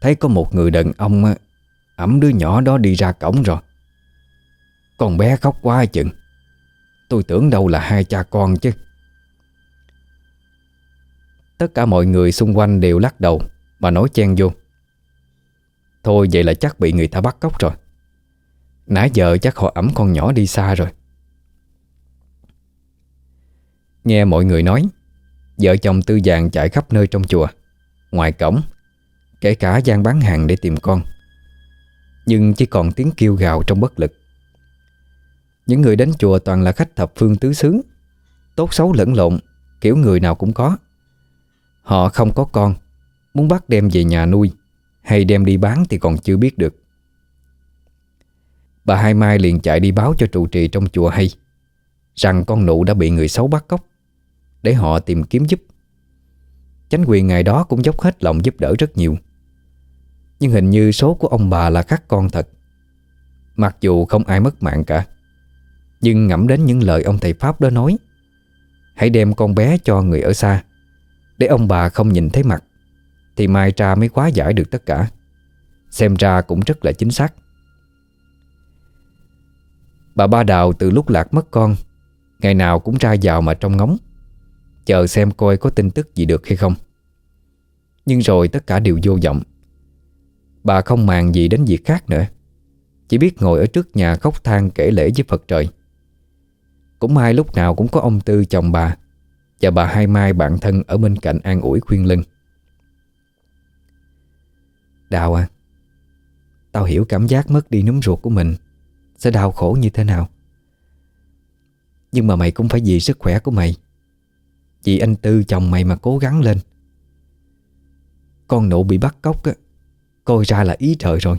Thấy có một người đàn ông Ẩm đứa nhỏ đó đi ra cổng rồi. Con bé khóc quá chừng Tôi tưởng đâu là hai cha con chứ. Tất cả mọi người xung quanh đều lắc đầu Mà nói chen vô. Thôi vậy là chắc bị người ta bắt cóc rồi. Nãy giờ chắc họ ẩm con nhỏ đi xa rồi. Nghe mọi người nói, Vợ chồng tư vàng chạy khắp nơi trong chùa, Ngoài cổng, Kể cả gian bán hàng để tìm con. Nhưng chỉ còn tiếng kêu gào trong bất lực. Những người đến chùa toàn là khách thập phương tứ xứ Tốt xấu lẫn lộn, Kiểu người nào cũng có. Họ không có con, Muốn bắt đem về nhà nuôi, Hay đem đi bán thì còn chưa biết được. Bà Hai Mai liền chạy đi báo cho trụ trì trong chùa hay, Rằng con nụ đã bị người xấu bắt cóc, Để họ tìm kiếm giúp. Chánh quyền ngày đó cũng dốc hết lòng giúp đỡ rất nhiều. Nhưng hình như số của ông bà là khắc con thật, Mặc dù không ai mất mạng cả. Nhưng ngẫm đến những lời ông thầy Pháp đó nói, Hãy đem con bé cho người ở xa, Để ông bà không nhìn thấy mặt, Thì mai tra mới quá giải được tất cả. Xem ra cũng rất là chính xác. Bà ba đào từ lúc lạc mất con, Ngày nào cũng ra vào mà trong ngóng, Chờ xem coi có tin tức gì được hay không. Nhưng rồi tất cả đều vô vọng. Bà không màng gì đến việc khác nữa, Chỉ biết ngồi ở trước nhà khóc than kể lễ với Phật trời. Cũng may lúc nào cũng có ông Tư chồng bà. Và bà Hai Mai bạn thân ở bên cạnh an ủi khuyên lưng. Đào à Tao hiểu cảm giác mất đi núm ruột của mình Sẽ đau khổ như thế nào. Nhưng mà mày cũng phải vì sức khỏe của mày. Vì anh Tư chồng mày mà cố gắng lên. Con nụ bị bắt cóc á, Coi ra là ý trời rồi.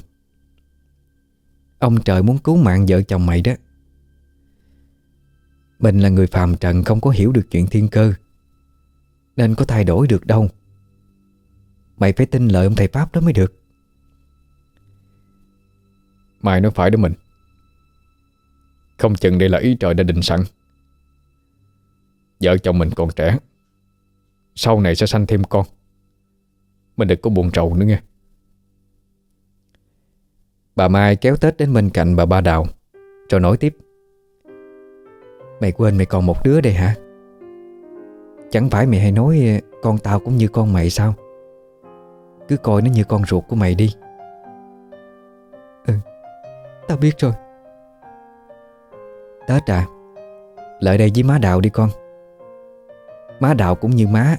Ông trời muốn cứu mạng vợ chồng mày đó. Mình là người phàm trần, không có hiểu được chuyện thiên cơ. Nên có thay đổi được đâu. Mày phải tin lời ông thầy Pháp đó mới được. Mai nói phải đó mình. Không chừng đây là ý trời đã định sẵn. Vợ chồng mình còn trẻ. Sau này sẽ sanh thêm con. Mình đừng có buồn trầu nữa nghe. Bà Mai kéo Tết đến bên cạnh bà Ba Đào Rồi nói tiếp. Mày quên mày còn một đứa đây hả? Chẳng phải mày hay nói ờ, Con tao cũng như con mày sao? Cứ coi nó như con ruột của mày đi. Ừ Tao biết rồi. Tết à Lại đây với má Đào đi con. Má Đào cũng như má.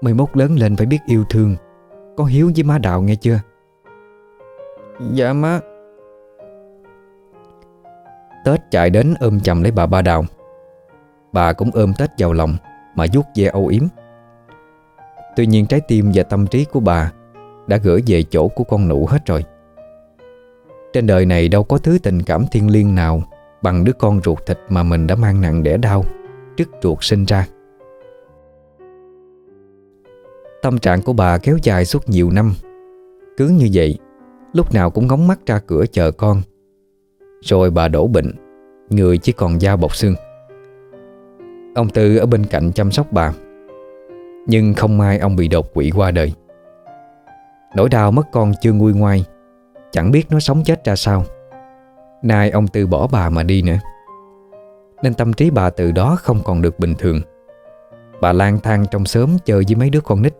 Mày mốt lớn lên phải biết yêu thương. Có hiếu với má Đào nghe chưa? Dạ má. Tết chạy đến ôm chầm lấy bà ba đào. Bà cũng ôm Tết vào lòng Mà vuốt ve âu yếm. Tuy nhiên trái tim và tâm trí của bà Đã gửi về chỗ của con nụ hết rồi. Trên đời này đâu có thứ tình cảm thiên liêng nào Bằng đứa con ruột thịt mà mình đã mang nặng đẻ đau Trước ruột sinh ra. Tâm trạng của bà kéo dài suốt nhiều năm. Cứ như vậy, Lúc nào cũng ngóng mắt ra cửa chờ con. Rồi bà đổ bệnh, Người chỉ còn da bọc xương. Ông Tư ở bên cạnh chăm sóc bà, Nhưng không may ông bị đột quỵ qua đời. Nỗi đau mất con chưa nguôi ngoai, Chẳng biết nó sống chết ra sao. Nay ông Tư bỏ bà mà đi nữa. Nên tâm trí bà từ đó không còn được bình thường. Bà lang thang trong xóm chơi với mấy đứa con nít.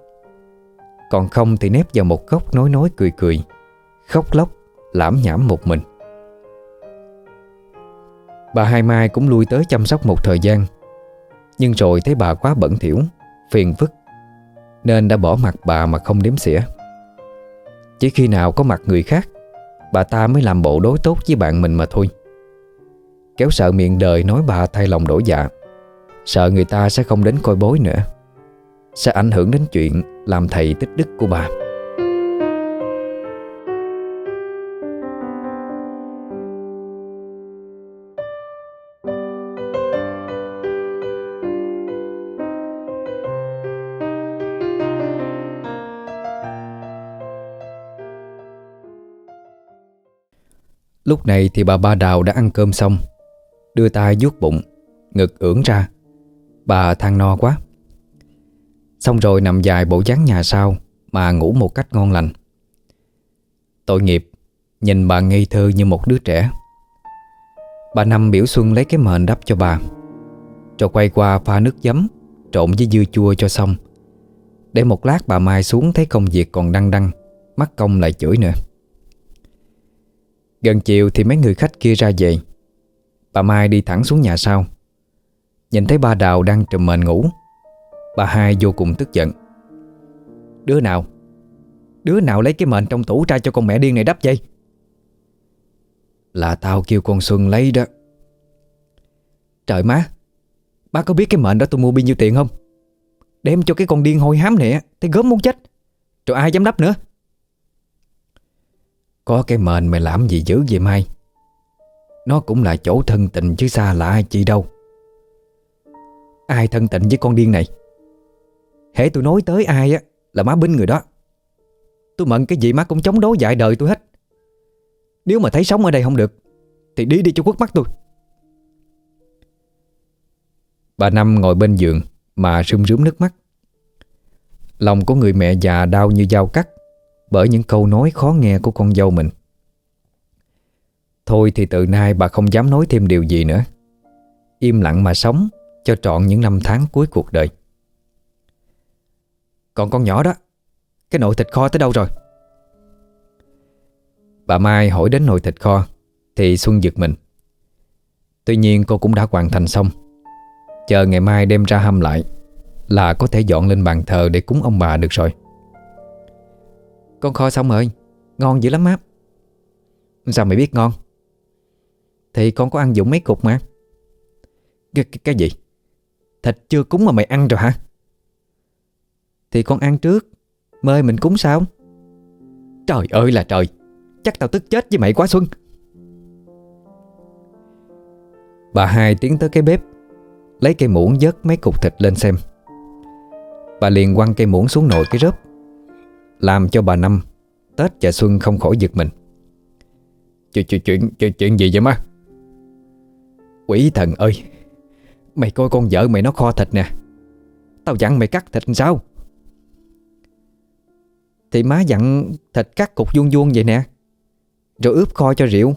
Còn không thì nép vào một góc nói nói cười cười, Khóc lóc, Lãm nhảm một mình. Bà Hai Mai cũng lui tới chăm sóc một thời gian. Nhưng rồi thấy bà quá bẩn thỉu, Phiền phức, Nên đã bỏ mặt bà mà không đếm xỉa. Chỉ khi nào có mặt người khác, Bà ta mới làm bộ đối tốt với bạn mình mà thôi. Kéo sợ miệng đời nói bà thay lòng đổi dạ Sợ người ta sẽ không đến coi bối nữa, Sẽ ảnh hưởng đến chuyện Làm thầy tích đức của bà. Lúc này thì bà ba đào đã ăn cơm xong. Đưa tay vuốt bụng, Ngực ưỡn ra. Bà than no quá. Xong rồi nằm dài bộ dáng nhà sau Mà ngủ một cách ngon lành. Tội nghiệp, Nhìn bà ngây thơ như một đứa trẻ. Bà Năm biểu Xuân lấy cái mền đắp cho bà. Rồi quay qua pha nước giấm, Trộn với dưa chua cho xong. Để một lát bà Mai xuống thấy công việc còn đăng đăng, Mắt công lại chửi nữa. Gần chiều thì mấy người khách kia ra về. Bà Mai đi thẳng xuống nhà sau. Nhìn thấy ba Đào đang trùm mền ngủ, Bà hai vô cùng tức giận. Đứa nào? Đứa nào lấy cái mền trong tủ ra cho con mẹ điên này đắp vậy? Là tao kêu con Xuân lấy đó. Trời má ba có biết cái mệnh đó tôi mua bao nhiêu tiền không? Đem cho cái con điên hôi hám này Thấy gớm muốn chết. Rồi ai dám đắp nữa? Có cái mền mày làm gì dữ vậy Mai? Nó cũng là chỗ thân tình chứ xa là ai chi đâu. Ai thân tình với con điên này? Hễ tôi nói tới ai á, Là má binh người đó. Tôi mận cái gì má cũng chống đối dại đời tôi hết. Nếu mà thấy sống ở đây không được, Thì đi đi cho quất mắt tôi Bà Năm ngồi bên giường Mà rưng rướm nước mắt. Lòng của người mẹ già đau như dao cắt. Bởi những câu nói khó nghe của con dâu mình. Thôi thì từ nay bà không dám nói thêm điều gì nữa. Im lặng mà sống Cho trọn những năm tháng cuối cuộc đời. Còn con nhỏ đó, Cái nồi thịt kho tới đâu rồi? Bà Mai hỏi đến nồi thịt kho Thì Xuân giật mình. Tuy nhiên cô cũng đã hoàn thành xong. Chờ ngày mai đem ra hâm lại Là có thể dọn lên bàn thờ để cúng ông bà được rồi. Con kho xong rồi. Ngon dữ lắm má Sao mày biết ngon? Thì con có ăn dũng mấy cục mà. Cái, cái, cái gì? Thịt chưa cúng mà mày ăn rồi hả? Thì con ăn trước. Mời mình cúng sao? Trời ơi là trời. Chắc tao tức chết với mày quá Xuân. Bà hai tiến tới cái bếp. Lấy cây muỗng dớt mấy cục thịt lên xem. Bà liền quăng cây muỗng xuống nồi cái rớp. Làm cho bà Năm Tết và Xuân không khỏi giật mình. Chuyện, chuyện, chuyện, chuyện gì vậy má? Quỷ thần ơi Mày coi con vợ mày nó kho thịt nè. Tao dặn mày cắt thịt sao? Thì má dặn thịt cắt cục vuông vuông vậy nè Rồi ướp kho cho rượu.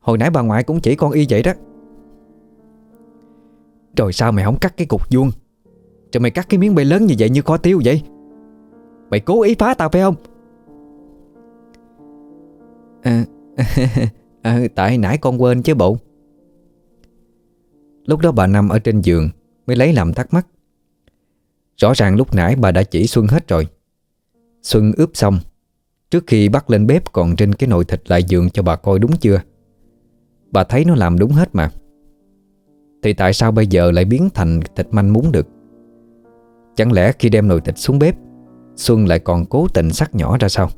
Hồi nãy bà ngoại cũng chỉ con y vậy đó. Rồi sao mày không cắt cái cục vuông? Rồi mày cắt cái miếng bê lớn như vậy như kho tiêu vậy? Mày cố ý phá tao phải không? À, à, Tại nãy con quên chứ bộ. Lúc đó bà nằm ở trên giường Mới lấy làm thắc mắc. Rõ ràng lúc nãy bà đã chỉ Xuân hết rồi. Xuân ướp xong Trước khi bắt lên bếp còn trên cái nồi thịt lại giường cho bà coi đúng chưa? Bà thấy nó làm đúng hết mà. Thì tại sao bây giờ lại biến thành thịt manh muốn được? Chẳng lẽ khi đem nồi thịt xuống bếp Xuân lại còn cố tình sắc nhỏ ra sao?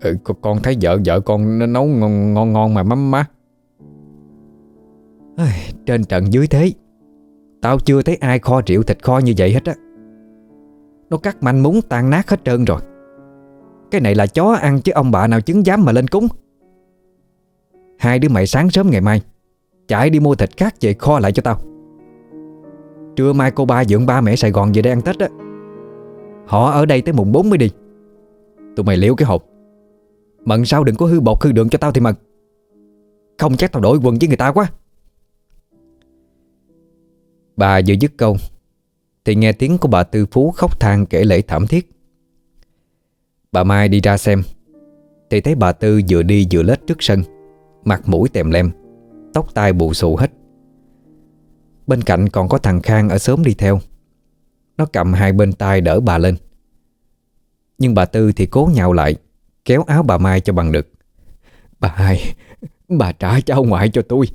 Ừ, Con thấy vợ vợ con nấu ngon ngon, ngon mà mắm má. Trên trận dưới thế. Tao chưa thấy ai kho rượu thịt kho như vậy hết á. Nó cắt manh muốn tan nát hết trơn rồi. Cái này là chó ăn chứ ông bà nào chứng dám mà lên cúng. Hai đứa mày sáng sớm ngày mai Chạy đi mua thịt khác về kho lại cho tao. Trưa mai cô ba dưỡng ba mẹ Sài Gòn về đây ăn Tết á. Họ ở đây tới mùng 4 mới đi. Tụi mày liễu cái hộp Mận sao đừng có hư bột hư đường cho tao thì mận. Không chắc tao đổi quần với người ta quá. Bà vừa dứt câu, Thì nghe tiếng của bà Tư Phú khóc than kể lễ thảm thiết. Bà Mai đi ra xem, Thì thấy bà Tư vừa đi vừa lết trước sân, Mặt mũi tèm lem, Tóc tai bù xù hết. Bên cạnh còn có thằng Khang ở sớm đi theo. Nó cầm hai bên tay đỡ bà lên. Nhưng bà Tư thì cố nhào lại, Kéo áo bà Mai cho bằng được. Bà hai, Bà trả cháu ngoại cho tôi.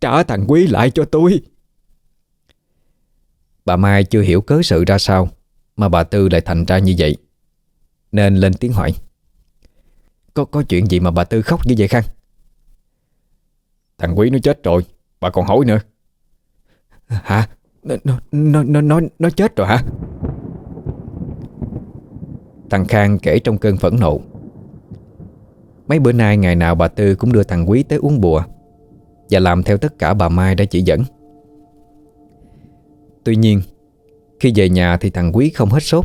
Trả thằng Quý lại cho tôi. Bà Mai chưa hiểu cớ sự ra sao Mà bà Tư lại thành ra như vậy. Nên lên tiếng hỏi. Có có chuyện gì mà bà Tư khóc như vậy Khang? Thằng Quý nó chết rồi, Bà còn hỏi nữa. Hả? Nó, nó, nó, nó, nó chết rồi hả? Thằng Khang kể trong cơn phẫn nộ. Mấy bữa nay ngày nào bà Tư cũng đưa thằng Quý tới uống bùa Và làm theo tất cả bà Mai đã chỉ dẫn. Tuy nhiên Khi về nhà thì thằng Quý không hết sốt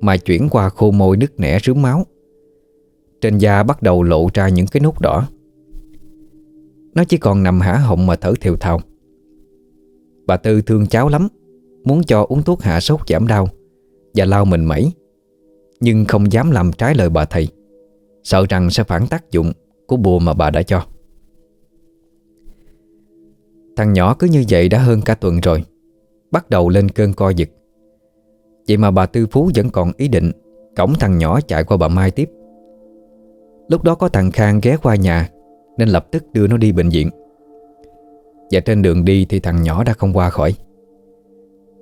Mà chuyển qua khô môi nứt nẻ rướm máu. Trên da bắt đầu lộ ra những cái nốt đỏ. Nó chỉ còn nằm hả họng mà thở thiều thào. Bà Tư thương cháu lắm, Muốn cho uống thuốc hạ sốt giảm đau Và lau mình mẩy, Nhưng không dám làm trái lời bà thầy. Sợ rằng sẽ phản tác dụng Của bùa mà bà đã cho. Thằng nhỏ cứ như vậy đã hơn cả tuần rồi, Bắt đầu lên cơn co giật. Vậy mà bà Tư Phú vẫn còn ý định Cổng thằng nhỏ chạy qua bà Mai tiếp. Lúc đó có thằng Khang ghé qua nhà, Nên lập tức đưa nó đi bệnh viện. Và trên đường đi thì thằng nhỏ đã không qua khỏi.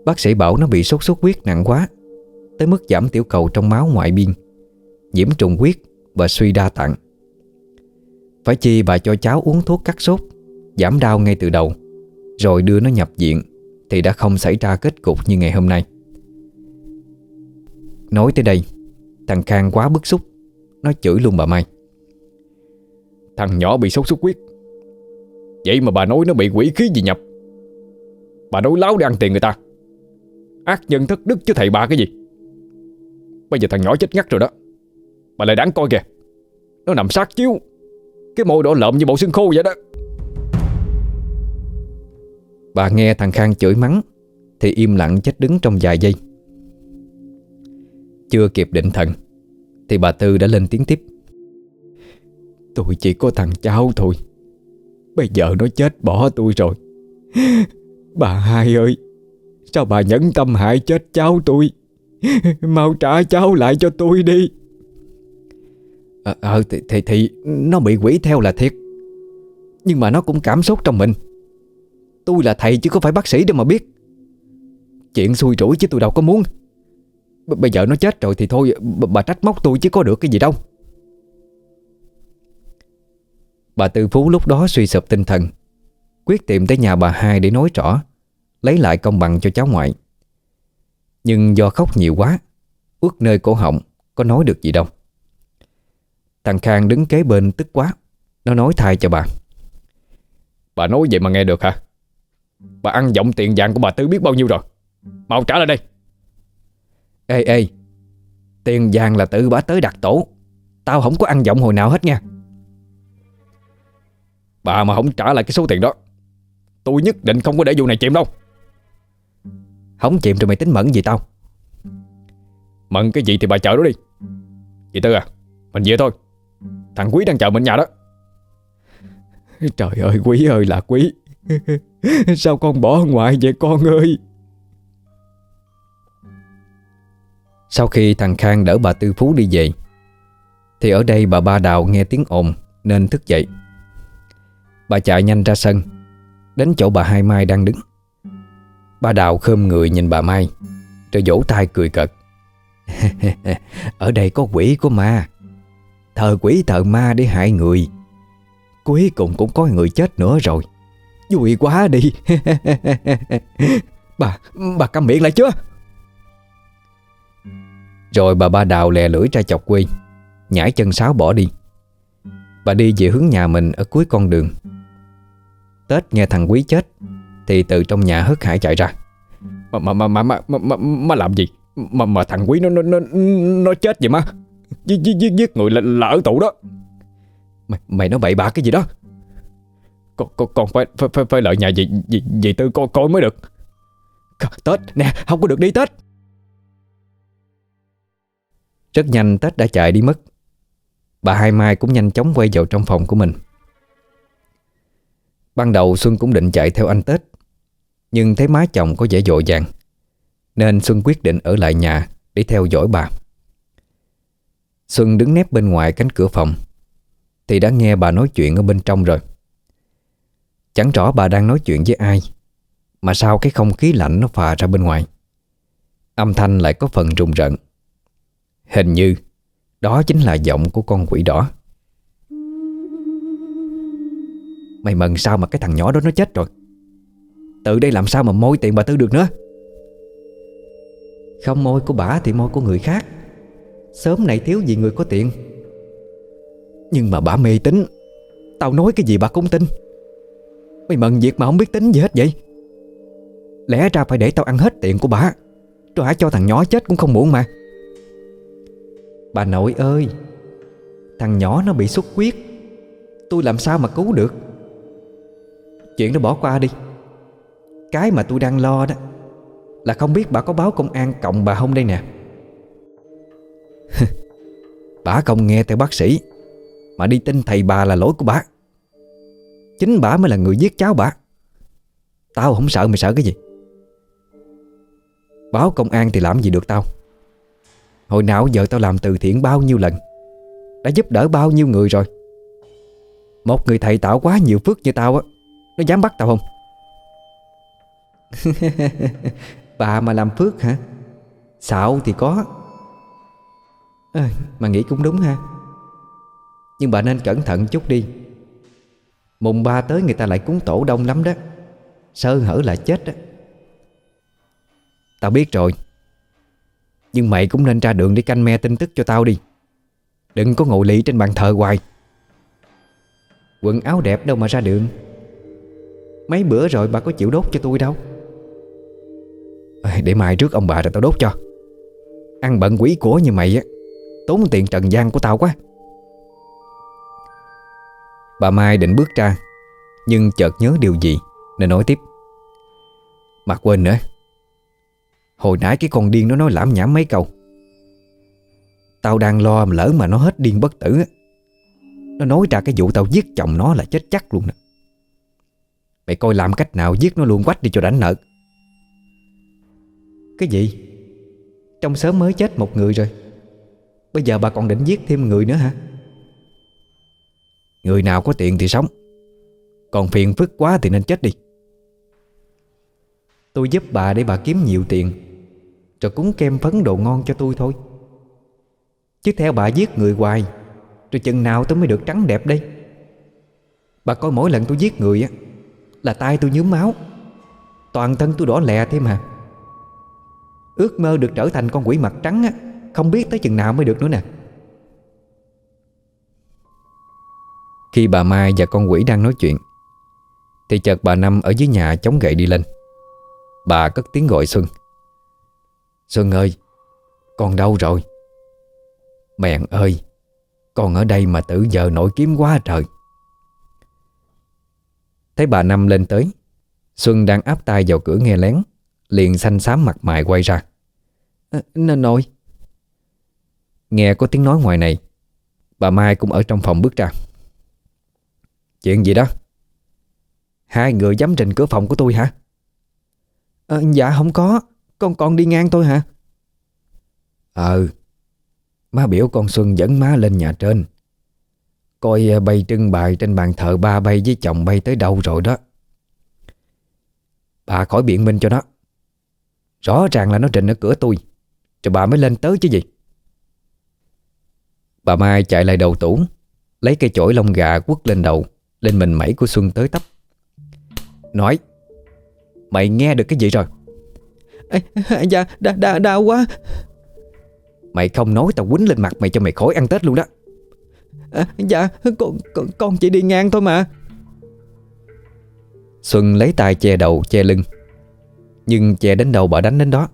Bác sĩ bảo nó bị sốt xuất huyết nặng quá, Tới mức giảm tiểu cầu trong máu ngoại biên, Nhiễm trùng huyết và suy đa tạng. Phải chi bà cho cháu uống thuốc cắt sốt, Giảm đau ngay từ đầu, Rồi đưa nó nhập viện Thì đã không xảy ra kết cục như ngày hôm nay. Nói tới đây, Thằng Khang quá bức xúc, Nó chửi luôn bà Mai. Thằng nhỏ bị sốt xuất huyết Vậy mà bà nói nó bị quỷ khí gì nhập? Bà nói láo để ăn tiền người ta. Ác nhân thất đức chứ thầy bà cái gì? Bây giờ thằng nhỏ chết ngắt rồi đó. Bà lại đáng coi kìa. Nó nằm sát chiếu. Cái môi đỏ lợm như bộ xương khô vậy đó. Bà nghe thằng Khang chửi mắng, Thì im lặng chết đứng trong vài giây. Chưa kịp định thần, Thì bà Tư đã lên tiếng tiếp. Tôi chỉ có thằng cháu thôi. Bây giờ nó chết bỏ tôi rồi. Bà hai ơi Sao bà nhẫn tâm hại chết cháu tôi? Mau trả cháu lại cho tôi đi. Ờ à, thì, thì, thì Nó bị quỷ theo là thiệt. Nhưng mà nó cũng cảm xúc trong mình. Tôi là thầy chứ có phải bác sĩ đâu mà biết. Chuyện xui rủi chứ tôi đâu có muốn. B Bây giờ nó chết rồi thì thôi Bà trách móc tôi chứ có được cái gì đâu. Bà Tư Phú lúc đó suy sụp tinh thần. Quyết tìm tới nhà bà hai để nói rõ Lấy lại công bằng cho cháu ngoại. Nhưng do khóc nhiều quá Ướt nơi cổ họng Có nói được gì đâu. Thằng Khang đứng kế bên tức quá Nó nói thay cho bà. Bà nói vậy mà nghe được hả? Bà ăn giọng tiền vàng của bà Tư biết bao nhiêu rồi. Mau trả lại đây. Ê ê Tiền vàng là tự bà tới đặt tổ. Tao không có ăn giọng hồi nào hết nha Bà mà không trả lại cái số tiền đó, Tôi nhất định không có để vụ này chìm đâu. Không chìm rồi mày tính mẫn gì tao? Mận cái gì thì bà chờ đó đi. Chị Tư à Mình về thôi. Thằng Quý đang chờ mình nhà đó. Trời ơi, Quý ơi là Quý. Sao con bỏ ngoại vậy con ơi? Sau khi thằng Khang đỡ bà Tư Phú đi về, Thì ở đây bà Ba Đào nghe tiếng ồn Nên thức dậy. Bà chạy nhanh ra sân. Đến chỗ bà Hai Mai đang đứng. Ba Đào khơm người nhìn bà Mai Rồi vỗ tay cười cợt. Ở đây có quỷ của ma. Thờ quỷ thờ ma để hại người. Cuối cùng cũng có người chết nữa rồi. Vui quá đi. Bà, bà câm miệng lại chưa Rồi bà ba đào lè lưỡi ra chọc quê Nhảy chân sáo bỏ đi. Bà đi về hướng nhà mình ở cuối con đường. Tết nghe thằng Quý chết Thì từ trong nhà hớt hải chạy ra. Mà mà mà mà mà, mà, mà, mà làm gì? Mà mà thằng Quý nó nó nó, nó chết vậy mà. Giết, giết, giết, giết người là, là ở tủ đó. Mày, mày nói bậy bạ cái gì đó? Con, con, con phải, phải, phải, phải lợi nhà gì gì gì Tư coi, con mới được. Tết nè không có được đi Tết. Rất nhanh Tết đã chạy đi mất. Bà Hai Mai cũng nhanh chóng quay vào trong phòng của mình. Ban đầu Xuân cũng định chạy theo anh Tết, Nhưng thấy má chồng có vẻ dội vàng Nên Xuân quyết định ở lại nhà Để theo dõi bà. Xuân đứng nép bên ngoài cánh cửa phòng, Thì đã nghe bà nói chuyện ở bên trong rồi. Chẳng rõ bà đang nói chuyện với ai, Mà sao cái không khí lạnh nó phà ra bên ngoài. Âm thanh lại có phần rùng rợn. Hình như Đó chính là giọng của con quỷ đỏ. Mày mần sao mà cái thằng nhỏ đó nó chết rồi? Tự đây làm sao mà môi tiền bà Tư được nữa? Không môi của bà thì môi của người khác. Sớm này thiếu gì người có tiền. Nhưng mà bà mê tính Tao nói cái gì bà cũng tin. Mày mần việc mà không biết tính gì hết vậy? Lẽ ra phải để tao ăn hết tiền của bà. Trả cho thằng nhỏ chết cũng không muộn mà. Bà nội ơi, Thằng nhỏ nó bị xuất huyết. Tôi làm sao mà cứu được? Chuyện đó bỏ qua đi. Cái mà tôi đang lo đó Là không biết bà có báo công an cộng bà không đây nè. Bà không nghe theo bác sĩ, Mà đi tin thầy bà là lỗi của bà. Chính bà mới là người giết cháu bà. Tao không sợ mày sợ cái gì. Báo công an thì làm gì được tao? Hồi nào giờ tao làm từ thiện bao nhiêu lần, Đã giúp đỡ bao nhiêu người rồi. Một người thầy tạo quá nhiều phước như tao á nó dám bắt tao không? Bà mà làm phước hả? Xạo thì có. À, Mà nghĩ cũng đúng ha. Nhưng bà nên cẩn thận chút đi. Mùng ba tới người ta lại cúng tổ đông lắm đó. Sơ hở là chết đó Tao biết rồi. Nhưng mày cũng nên ra đường đi canh me tin tức cho tao đi. Đừng có ngồi lì trên bàn thờ hoài. Quần áo đẹp đâu mà ra đường. Mấy bữa rồi bà có chịu đốt cho tôi đâu. Để mai trước ông bà rồi tao đốt cho. Ăn bận quỷ của như mày á, Tốn tiền trần gian của tao quá. Bà Mai định bước ra, Nhưng chợt nhớ điều gì, Nên nói tiếp. Mà quên nữa, Hồi nãy cái con điên nó nói lãm nhảm mấy câu. Tao đang lo mà lỡ mà nó hết điên bất tử Nó nói ra cái vụ tao giết chồng nó là chết chắc luôn nè. Mày coi làm cách nào giết nó luôn quách đi cho đánh nợ. Cái gì? Trong sớm mới chết một người rồi. Bây giờ bà còn định giết thêm người nữa hả? Người nào có tiền thì sống. Còn phiền phức quá thì nên chết đi. Tôi giúp bà để bà kiếm nhiều tiền, Rồi cúng kem phấn đồ ngon cho tôi thôi. Chứ theo bà giết người hoài, Rồi chừng nào tôi mới được trắng đẹp đây? Bà coi mỗi lần tôi giết người á là tay tôi nhúm máu. Toàn thân tôi đỏ lè thế mà. Ước mơ được trở thành con quỷ mặt trắng á, Không biết tới chừng nào mới được nữa nè. Khi bà Mai và con quỷ đang nói chuyện, Thì chợt bà Năm ở dưới nhà chống gậy đi lên. Bà cất tiếng gọi Xuân. Xuân ơi, Con đâu rồi? Mẹn ơi, Con ở đây mà tử giờ nổi kiếm quá trời. Thấy bà Năm lên tới Xuân đang áp tay vào cửa nghe lén Liền xanh xám mặt mày quay ra. À, Nội. Nghe có tiếng nói ngoài này Bà Mai cũng ở trong phòng bước ra. Chuyện gì đó? Hai người dám trình cửa phòng của tôi hả? À, Dạ không có Con con đi ngang tôi hả? Ờ. Má biểu con Xuân dẫn má lên nhà trên Coi à, bay trưng bày trên bàn thờ ba bay với chồng bay tới đâu rồi đó. Bà khỏi biện minh cho nó. Rõ ràng là nó trình ở cửa tôi. Rồi bà mới lên tới chứ gì. Bà Mai chạy lại đầu tủ Lấy cây chổi lông gà quất lên đầu Lên mình mẩy của Xuân tới tấp. Nói Mày nghe được cái gì rồi? Ê, Dạ đa, đa, đau quá. Mày không nói tao quýnh lên mặt mày cho mày khỏi ăn Tết luôn đó à, Dạ con, con, con chỉ đi ngang thôi mà. Xuân lấy tay che đầu che lưng. Nhưng che đến đầu bà đánh đến đó.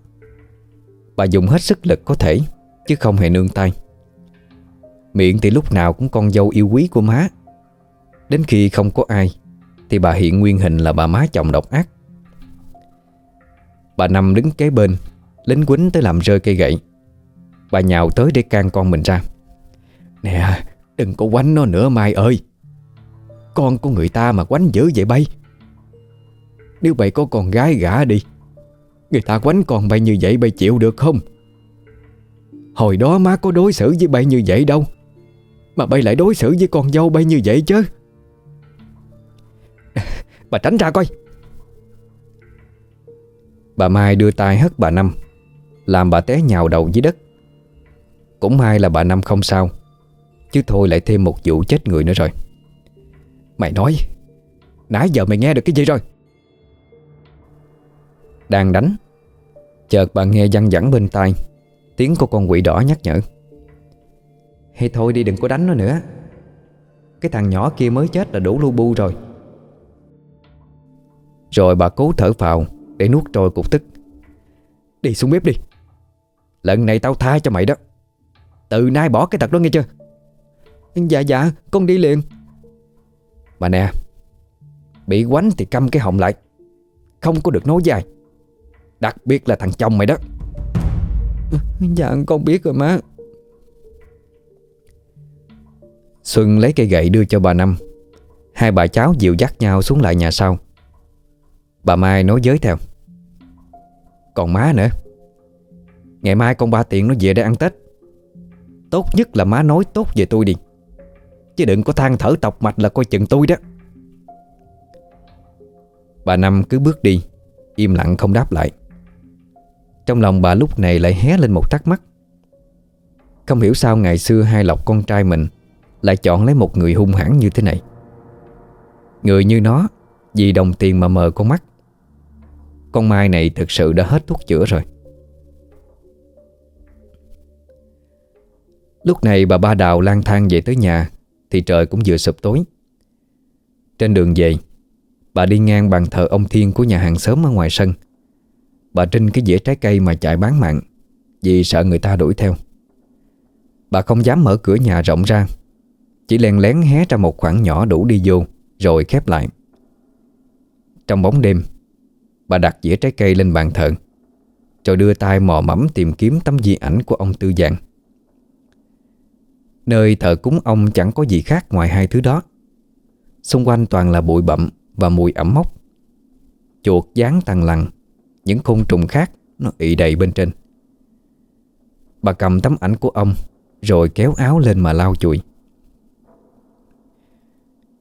Bà dùng hết sức lực có thể Chứ không hề nương tay. Miệng thì lúc nào cũng con dâu yêu quý của má. Đến khi không có ai Thì bà hiện nguyên hình là bà má chồng độc ác. Bà nằm đứng kế bên Lính quýnh tới làm rơi cây gậy. Bà nhào tới để can con mình ra. Nè Đừng có quánh nó nữa, Mai ơi. Con của người ta mà quánh dữ vậy bay. Nếu bay có con gái gả đi, Người ta quánh con bay như vậy bay chịu được không? Hồi đó má có đối xử với bay như vậy đâu, Mà bay lại đối xử với con dâu bay như vậy chứ. Bà tránh ra coi. Bà Mai đưa tay hất bà Năm, Làm bà té nhào đầu dưới đất. Cũng may là bà Năm không sao. Chứ thôi lại thêm một vụ chết người nữa rồi. Mày nói, Nãy giờ mày nghe được cái gì rồi? Đang đánh, Chợt bà nghe văng vẳng bên tai, Tiếng của con quỷ đỏ nhắc nhở. Hay thôi đi đừng có đánh nó nữa. Cái thằng nhỏ kia mới chết là đủ lu bu rồi. Rồi bà cố thở vào Để nuốt trôi cục tức. Đi xuống bếp đi. Lần này tao tha cho mày đó. Từ nay bỏ cái tật đó nghe chưa? Dạ dạ con đi liền. Mà nè Bị quánh thì câm cái họng lại. Không có được nói dài. Đặc biệt là thằng chồng mày đó. Dạ con biết rồi má. Xuân lấy cây gậy đưa cho bà Năm. Hai bà cháu dịu dắt nhau xuống lại nhà sau. Bà Mai nói giới theo. Còn má nữa. Ngày mai con ba tiện nó về để ăn Tết. Tốt nhất là má nói tốt về tôi đi Chứ đừng có than thở tọc mạch là coi chừng tôi đó. Bà Năm cứ bước đi, Im lặng không đáp lại. Trong lòng bà lúc này lại hé lên một thắc mắc. Không hiểu sao ngày xưa hai lọc con trai mình Lại chọn lấy một người hung hãn như thế này. Người như nó, Vì đồng tiền mà mờ con mắt. Con Mai này thực sự đã hết thuốc chữa rồi. Lúc này bà ba đào lang thang về tới nhà thì trời cũng vừa sụp tối. Trên đường về, Bà đi ngang bàn thờ ông Thiên của nhà hàng xóm ở ngoài sân. Bà Trinh cái dĩa trái cây mà chạy bán mạng Vì sợ người ta đuổi theo. Bà không dám mở cửa nhà rộng ra, Chỉ len lén hé ra một khoảng nhỏ đủ đi vô Rồi khép lại. Trong bóng đêm, Bà đặt dĩa trái cây lên bàn thờ, Rồi đưa tay mò mẫm tìm kiếm tấm di ảnh của ông Tư Dạng Nơi thờ cúng ông chẳng có gì khác ngoài hai thứ đó. Xung quanh toàn là bụi bặm và mùi ẩm mốc. Chuột dán tăng lằn, Những côn trùng khác, Nó ị đầy bên trên. Bà cầm tấm ảnh của ông, Rồi kéo áo lên mà lau chùi.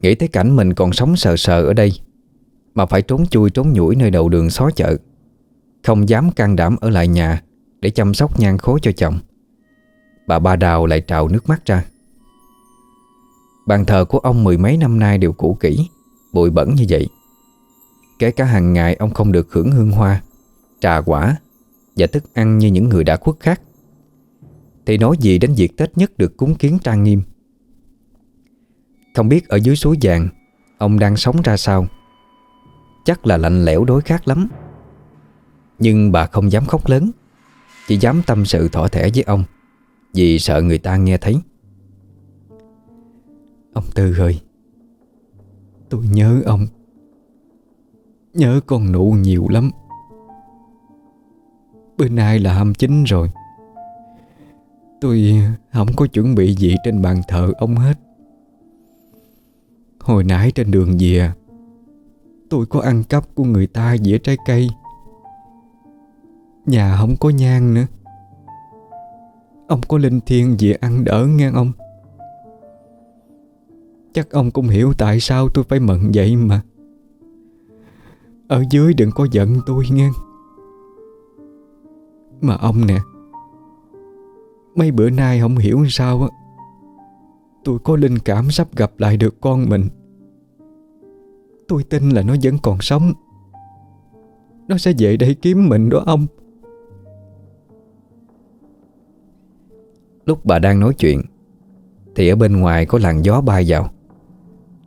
Nghĩ tới cảnh mình còn sống sờ sờ ở đây, Mà phải trốn chui trốn nhủi nơi đầu đường xó chợ, Không dám can đảm ở lại nhà Để chăm sóc nhan khố cho chồng. Bà ba đào lại trào nước mắt ra. Bàn thờ của ông mười mấy năm nay đều cũ kỹ, Bụi bẩn như vậy. Kể cả hàng ngày ông không được hưởng hương hoa, Trà quả Và thức ăn như những người đã khuất khác. Thì nói gì đến việc Tết nhất được cúng kiến trang nghiêm? Không biết ở dưới suối vàng, Ông đang sống ra sao? Chắc là lạnh lẽo đối khác lắm. Nhưng bà không dám khóc lớn, Chỉ dám tâm sự thỏ thẻ với ông. Vì sợ người ta nghe thấy. Ông Tư ơi, Tôi nhớ ông. Nhớ con nụ nhiều lắm. Bữa nay là 29 rồi. Tôi không có chuẩn bị gì trên bàn thờ ông hết. Hồi nãy trên đường về, Tôi có ăn cắp của người ta dĩa trái cây. Nhà không có nhang nữa. Ông có linh thiêng gì ăn đỡ nghe ông? Chắc ông cũng hiểu tại sao tôi phải mận vậy mà. Ở dưới đừng có giận tôi nghe. Mà ông nè, Mấy bữa nay không hiểu sao á, Tôi có linh cảm sắp gặp lại được con mình. Tôi tin là nó vẫn còn sống. Nó sẽ về đây kiếm mình đó ông. Lúc bà đang nói chuyện, Thì ở bên ngoài có làn gió bay vào,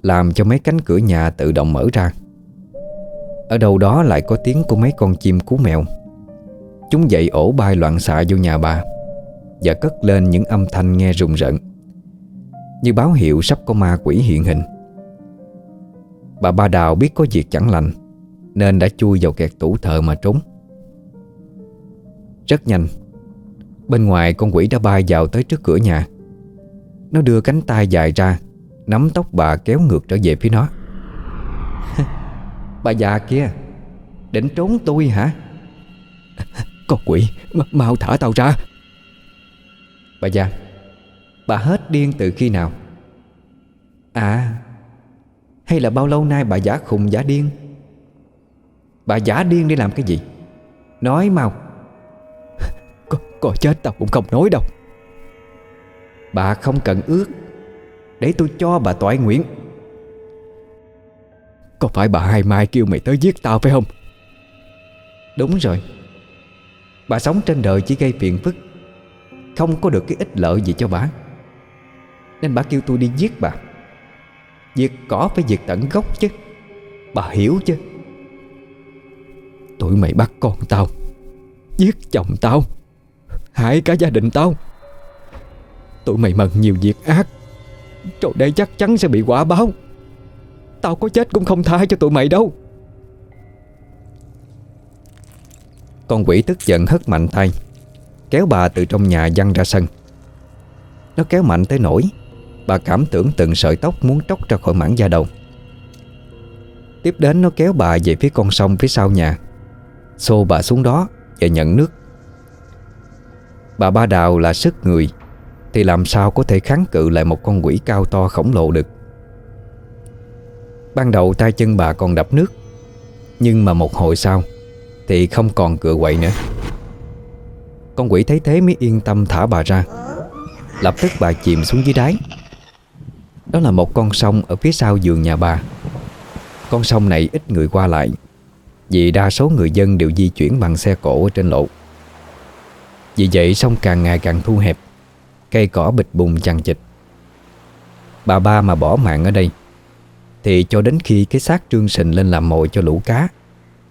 làm cho mấy cánh cửa nhà tự động mở ra. Ở đâu đó lại có tiếng của mấy con chim cú mèo. Chúng dậy ổ bay loạn xạ vô nhà bà Và cất lên những âm thanh nghe rùng rợn, Như báo hiệu sắp có ma quỷ hiện hình. Bà ba đào biết có việc chẳng lành, Nên đã chui vào kẹt tủ thờ mà trốn. Rất nhanh Bên ngoài con quỷ đã bay vào tới trước cửa nhà. Nó đưa cánh tay dài ra, Nắm tóc bà kéo ngược trở về phía nó. Bà già kia, Định trốn tôi hả? Con quỷ Mau thả tao ra. Bà già, Bà hết điên từ khi nào? À Hay là bao lâu nay bà giả khùng giả điên? Bà giả điên để làm cái gì? Nói mau. Có, có chết tao cũng không nói đâu. Bà không cần ước. Để tôi cho bà toại nguyện. Có phải bà Hai Mai kêu mày tới giết tao phải không? Đúng rồi. Bà sống trên đời chỉ gây phiền phức. Không có được cái ích lợi gì cho bà. Nên bà kêu tôi đi giết bà. Diệt cỏ phải diệt tận gốc chứ. Bà hiểu chứ. Tụi mày bắt con tao. Giết chồng tao. Hại cả gia đình tao. Tụi mày mần nhiều việc ác. Rồi đây chắc chắn sẽ bị quả báo. Tao có chết cũng không tha cho tụi mày đâu. Con quỷ tức giận hất mạnh tay Kéo bà từ trong nhà văng ra sân. Nó kéo mạnh tới nổi, Bà cảm tưởng từng sợi tóc muốn tróc ra khỏi mảng da đầu. Tiếp đến nó kéo bà về phía con sông phía sau nhà Xô bà xuống đó Và nhận nước Bà ba đào là sức người, Thì làm sao có thể kháng cự lại một con quỷ cao to khổng lồ được? Ban đầu tay chân bà còn đập nước, Nhưng mà một hồi sau Thì không còn cựa quậy nữa. Con quỷ thấy thế mới yên tâm thả bà ra. Lập tức bà chìm xuống dưới đáy. Đó là một con sông ở phía sau giường nhà bà. Con sông này ít người qua lại, Vì đa số người dân đều di chuyển bằng xe cổ ở trên lộ. Vì vậy sông càng ngày càng thu hẹp, Cây cỏ bịch bùng chằng chịt. Bà ba mà bỏ mạng ở đây, Thì cho đến khi cái xác trương sình lên làm mồi cho lũ cá,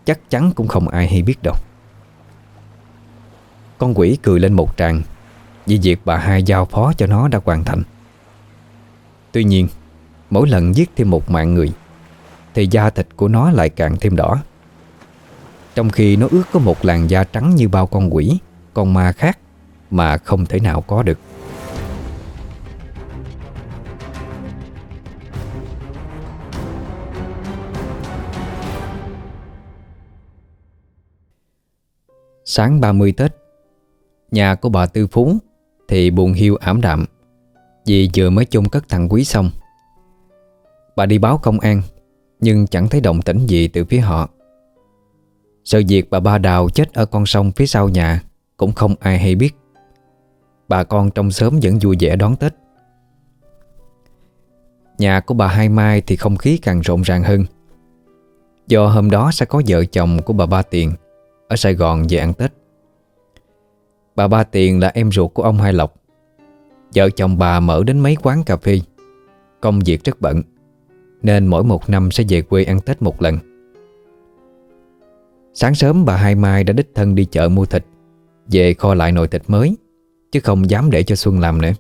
Chắc chắn cũng không ai hay biết đâu. Con quỷ cười lên một tràng Vì việc bà hai giao phó cho nó đã hoàn thành. Tuy nhiên, Mỗi lần giết thêm một mạng người, Thì da thịt của nó lại càng thêm đỏ. Trong khi nó ước có một làn da trắng như bao con quỷ con ma khác Mà không thể nào có được. Sáng 30 Tết, Nhà của bà Tư Phú Thì buồn hiu ảm đạm Vì vừa mới chung cất thằng quý xong. Bà đi báo công an, Nhưng chẳng thấy động tĩnh gì từ phía họ. Sự việc bà ba đào chết ở con sông phía sau nhà cũng không ai hay biết. Bà con trong xóm vẫn vui vẻ đón Tết. Nhà của bà Hai Mai thì không khí càng rộn ràng hơn. Do hôm đó sẽ có vợ chồng của bà Ba Tiền Ở Sài Gòn về ăn Tết. Bà Ba Tiền là em ruột của ông Hai Lộc. Vợ chồng bà mở đến mấy quán cà phê. Công việc rất bận, Nên mỗi một năm sẽ về quê ăn Tết một lần. Sáng sớm bà Hai Mai đã đích thân đi chợ mua thịt. Về kho lại nồi thịt mới, Chứ không dám để cho Xuân làm nữa.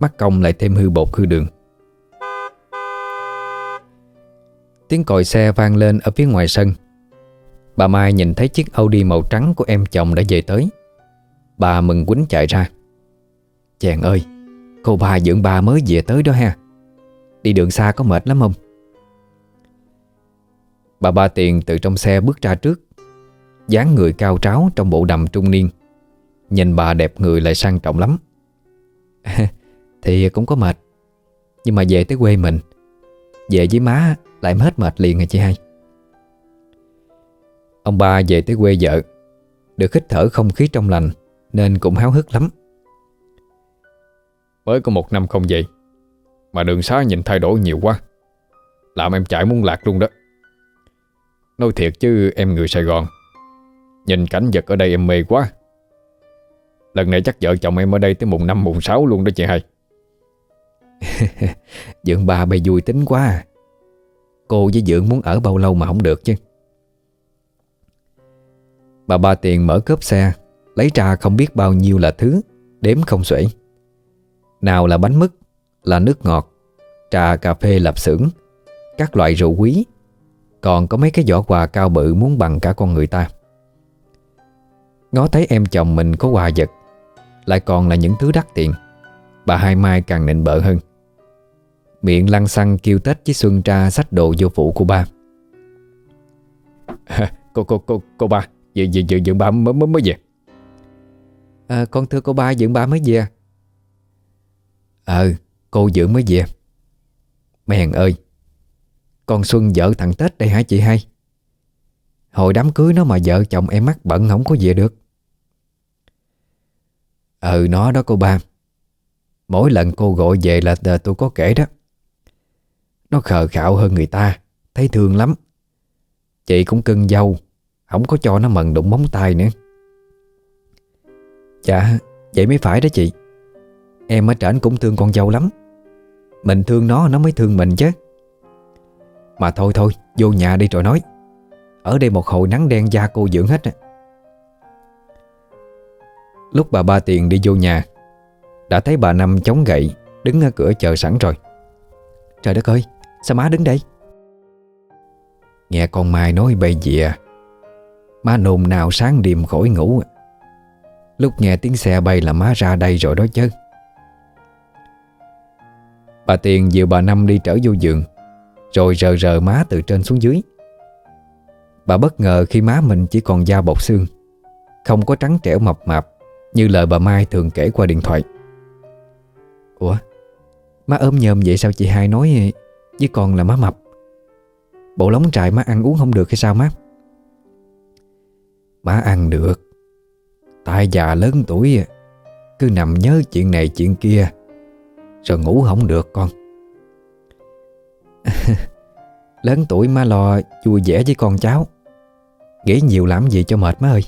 Mắc công lại thêm hư bột hư đường. Tiếng còi xe vang lên ở phía ngoài sân. Bà Mai nhìn thấy chiếc Audi màu trắng của em chồng đã về tới. Bà mừng quýnh chạy ra. Chàng ơi, Cô bà dưỡng bà mới về tới đó ha. Đi đường xa có mệt lắm không? Bà ba tiền từ trong xe bước ra trước, dáng người cao tráo trong bộ đầm trung niên. Nhìn bà đẹp người lại sang trọng lắm. Thì cũng có mệt. Nhưng mà về tới quê mình, Về với má lại hết mệt liền hả chị hai? Ông ba về tới quê vợ, Được hít thở không khí trong lành, Nên cũng háo hức lắm. Mới có một năm không vậy Mà đường xá nhìn thay đổi nhiều quá. Làm em chạy muốn lạc luôn đó. Nói thiệt chứ, em người Sài Gòn, Nhìn cảnh vật ở đây em mê quá. Lần này chắc vợ chồng em ở đây tới mùng 5 mùng 6 luôn đó chị hai. Dượng bà bày vui tính quá à. Cô với Dượng muốn ở bao lâu mà không được chứ? Bà ba tiền mở cốp xe, Lấy ra không biết bao nhiêu là thứ, Đếm không xuể. Nào là bánh mứt, Là nước ngọt, Trà cà phê lạp xưởng, Các loại rượu quý. Còn có mấy cái giỏ quà cao bự muốn bằng cả con người ta. Ngó thấy em chồng mình có quà vật lại còn là những thứ đắt tiền. Bà Hai Mai càng nịnh bợ hơn. Miệng lăng xăng kêu Tết với Xuân tra sách đồ vô phụ của ba. Cô cô cô cô ba Dự dự dự dự ba mới mới mới về. À, Con thưa cô ba dưỡng ba mới về. Ờ cô dưỡng mới về. Mèn ơi Con Xuân vợ thằng Tết đây hả chị hai? Hồi đám cưới nó mà vợ chồng em mắc bận không có về được Ừ nó đó cô ba. Mỗi lần cô gọi về là tôi có kể đó. Nó khờ khạo hơn người ta, Thấy thương lắm. Chị cũng cưng dâu, Không có cho nó mần đụng móng tay nữa. Dạ Vậy mới phải đó chị. Em ở trển cũng thương con dâu lắm. Mình thương nó nó mới thương mình chứ. Mà thôi thôi, Vô nhà đi rồi nói. Ở đây một hồi nắng đen da cô dưỡng hết á. Lúc bà ba tiền đi vô nhà, Đã thấy bà Năm chống gậy, Đứng ở cửa chờ sẵn rồi. Trời đất ơi, Sao má đứng đây? Nghe con Mai nói bây dịa Má nôn nào sáng đêm khỏi ngủ. Lúc nghe tiếng xe bay là má ra đây rồi đó chứ. Bà Tiền dìu bà Năm đi trở vô giường, Rồi rờ rờ má từ trên xuống dưới. Bà bất ngờ khi má mình chỉ còn da bọc xương, Không có trắng trẻo mập mạp. Như lời bà Mai thường kể qua điện thoại. Ủa? Má ốm nhơm vậy sao chị hai nói Với con là má mập? Bộ lóng trại má ăn uống không được hay sao má? Má ăn được. Tại già lớn tuổi, Cứ nằm nhớ chuyện này chuyện kia, Rồi ngủ không được con. Lớn tuổi má lo vui vẻ với con cháu. Nghĩ nhiều làm gì cho mệt má ơi.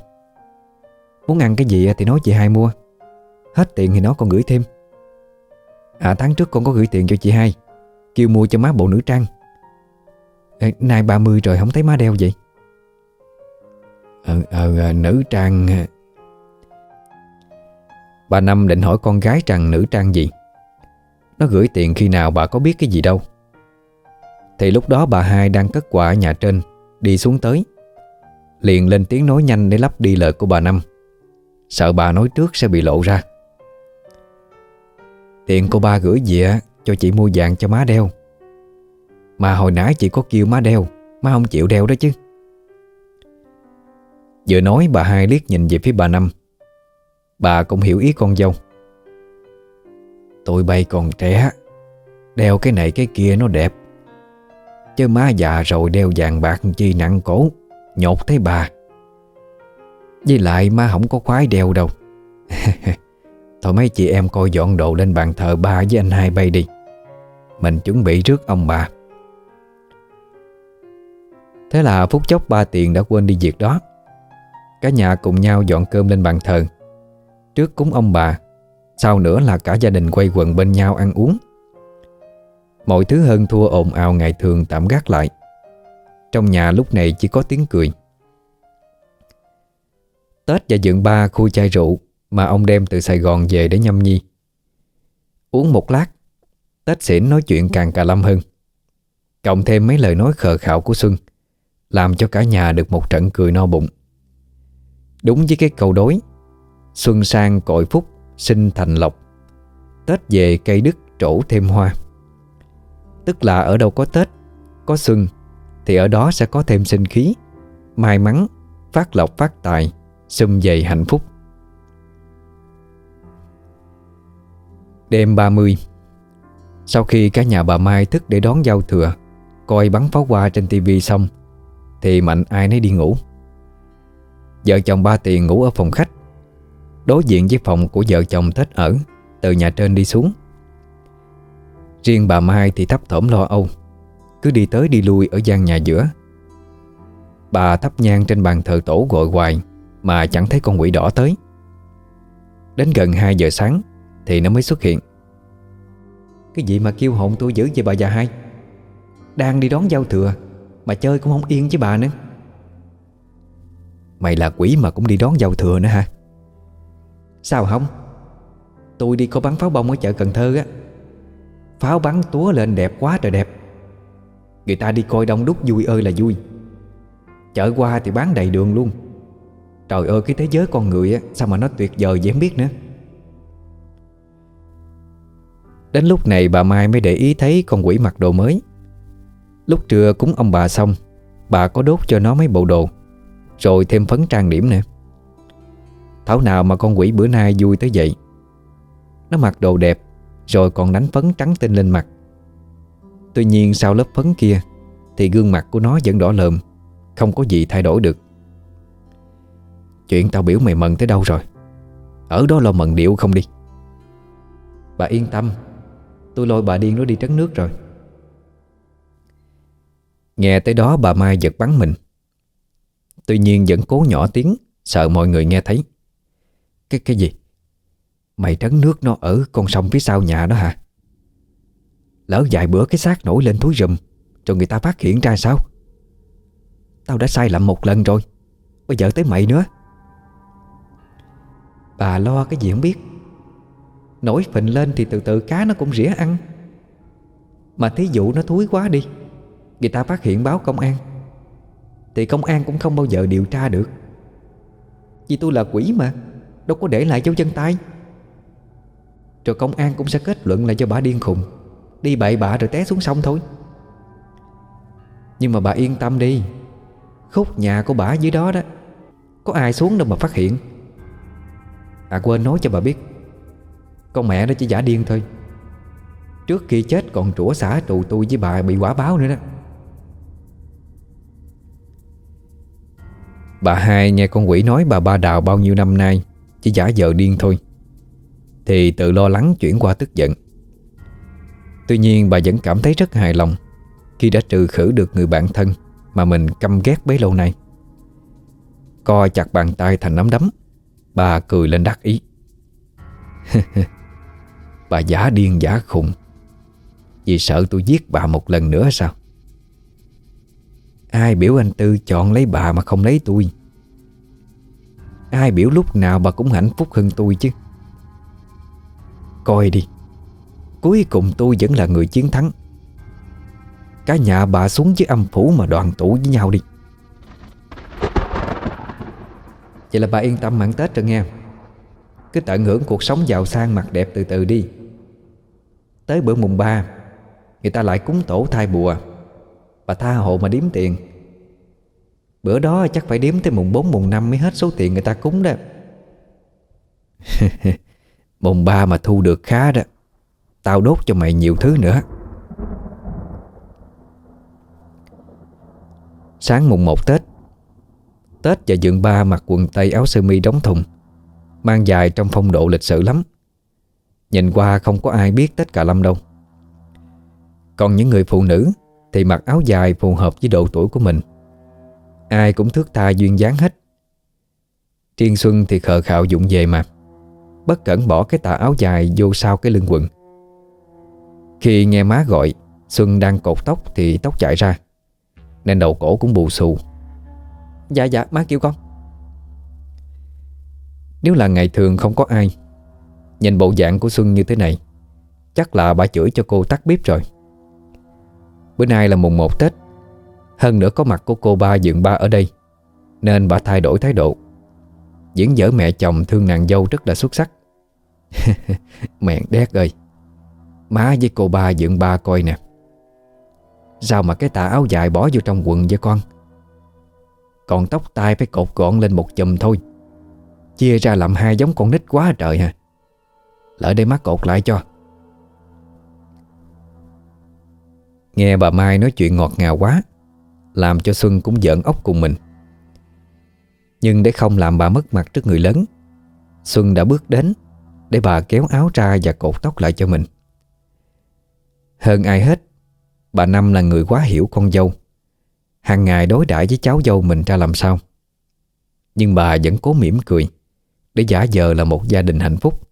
Muốn ăn cái gì thì nói chị hai mua. Hết tiền thì nó còn gửi thêm. À tháng trước con có gửi tiền cho chị hai. Kêu mua cho má bộ nữ trang. Ê, Nay 30 rồi không thấy má đeo vậy? Ờ, ờ, ờ nữ trang ờ. Bà Năm định hỏi con gái rằng nữ trang gì? Nó gửi tiền khi nào bà có biết cái gì đâu. Thì lúc đó bà hai đang cất quà ở nhà trên Đi xuống tới. Liền lên tiếng nói nhanh để lắp đi lời của bà Năm. Sợ bà nói trước sẽ bị lộ ra. Tiền cô ba gửi về cho chị mua vàng cho má đeo. Mà hồi nãy chị có kêu má đeo, Má không chịu đeo đó chứ. Vừa nói bà hai liếc nhìn về phía bà Năm. Bà cũng hiểu ý con dâu. Tụi bay còn trẻ, Đeo cái này cái kia nó đẹp. Chứ má già rồi đeo vàng bạc chi nặng cổ, Nhột thấy bà. Với lại má không có khoái đeo đâu. Thôi mấy chị em coi dọn đồ lên bàn thờ ba với anh hai bay đi. Mình chuẩn bị trước ông bà. Thế là phút chốc ba tiền đã quên đi việc đó. Cả nhà cùng nhau dọn cơm lên bàn thờ. Trước cúng ông bà, Sau nữa là cả gia đình quay quần bên nhau ăn uống. Mọi thứ hơn thua ồn ào ngày thường tạm gác lại. Trong nhà lúc này chỉ có tiếng cười. Tết và dựng ba khu chai rượu Mà ông đem từ Sài Gòn về để nhâm nhi. Uống một lát, Tết xỉn nói chuyện càng cà lâm hơn. Cộng thêm mấy lời nói khờ khạo của Xuân, Làm cho cả nhà được một trận cười no bụng. Đúng với cái câu đối, Xuân sang cội phúc, sinh thành lộc. Tết về cây đức trổ thêm hoa. Tức là ở đâu có Tết, Có xuân, Thì ở đó sẽ có thêm sinh khí, May mắn, Phát lộc phát tài. Xung dày hạnh phúc. Đêm 30 Sau khi cả nhà bà Mai thức để đón giao thừa, Coi bắn pháo hoa trên tivi xong, Thì Mạnh ai nấy đi ngủ. Vợ chồng ba tiền ngủ ở phòng khách, Đối diện với phòng của vợ chồng Tết ở, Từ nhà trên đi xuống. Riêng bà Mai thì thấp thỏm lo âu, Cứ đi tới đi lui ở gian nhà giữa. Bà thắp nhang trên bàn thờ tổ gọi hoài mà chẳng thấy con quỷ đỏ tới. Đến gần 2 giờ sáng Thì nó mới xuất hiện. Cái gì mà kêu hồn tôi dữ vậy bà già hai, Đang đi đón giao thừa, Mà chơi cũng không yên với bà nữa. Mày là quỷ mà cũng đi đón giao thừa nữa hả? Sao không? Tôi đi có bắn pháo bông ở chợ Cần Thơ á. Pháo bắn túa lên đẹp quá trời đẹp. Người ta đi coi đông đúc vui ơi là vui. Chợ qua thì bán đầy đường luôn. Trời ơi, cái thế giới con người á, Sao mà nó tuyệt vời vậy không biết nữa. Đến lúc này bà Mai mới để ý thấy con quỷ mặc đồ mới. Lúc trưa cúng ông bà xong, Bà có đốt cho nó mấy bộ đồ, Rồi thêm phấn trang điểm nữa. Thảo nào mà con quỷ bữa nay vui tới vậy? Nó mặc đồ đẹp, Rồi còn đánh phấn trắng tinh lên mặt. Tuy nhiên sau lớp phấn kia, Thì gương mặt của nó vẫn đỏ lợm Không có gì thay đổi được. Chuyện tao biểu mày mần tới đâu rồi? Ở đó lo mần điệu không đi. Bà yên tâm, Tôi lôi bà điên nó đi trấn nước rồi. Nghe tới đó bà Mai giật bắn mình. Tuy nhiên vẫn cố nhỏ tiếng, Sợ mọi người nghe thấy. Cái cái gì? Mày trấn nước nó ở con sông phía sau nhà đó hả? Lỡ vài bữa cái xác nổi lên túi rùm, Rồi người ta phát hiện ra sao? Tao đã sai lầm một lần rồi, Bây giờ tới mày nữa. Bà lo cái gì không biết. Nổi phình lên thì từ từ cá nó cũng rỉa ăn. Mà thí dụ nó thúi quá đi, Người ta phát hiện báo công an. Thì công an cũng không bao giờ điều tra được. Vì tôi là quỷ mà, Đâu có để lại dấu chân tay. Rồi công an cũng sẽ kết luận là cho bà điên khùng. Đi bậy bạ rồi té xuống sông thôi. Nhưng mà bà yên tâm đi, Khúc nhà của bà dưới đó đó, Có ai xuống đâu mà phát hiện. À quên nói cho bà biết. Con mẹ nó chỉ giả điên thôi. Trước khi chết còn trũa xả tù tôi với bà bị quả báo nữa đó. Bà hai nghe con quỷ nói bà ba đào bao nhiêu năm nay, Chỉ giả vờ điên thôi. Thì tự lo lắng chuyển qua tức giận. Tuy nhiên bà vẫn cảm thấy rất hài lòng Khi đã trừ khử được người bạn thân Mà mình căm ghét bấy lâu nay. Co chặt bàn tay thành nắm đấm. Bà cười lên đắc ý. Bà giả điên giả khùng. Vì sợ tôi giết bà một lần nữa sao? Ai biểu anh Tư chọn lấy bà mà không lấy tôi? Ai biểu lúc nào bà cũng hạnh phúc hơn tôi chứ? Coi đi. Cuối cùng tôi vẫn là người chiến thắng. Cả nhà bà xuống với âm phủ mà đoàn tụ với nhau đi. Vậy là bà yên tâm mặn Tết rồi nghe. Cứ tận hưởng cuộc sống giàu sang mặt đẹp từ từ đi. Tới bữa mùng 3 Người ta lại cúng tổ thai bùa. Bà tha hộ mà điếm tiền. Bữa đó chắc phải điếm tới mùng 4 mùng 5 Mới hết số tiền người ta cúng đó. Mùng 3 mà thu được khá đó. Tao đốt cho mày nhiều thứ nữa. Sáng mùng 1 Tết Tết và dượng ba mặc quần tây áo sơ mi đóng thùng, Mang dài trong phong độ lịch sự lắm. Nhìn qua không có ai biết Tết Cà Lâm đâu. Còn những người phụ nữ Thì mặc áo dài phù hợp với độ tuổi của mình. Ai cũng thước tha duyên dáng hết. Triên Xuân thì khờ khạo dụng về mà, Bất cẩn bỏ cái tà áo dài vô sau cái lưng quần. Khi nghe má gọi, Xuân đang cột tóc thì tóc chạy ra, Nên đầu cổ cũng bù xù. Dạ dạ má kêu con. Nếu là ngày thường không có ai, Nhìn bộ dạng của Xuân như thế này, Chắc là bà chửi cho cô tắt bếp rồi. Bữa nay là mùng 1 Tết, Hơn nữa có mặt của cô ba dượng ba ở đây, Nên bà thay đổi thái độ. Diễn dở mẹ chồng thương nàng dâu rất là xuất sắc. Mẹ đét ơi. Má với cô ba dượng ba coi nè. Sao mà cái tà áo dài bỏ vô trong quần vậy con? Còn tóc tai phải cột gọn lên một chùm thôi. Chia ra làm hai giống con nít quá trời hả Lỡ đây má cột lại cho. Nghe bà Mai nói chuyện ngọt ngào quá, Làm cho Xuân cũng giận ốc cùng mình. Nhưng để không làm bà mất mặt trước người lớn, Xuân đã bước đến Để bà kéo áo ra và cột tóc lại cho mình. Hơn ai hết, Bà Năm là người quá hiểu con dâu hàng ngày đối đãi với cháu dâu mình ra làm sao? Nhưng bà vẫn cố mỉm cười, Để giả vờ là một gia đình hạnh phúc,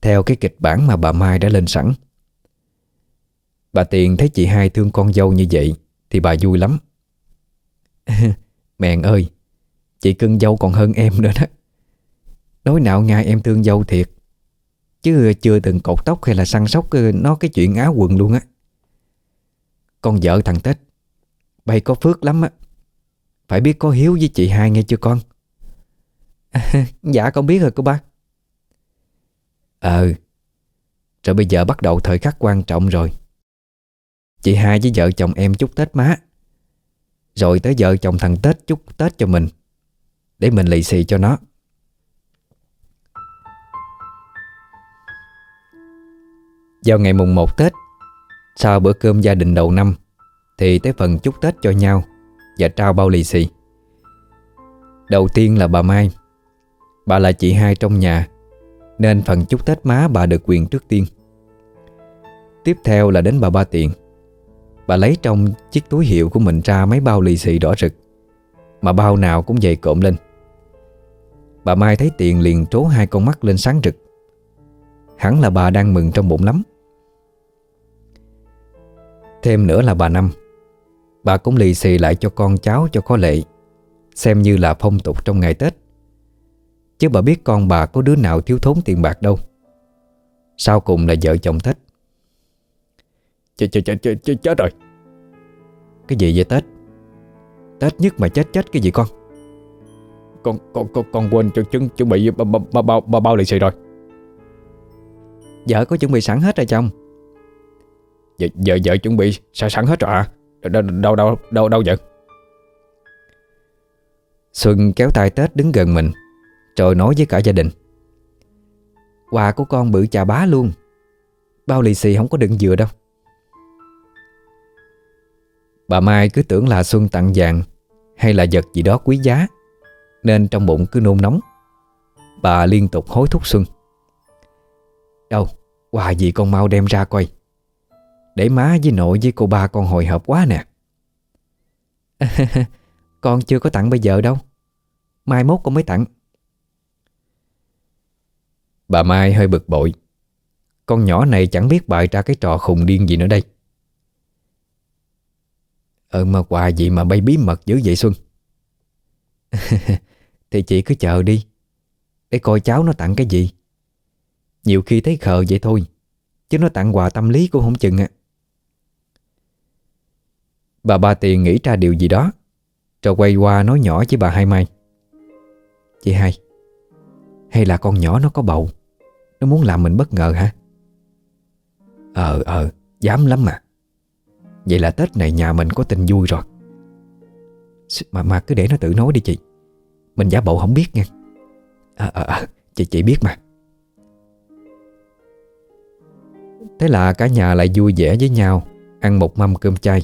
Theo cái kịch bản mà bà Mai đã lên sẵn. Bà Tiền thấy chị hai thương con dâu như vậy Thì bà vui lắm. Mèn ơi, Chị cưng dâu còn hơn em nữa đó. Nói nào ngay em thương dâu thiệt, Chứ chưa từng cột tóc hay là săn sóc ờ, Nó cái chuyện áo quần luôn á. Con vợ thằng Tết bày có phước lắm á. Phải biết có hiếu với chị hai nghe chưa con? Dạ con biết rồi, cô bác Ờ Rồi bây giờ bắt đầu thời khắc quan trọng rồi. Chị hai với vợ chồng em chúc Tết má. Rồi tới vợ chồng thằng Tết chúc Tết cho mình. Để mình lì xì cho nó. Vào ngày mùng 1 Tết, Sau bữa cơm gia đình đầu năm thì tới phần chúc Tết cho nhau Và trao bao lì xì. Đầu tiên là bà Mai. Bà là chị hai trong nhà, Nên phần chúc Tết má bà được quyền trước tiên. Tiếp theo là đến bà Ba Tiền Bà lấy trong chiếc túi hiệu của mình ra mấy bao lì xì đỏ rực, Mà bao nào cũng dày cộm lên. Bà Mai thấy tiền liền trố hai con mắt lên sáng rực. Hẳn là bà đang mừng trong bụng lắm. Thêm nữa là bà Năm. Bà cũng lì xì lại cho con cháu cho có lệ Xem như là phong tục trong ngày Tết. Chứ bà biết con bà có đứa nào thiếu thốn tiền bạc đâu. Sau cùng là vợ chồng Tết. Chết, chết, chết, chết, chết rồi. Cái gì vậy Tết? Tết nhất mà chết chết cái gì con? Con con con, con quên cho chuẩn chuẩn bị bao bao bao, bao, bao lì xì rồi. Vợ có chuẩn bị sẵn hết rồi chồng. Vợ, vợ, vợ chuẩn bị sẵn sẵn hết rồi à Đâu đâu đâu đâu, đâu vậy Xuân kéo tay Tết đứng gần mình Rồi nói với cả gia đình. Quà của con bự chà bá luôn Bao lì xì không có đựng dừa đâu. Bà Mai cứ tưởng là Xuân tặng vàng Hay là vật gì đó quý giá Nên trong bụng cứ nôn nóng. Bà liên tục hối thúc Xuân. Đâu Quà gì con mau đem ra coi. Để má với nội với cô ba con hồi hộp quá nè. Con chưa có tặng bây giờ đâu. Mai mốt con mới tặng. Bà Mai hơi bực bội. Con nhỏ này chẳng biết bày ra cái trò khùng điên gì nữa đây. Ừ mà quà gì mà bay bí mật dữ vậy Xuân? Thì chị cứ chờ đi. Để coi cháu nó tặng cái gì. Nhiều khi thấy khờ vậy thôi, Chứ nó tặng quà tâm lý cũng không chừng à Bà Ba Tiền nghĩ ra điều gì đó. Rồi quay qua nói nhỏ với bà Hai Mai. Chị Hai, Hay là con nhỏ nó có bầu? Nó muốn làm mình bất ngờ hả? Ờ ờ Dám lắm mà. Vậy là Tết này nhà mình có tin vui rồi. Mà mà cứ để nó tự nói đi chị. Mình giả bộ không biết nha. Ờ ờ ờ Chị chị biết mà. Thế là cả nhà lại vui vẻ với nhau, Ăn một mâm cơm chay.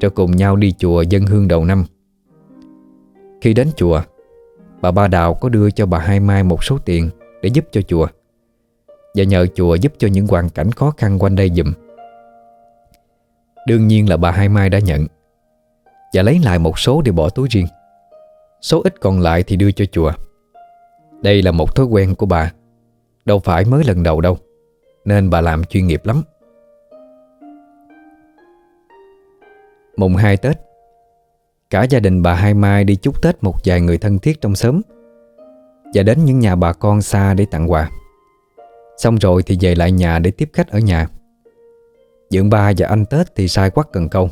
Rồi cùng nhau đi chùa dân hương đầu năm. Khi đến chùa, Bà Ba Đào có đưa cho bà Hai Mai một số tiền Để giúp cho chùa, Và nhờ chùa giúp cho những hoàn cảnh khó khăn quanh đây dùm Đương nhiên là bà Hai Mai đã nhận, Và lấy lại một số để bỏ túi riêng. Số ít còn lại thì đưa cho chùa. Đây là một thói quen của bà, Đâu phải mới lần đầu đâu, Nên bà làm chuyên nghiệp lắm. Mùng 2 Tết. Cả gia đình bà Hai Mai đi chúc Tết một vài người thân thiết trong xóm Và đến những nhà bà con xa để tặng quà. Xong rồi thì về lại nhà để tiếp khách ở nhà. Dượng ba và anh Tết thì sai quắc cần câu.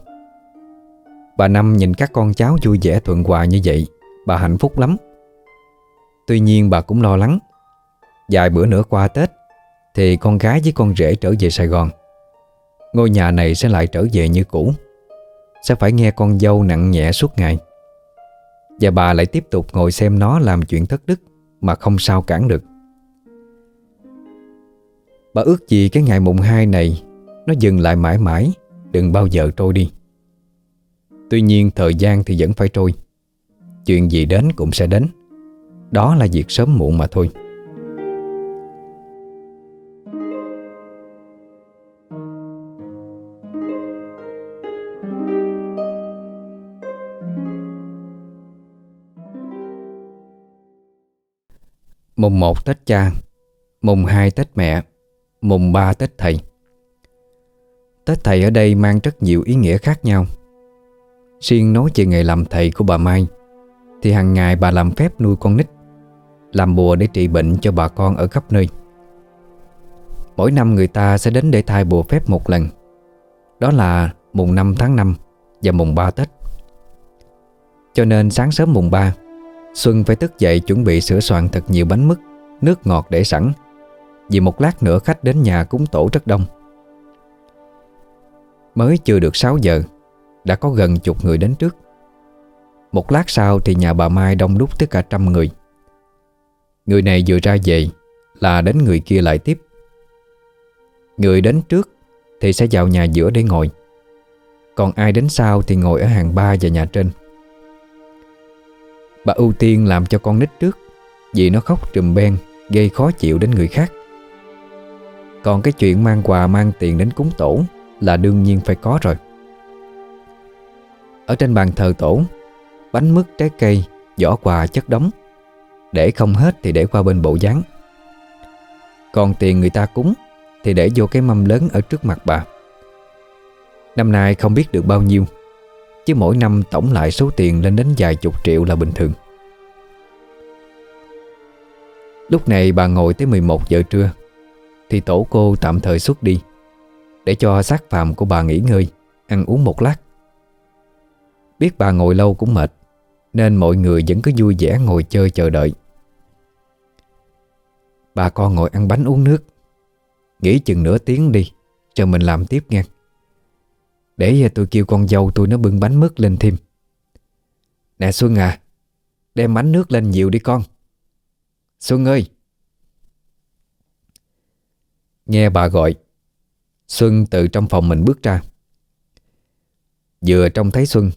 Bà Năm nhìn các con cháu vui vẻ thuận hòa như vậy, Bà hạnh phúc lắm. Tuy nhiên bà cũng lo lắng, Vài bữa nữa qua Tết Thì con gái với con rể trở về Sài Gòn. Ngôi nhà này sẽ lại trở về như cũ. Sẽ phải nghe con dâu nặng nhẹ suốt ngày. Và bà lại tiếp tục ngồi xem nó làm chuyện thất đức Mà không sao cản được. Bà ước gì cái ngày mùng 2 này Nó dừng lại mãi mãi, Đừng bao giờ trôi đi. Tuy nhiên thời gian thì vẫn phải trôi. Chuyện gì đến cũng sẽ đến. Đó là việc sớm muộn mà thôi. Mùng 1 Tết cha, Mùng 2 Tết mẹ, Mùng 3 Tết thầy. Tết thầy ở đây mang rất nhiều ý nghĩa khác nhau. Riêng nói về nghề làm thầy của bà Mai, Thì hàng ngày bà làm phép nuôi con nít, Làm bùa để trị bệnh cho bà con ở khắp nơi. Mỗi năm người ta sẽ đến để thay bùa phép một lần. Đó là mùng 5 tháng 5 và mùng 3 Tết. Cho nên sáng sớm mùng 3 Xuân phải thức dậy chuẩn bị sửa soạn thật nhiều bánh mứt, Nước ngọt để sẵn. Vì một lát nữa khách đến nhà cúng tổ rất đông. Mới chưa được 6 giờ, Đã có gần chục người đến trước. Một lát sau thì nhà bà Mai đông đúc tới cả trăm người. Người này vừa ra về Là đến người kia lại tiếp. Người đến trước Thì sẽ vào nhà giữa để ngồi. Còn ai đến sau thì ngồi ở hàng ba và nhà trên. Bà ưu tiên làm cho con nít trước, Vì nó khóc trùm ben Gây khó chịu đến người khác. Còn cái chuyện mang quà mang tiền đến cúng tổ Là đương nhiên phải có rồi. Ở trên bàn thờ tổ, Bánh mứt, trái cây, Giỏ quà chất đóng. Để không hết thì để qua bên bộ dáng. Còn tiền người ta cúng Thì để vô cái mâm lớn ở trước mặt bà. Năm nay không biết được bao nhiêu. Chứ mỗi năm tổng lại số tiền lên đến vài chục triệu là bình thường. Lúc này bà ngồi tới 11 giờ trưa, Thì tổ cô tạm thời xuất đi, Để cho xác phạm của bà nghỉ ngơi, Ăn uống một lát. Biết bà ngồi lâu cũng mệt, Nên mọi người vẫn cứ vui vẻ ngồi chơi chờ đợi. Bà con ngồi ăn bánh uống nước, Nghỉ chừng nửa tiếng đi, chờ mình làm tiếp nghe. Để tôi kêu con dâu tôi nó bưng bánh mứt lên thêm. Nè Xuân à Đem bánh nước lên nhiều đi con. Xuân ơi. Nghe bà gọi, Xuân từ trong phòng mình bước ra. Vừa trông thấy Xuân,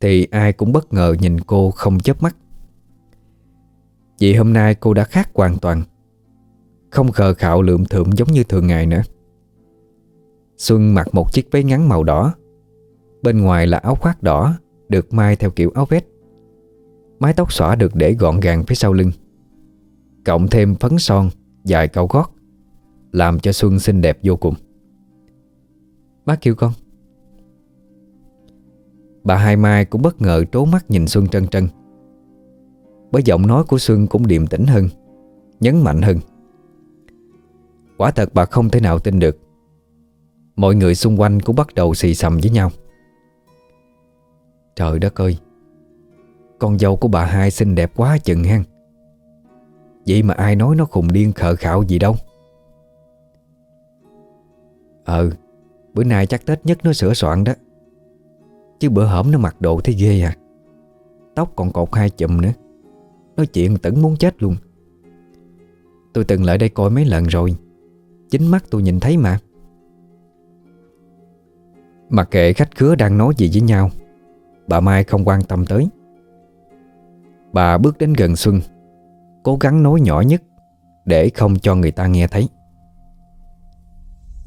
Thì ai cũng bất ngờ nhìn cô không chớp mắt. Vì hôm nay cô đã khác hoàn toàn. Không khờ khạo lượm thượm giống như thường ngày nữa. Xuân mặc một chiếc váy ngắn màu đỏ. Bên ngoài là áo khoác đỏ, Được may theo kiểu áo vest. Mái tóc xõa được để gọn gàng phía sau lưng. Cộng thêm phấn son, Dài cao gót, Làm cho Xuân xinh đẹp vô cùng. Bác kêu con. Bà Hai Mai cũng bất ngờ trố mắt nhìn Xuân trân trân. Bởi giọng nói của Xuân cũng điềm tĩnh hơn, Nhấn mạnh hơn. Quả thật bà không thể nào tin được. Mọi người xung quanh cũng bắt đầu xì xầm với nhau. Trời đất ơi, Con dâu của bà hai xinh đẹp quá chừng hen. Vậy mà ai nói nó khùng điên khờ khạo gì đâu. Ờ Bữa nay chắc Tết nhất nó sửa soạn đó. Chứ bữa hổm nó mặc đồ thấy ghê à. Tóc còn cột hai chùm nữa. Nói chuyện tẩn muốn chết luôn. Tôi từng lại đây coi mấy lần rồi. Chính mắt tôi nhìn thấy mà. Mặc kệ khách khứa đang nói gì với nhau, Bà Mai không quan tâm tới. Bà bước đến gần Xuân, Cố gắng nói nhỏ nhất Để không cho người ta nghe thấy.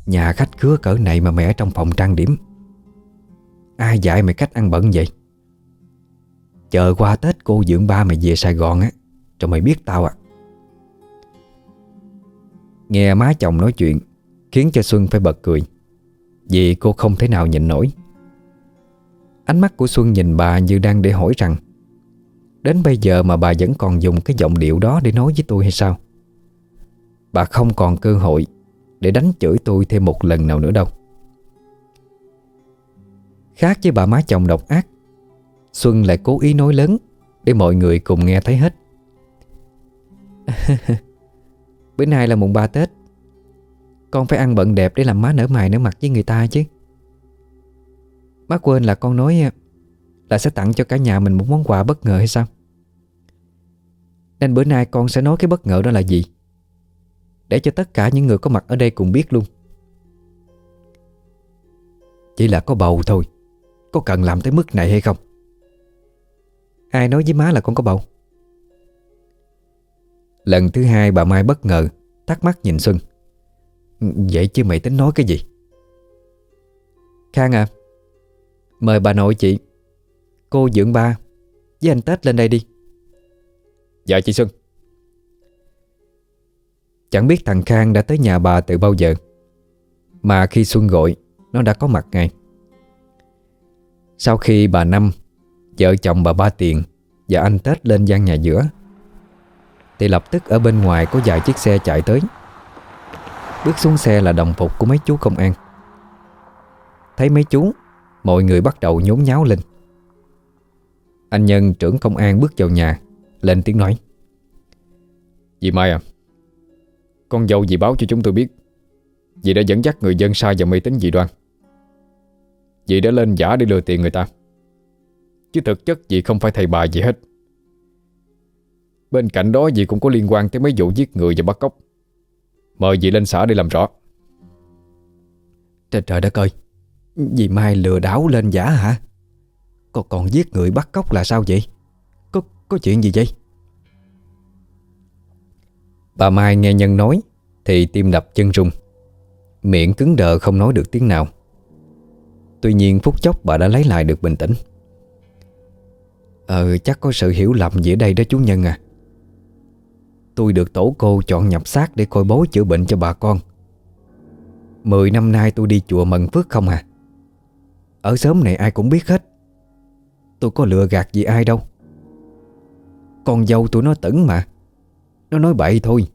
Nhà khách khứa cỡ này mà mẹ trong phòng trang điểm, Ai dạy mày cách ăn bận vậy? Chờ qua Tết cô dưỡng ba mày về Sài Gòn á, Rồi mày biết tao à. Nghe má chồng nói chuyện, Khiến cho Xuân phải bật cười. Vì cô không thể nào nhịn nổi. Ánh mắt của Xuân nhìn bà như đang để hỏi rằng, Đến bây giờ mà bà vẫn còn dùng cái giọng điệu đó để nói với tôi hay sao? Bà không còn cơ hội Để đánh chửi tôi thêm một lần nào nữa đâu. Khác với bà má chồng độc ác, Xuân lại cố ý nói lớn Để mọi người cùng nghe thấy hết. Bữa nay là mùng 3 Tết con phải ăn bận đẹp để làm má nở mày nở mặt với người ta chứ. Má quên là con nói, Là sẽ tặng cho cả nhà mình một món quà bất ngờ hay sao? Nên bữa nay con sẽ nói cái bất ngờ đó là gì? Để cho tất cả những người có mặt ở đây cùng biết luôn. Chỉ là có bầu thôi. Có cần làm tới mức này hay không? Ai nói với má là con có bầu? Lần thứ hai bà Mai bất ngờ, Thắc mắc nhìn Xuân. Vậy chứ mày tính nói cái gì? Khang à Mời bà nội chị Cô dưỡng ba Với anh Tết lên đây đi. Dạ chị Xuân. Chẳng biết thằng Khang đã tới nhà bà từ bao giờ Mà khi Xuân gọi Nó đã có mặt ngay. Sau khi bà Năm Vợ chồng bà Ba Tiền Và anh Tết lên gian nhà giữa Thì lập tức ở bên ngoài Có vài chiếc xe chạy tới Bước xuống xe là đồng phục của mấy chú công an. Thấy mấy chú, Mọi người bắt đầu nhốn nháo lên. Anh Nhân, trưởng công an, bước vào nhà, Lên tiếng nói. Dì Mai à Con dâu dì báo cho chúng tôi biết. Dì đã dẫn dắt người dân sai và mê tín dị đoan. Dì đã lên giả để lừa tiền người ta. Chứ thực chất dì không phải thầy bà gì hết. Bên cạnh đó dì cũng có liên quan tới mấy vụ giết người và bắt cóc. Mời dì lên xã để làm rõ. Trời trời đất ơi. Dì Mai lừa đảo lên giả hả? Còn còn giết người bắt cóc là sao vậy? Có có chuyện gì vậy? Bà Mai nghe Nhân nói Thì tim đập chân rung. Miệng cứng đờ không nói được tiếng nào. Tuy nhiên phút chốc bà đã lấy lại được bình tĩnh. Ờ chắc có sự hiểu lầm gì ở đây đó chú Nhân à Tôi được tổ cô chọn nhập xác để coi bố chữa bệnh cho bà con. Mười năm nay tôi đi chùa Mận phước không à? Ở xóm này ai cũng biết hết. Tôi có lừa gạt gì ai đâu. Con dâu tôi nó tẩn mà. Nó nói bậy thôi.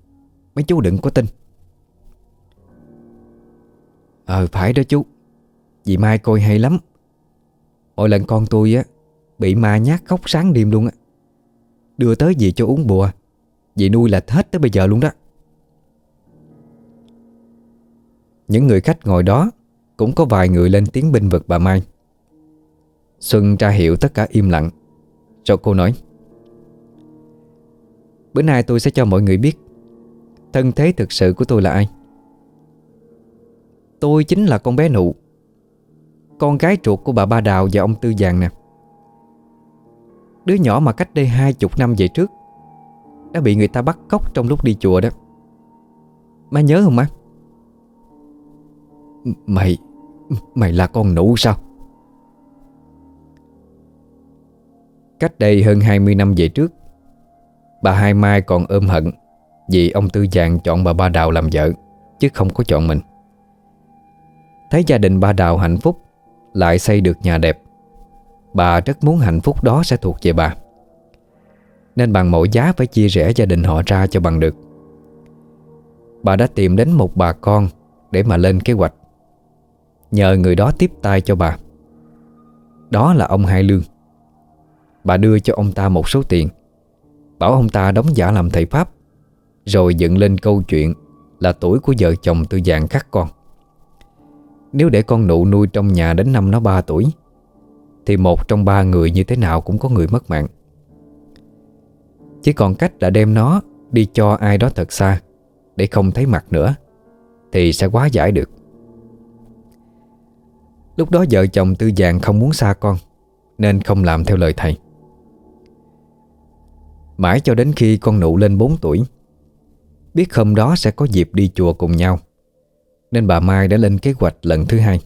Mấy chú đừng có tin. Ờ phải đó chú. Dì Mai coi hay lắm. Mỗi lần con tôi á, Bị ma nhát khóc sáng đêm luôn á. Đưa tới dì cho uống bùa vì nuôi là hết tới bây giờ luôn đó. Những người khách ngồi đó Cũng có vài người lên tiếng binh vực bà Mai. Xuân tra hiệu tất cả im lặng. Rồi cô nói, Bữa nay tôi sẽ cho mọi người biết Thân thế thực sự của tôi là ai. Tôi chính là con bé nụ, Con gái ruột của bà Ba Đào và ông Tư Giàng nè. Đứa nhỏ mà cách đây hai chục năm về trước đã bị người ta bắt cóc trong lúc đi chùa đó. Má nhớ không má? Mày Mày là con nụ sao? Cách đây hơn 20 năm về trước, Bà Hai Mai còn ôm hận Vì ông Tư Giàng chọn bà Ba Đào làm vợ, Chứ không có chọn mình. Thấy gia đình ba Đào hạnh phúc, Lại xây được nhà đẹp. Bà rất muốn hạnh phúc đó sẽ thuộc về bà. Nên bằng mỗi giá phải chia rẽ gia đình họ ra cho bằng được. Bà đã tìm đến một bà con Để mà lên kế hoạch, Nhờ người đó tiếp tay cho bà. Đó là ông Hai Lương. Bà đưa cho ông ta một số tiền, Bảo ông ta đóng giả làm thầy Pháp, Rồi dựng lên câu chuyện Là tuổi của vợ chồng tư dạng khắc con. Nếu để con nụ nuôi trong nhà đến năm nó 3 tuổi, Thì một trong ba người như thế nào cũng có người mất mạng. Chỉ còn cách là đem nó Đi cho ai đó thật xa, Để không thấy mặt nữa, Thì sẽ quá giải được. Lúc đó vợ chồng tư dạng không muốn xa con, Nên không làm theo lời thầy. Mãi cho đến khi con nụ lên 4 tuổi, Biết hôm đó sẽ có dịp đi chùa cùng nhau, Nên bà Mai đã lên kế hoạch lần thứ hai.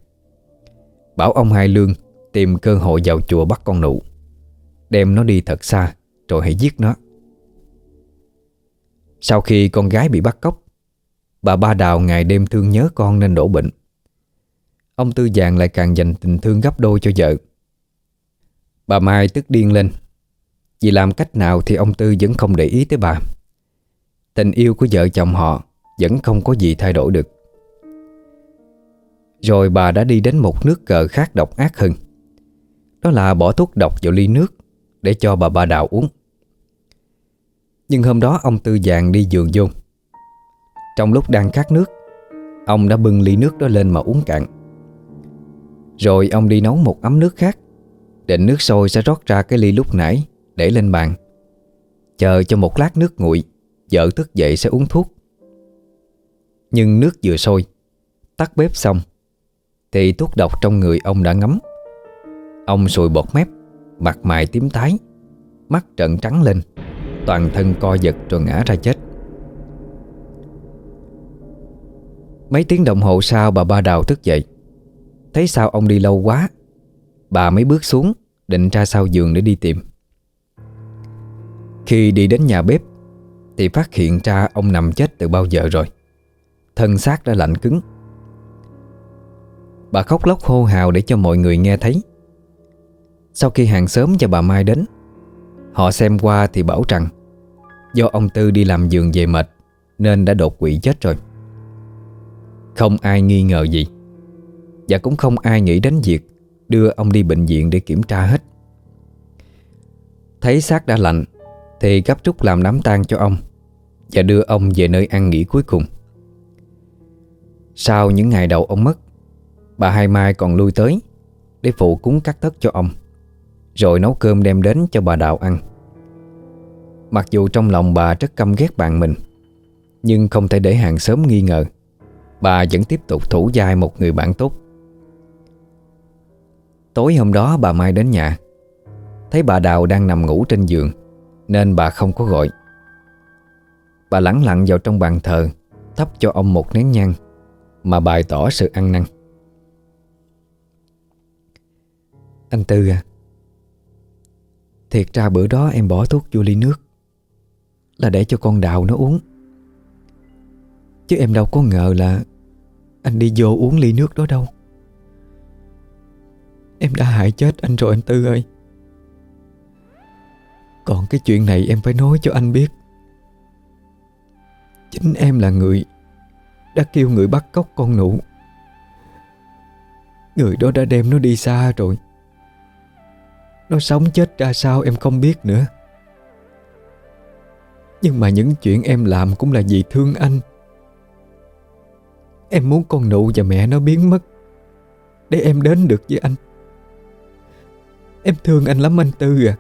Bảo ông Hai Lương tìm cơ hội vào chùa bắt con nụ, Đem nó đi thật xa, Rồi hãy giết nó. Sau khi con gái bị bắt cóc, Bà Ba Đào ngày đêm thương nhớ con nên đổ bệnh. Ông Tư Giàng lại càng dành tình thương gấp đôi cho vợ. Bà Mai tức điên lên. Vì làm cách nào thì ông Tư vẫn không để ý tới bà. Tình yêu của vợ chồng họ Vẫn không có gì thay đổi được. Rồi bà đã đi đến một nước cờ khác độc ác hơn. Đó là bỏ thuốc độc vào ly nước Để cho bà bà đào uống. Nhưng hôm đó ông Tư dạng đi giường vô. Trong lúc đang khát nước, Ông đã bưng ly nước đó lên mà uống cạn. Rồi ông đi nấu một ấm nước khác, Định nước sôi sẽ rót ra cái ly lúc nãy Để lên bàn. Chờ cho một lát nước nguội, Vợ thức dậy sẽ uống thuốc. Nhưng nước vừa sôi, Tắt bếp xong, Thì thuốc độc trong người ông đã ngấm. Ông sùi bọt mép, Mặt mày tím tái, Mắt trợn trắng lên. Toàn thân co giật rồi ngã ra chết. Mấy tiếng đồng hồ sau bà ba đào thức dậy. Thấy sao ông đi lâu quá, Bà mới bước xuống, Định ra sau giường để đi tìm. Khi đi đến nhà bếp, Thì phát hiện ra ông nằm chết từ bao giờ rồi. Thân xác đã lạnh cứng. Bà khóc lóc hô hào để cho mọi người nghe thấy. Sau khi hàng xóm cho bà Mai đến, Họ xem qua thì bảo rằng Do ông Tư đi làm giường về mệt, Nên đã đột quỵ chết rồi. Không ai nghi ngờ gì, Và cũng không ai nghĩ đến việc Đưa ông đi bệnh viện để kiểm tra hết. Thấy xác đã lạnh, Thì gấp rút làm đám tang cho ông Và đưa ông về nơi ăn nghỉ cuối cùng. Sau những ngày đầu ông mất, Bà Hai Mai còn lui tới Để phụ cúng cắt tất cho ông, Rồi nấu cơm đem đến cho bà Đào ăn. Mặc dù trong lòng bà rất căm ghét bạn mình, Nhưng không thể để hàng xóm nghi ngờ. Bà vẫn tiếp tục thủ dai một người bạn tốt. Tối hôm đó bà Mai đến nhà. Thấy bà Đào đang nằm ngủ trên giường, Nên bà không có gọi. Bà lẳng lặng vào trong bàn thờ, Thắp cho ông một nén nhang, Mà bày tỏ sự ăn năn. Anh Tư à Thiệt ra bữa đó em bỏ thuốc vô ly nước. Là để cho con Đào nó uống. Chứ em đâu có ngờ là Anh đi vô uống ly nước đó đâu. Em đã hại chết anh rồi anh Tư ơi. Còn cái chuyện này em phải nói cho anh biết. Chính em là người Đã kêu người bắt cóc con nụ. Người đó đã đem nó đi xa rồi. Nó sống chết ra sao em không biết nữa. Nhưng mà những chuyện em làm cũng là vì thương anh. Em muốn con nụ và mẹ nó biến mất, Để em đến được với anh. Em thương anh lắm anh Tư à.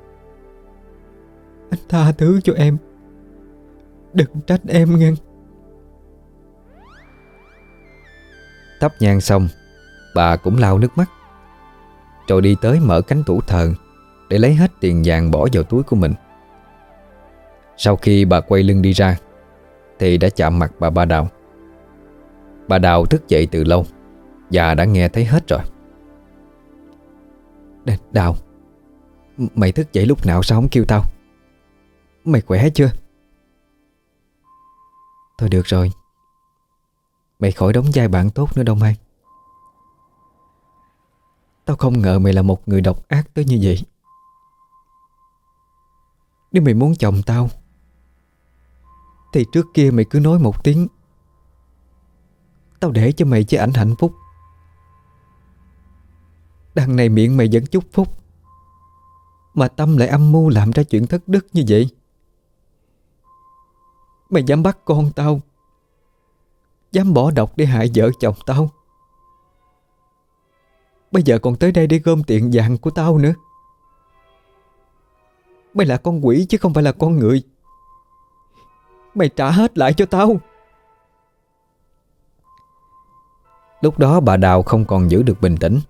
Anh tha thứ cho em. Đừng trách em nghe. Thắp nhang xong, Bà cũng lau nước mắt. Rồi đi tới mở cánh tủ thờ, Để lấy hết tiền vàng bỏ vào túi của mình. Sau khi bà quay lưng đi ra, Thì đã chạm mặt bà ba Đào. Bà Đào thức dậy từ lâu, Và đã nghe thấy hết rồi. Đào Mày thức dậy lúc nào sao không kêu tao? Mày khỏe chưa? Thôi được rồi. Mày khỏi đóng vai bạn tốt nữa đâu, Mai. Tao không ngờ mày là một người độc ác tới như vậy. Nếu mày muốn chồng tao thì trước kia mày cứ nói một tiếng. Tao để cho mày với ảnh hạnh phúc. Đằng này miệng mày vẫn chúc phúc. Mà tâm lại âm mưu làm ra chuyện thất đức như vậy. Mày dám bắt con tao. Dám bỏ độc để hại vợ chồng tao. Bây giờ còn tới đây để gom tiền vàng của tao nữa. Mày là con quỷ chứ không phải là con người. Mày trả hết lại cho tao. Lúc đó bà Đào không còn giữ được bình tĩnh,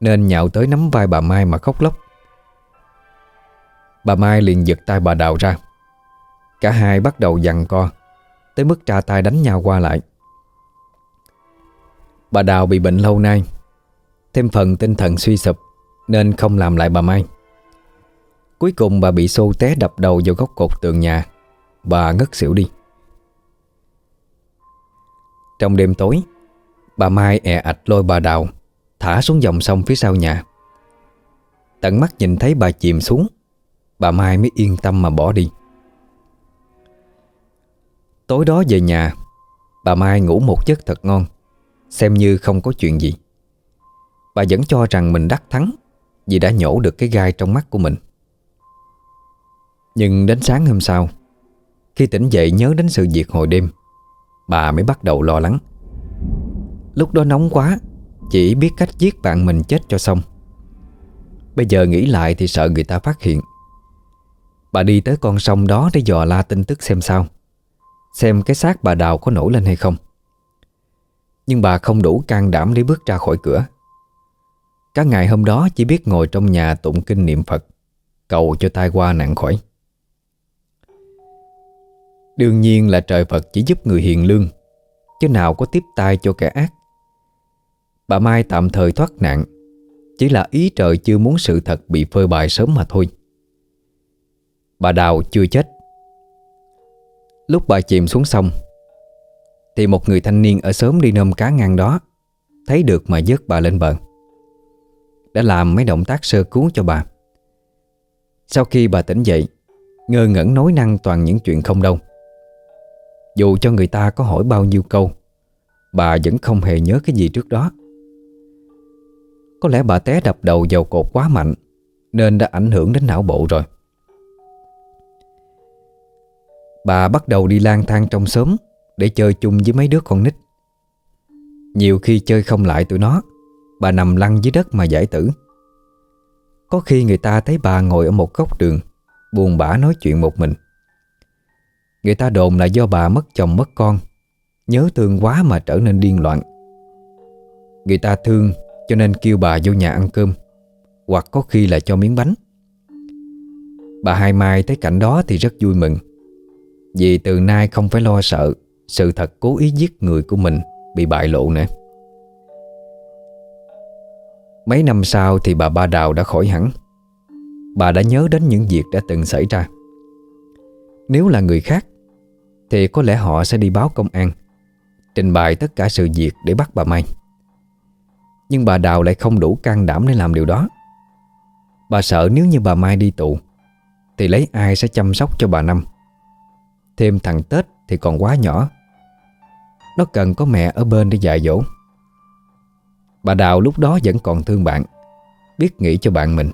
Nên nhạo tới nắm vai bà Mai mà khóc lóc. Bà Mai liền giật tay bà Đào ra. Cả hai bắt đầu giằng co, Tới mức tra tay đánh nhau qua lại. Bà Đào bị bệnh lâu nay, Thêm phần tinh thần suy sụp, Nên không làm lại bà Mai. Cuối cùng bà bị xô té đập đầu vào góc cột tường nhà. Bà ngất xỉu đi. Trong đêm tối, Bà Mai ẹ ạch lôi bà Đào, Thả xuống dòng sông phía sau nhà. Tận mắt nhìn thấy bà chìm xuống, Bà Mai mới yên tâm mà bỏ đi. Tối đó về nhà, Bà Mai ngủ một giấc thật ngon, Xem như không có chuyện gì. Bà vẫn cho rằng mình đắc thắng Vì đã nhổ được cái gai trong mắt của mình. Nhưng đến sáng hôm sau khi tỉnh dậy nhớ đến sự việc hồi đêm, Bà mới bắt đầu lo lắng. Lúc đó nóng quá, Chỉ biết cách giết bạn mình chết cho xong. Bây giờ nghĩ lại thì sợ người ta phát hiện. Bà đi tới con sông đó để dò la tin tức xem sao, Xem cái xác bà Đào có nổi lên hay không. Nhưng bà không đủ can đảm để bước ra khỏi cửa. Cả ngày hôm đó chỉ biết ngồi trong nhà tụng kinh niệm Phật, Cầu cho tai qua nạn khỏi. Đương nhiên là trời Phật chỉ giúp người hiền lương, Chứ nào có tiếp tay cho kẻ ác. Bà Mai tạm thời thoát nạn, Chỉ là ý trời chưa muốn sự thật bị phơi bày sớm mà thôi. Bà Đào chưa chết. Lúc bà chìm xuống sông, Thì một người thanh niên ở sớm đi nôm cá ngang đó, Thấy được mà dớt bà lên bờ. Đã làm mấy động tác sơ cứu cho bà. Sau khi bà tỉnh dậy, Ngơ ngẩn nói năng toàn những chuyện không đâu. Dù cho người ta có hỏi bao nhiêu câu, Bà vẫn không hề nhớ cái gì trước đó. Có lẽ bà té đập đầu vào cột quá mạnh, Nên đã ảnh hưởng đến não bộ rồi. Bà bắt đầu đi lang thang trong xóm Để chơi chung với mấy đứa con nít. Nhiều khi chơi không lại tụi nó, Bà nằm lăn dưới đất mà giải tử. Có khi người ta thấy bà ngồi ở một góc đường, Buồn bã nói chuyện một mình. Người ta đồn là do bà mất chồng mất con. Nhớ thương quá mà trở nên điên loạn. Người ta thương cho nên kêu bà vô nhà ăn cơm, Hoặc có khi là cho miếng bánh. Bà Hai Mai thấy cảnh đó thì rất vui mừng, vì từ nay không phải lo sợ Sự thật cố ý giết người của mình Bị bại lộ nữa. Mấy năm sau thì bà Ba Đào đã khỏi hẳn. Bà đã nhớ đến những việc đã từng xảy ra. Nếu là người khác thì có lẽ họ sẽ đi báo công an, Trình bày tất cả sự việc để bắt bà Mai. Nhưng bà Đào lại không đủ can đảm để làm điều đó. Bà sợ nếu như bà Mai đi tù, Thì lấy ai sẽ chăm sóc cho bà Năm? Thêm thằng Tết thì còn quá nhỏ. Nó cần có mẹ ở bên để dạy dỗ. Bà Đào lúc đó vẫn còn thương bạn, Biết nghĩ cho bạn mình.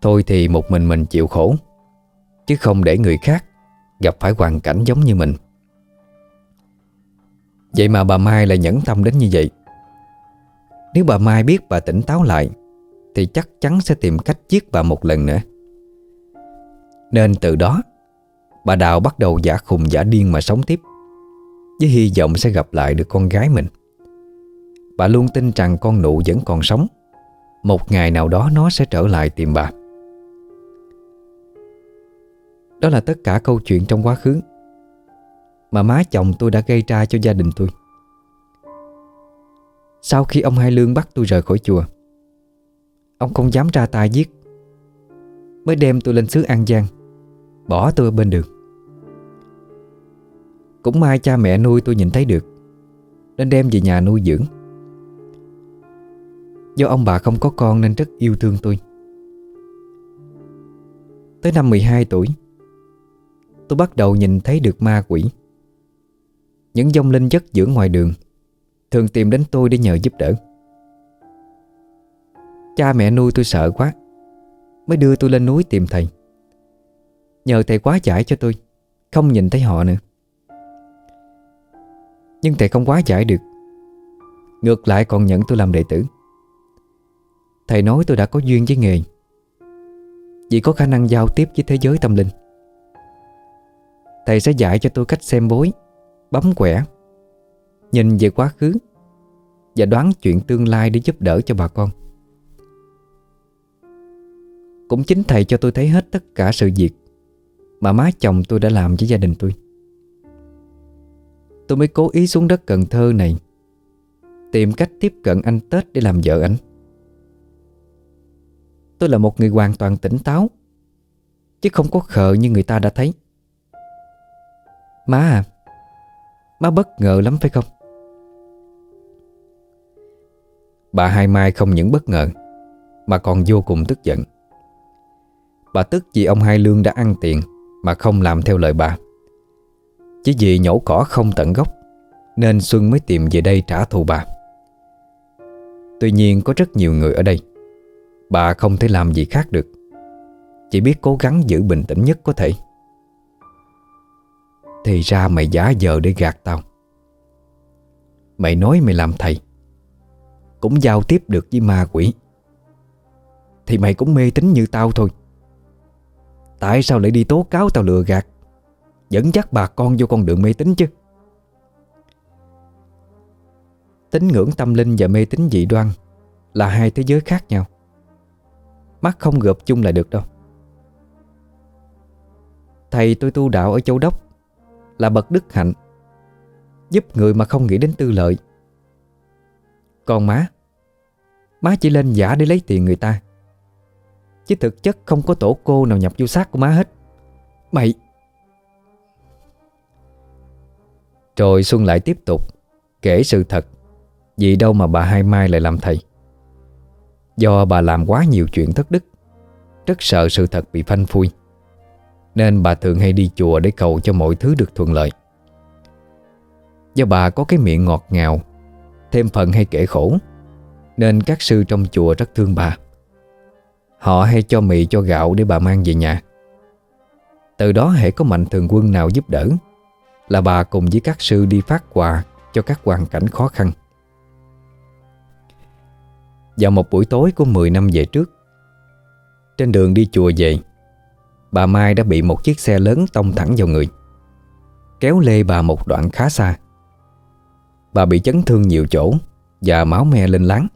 Thôi thì một mình mình chịu khổ, Chứ không để người khác Gặp phải hoàn cảnh giống như mình. Vậy mà bà Mai lại nhẫn tâm đến như vậy. Nếu bà Mai biết bà tỉnh táo lại, Thì chắc chắn sẽ tìm cách giết bà một lần nữa. Nên từ đó, Bà Đào bắt đầu giả khùng giả điên mà sống tiếp, Với hy vọng sẽ gặp lại được con gái mình. Bà luôn tin rằng con nụ vẫn còn sống. Một ngày nào đó nó sẽ trở lại tìm bà. Đó là tất cả câu chuyện trong quá khứ. Mà má chồng tôi đã gây ra cho gia đình tôi. Sau khi ông Hai Lương bắt tôi rời khỏi chùa, Ông không dám ra tay giết. Mới đem tôi lên xứ An Giang, Bỏ tôi ở bên đường. Cũng may cha mẹ nuôi tôi nhìn thấy được, Nên đem về nhà nuôi dưỡng. Do ông bà không có con nên rất yêu thương tôi. Tới năm 12 tuổi Tôi bắt đầu nhìn thấy được ma quỷ. Những dông linh chất giữa ngoài đường, Thường tìm đến tôi để nhờ giúp đỡ. Cha mẹ nuôi tôi sợ quá, Mới đưa tôi lên núi tìm thầy. Nhờ thầy quá giải cho tôi, Không nhìn thấy họ nữa. Nhưng thầy không quá giải được, Ngược lại còn nhận tôi làm đệ tử. Thầy nói tôi đã có duyên với nghề, Vì có khả năng giao tiếp với thế giới tâm linh. Thầy sẽ dạy cho tôi cách xem bối, Bấm quẻ, Nhìn về quá khứ Và đoán chuyện tương lai để giúp đỡ cho bà con. Cũng chính thầy cho tôi thấy hết tất cả sự việc Mà má chồng tôi đã làm với gia đình tôi. Tôi mới cố ý xuống đất Cần Thơ này, Tìm cách tiếp cận anh Tết để làm vợ anh Tôi là một người hoàn toàn tỉnh táo, Chứ không có khờ như người ta đã thấy. Má à Má bất ngờ lắm phải không? Bà Hai Mai không những bất ngờ, Mà còn vô cùng tức giận. Bà tức vì ông Hai Lương đã ăn tiền Mà không làm theo lời bà. Chỉ vì nhổ cỏ không tận gốc, Nên Xuân mới tìm về đây trả thù bà. Tuy nhiên có rất nhiều người ở đây, Bà không thể làm gì khác được. Chỉ biết cố gắng giữ bình tĩnh nhất có thể. Thì ra mày giả giờ để gạt tao. Mày nói mày làm thầy, Cũng giao tiếp được với ma quỷ. Thì mày cũng mê tín như tao thôi. Tại sao lại đi tố cáo tao lừa gạt? Dẫn dắt bà con vô con đường mê tín chứ. Tín ngưỡng tâm linh và mê tín dị đoan Là hai thế giới khác nhau. Mắt không gộp chung lại được đâu. Thầy tôi tu đạo ở châu Đốc là bậc đức hạnh, Giúp người mà không nghĩ đến tư lợi. Còn má Má chỉ lên giả để lấy tiền người ta, Chứ thực chất không có tổ cô nào nhập vô xác của má hết. Mày Rồi Xuân lại tiếp tục Kể sự thật, Vì đâu mà bà Hai Mai lại làm thầy? Do bà làm quá nhiều chuyện thất đức, Rất sợ sự thật bị phanh phui. Nên bà thường hay đi chùa để cầu cho mọi thứ được thuận lợi. Do bà có cái miệng ngọt ngào, Thêm phần hay kể khổ, Nên các sư trong chùa rất thương bà. Họ hay cho mì, cho gạo để bà mang về nhà. Từ đó hãy có mạnh thường quân nào giúp đỡ, Là bà cùng với các sư đi phát quà Cho các hoàn cảnh khó khăn. Vào một buổi tối của 10 năm về trước, Trên đường đi chùa về Bà Mai đã bị một chiếc xe lớn tông thẳng vào người, Kéo lê bà một đoạn khá xa. Bà bị chấn thương nhiều chỗ Và máu me lên láng.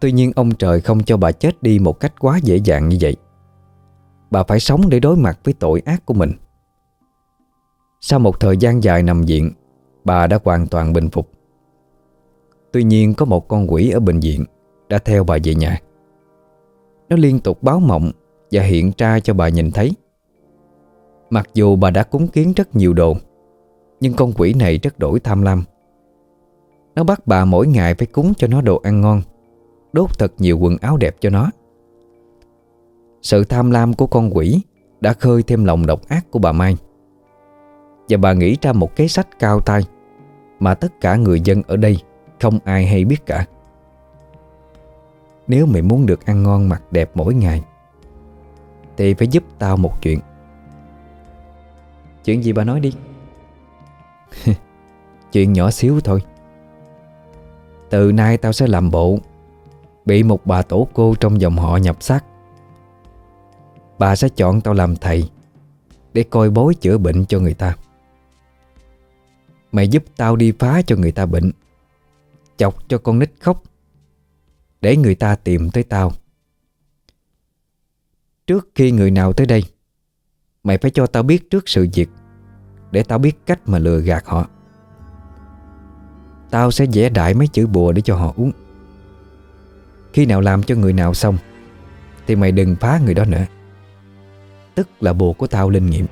Tuy nhiên ông trời không cho bà chết đi một cách quá dễ dàng như vậy. Bà phải sống để đối mặt với tội ác của mình. Sau một thời gian dài nằm viện, Bà đã hoàn toàn bình phục. Tuy nhiên có một con quỷ ở bệnh viện Đã theo bà về nhà. Nó liên tục báo mộng và hiện ra cho bà nhìn thấy. Mặc dù bà đã cúng kiến rất nhiều đồ, Nhưng con quỷ này rất đổi tham lam. Nó bắt bà mỗi ngày phải cúng cho nó đồ ăn ngon, Đốt thật nhiều quần áo đẹp cho nó. Sự tham lam của con quỷ Đã khơi thêm lòng độc ác của bà Mai. Và bà nghĩ ra một cái sách cao tay Mà tất cả người dân ở đây Không ai hay biết cả. Nếu mày muốn được ăn ngon mặc đẹp mỗi ngày thì phải giúp tao một chuyện. Chuyện gì bà nói đi? Chuyện nhỏ xíu thôi. Từ nay tao sẽ làm bộ, Bị một bà tổ cô trong dòng họ nhập xác. Bà sẽ chọn tao làm thầy Để coi bối chữa bệnh cho người ta. Mày giúp tao đi phá cho người ta bệnh, Chọc cho con nít khóc, Để người ta tìm tới tao. Trước khi người nào tới đây. Mày phải cho tao biết trước sự việc, Để tao biết cách mà lừa gạt họ. Tao sẽ vẽ đại mấy chữ bùa để cho họ uống. Khi nào làm cho người nào xong, Thì mày đừng phá người đó nữa. Tức là bùa của tao linh nghiệm.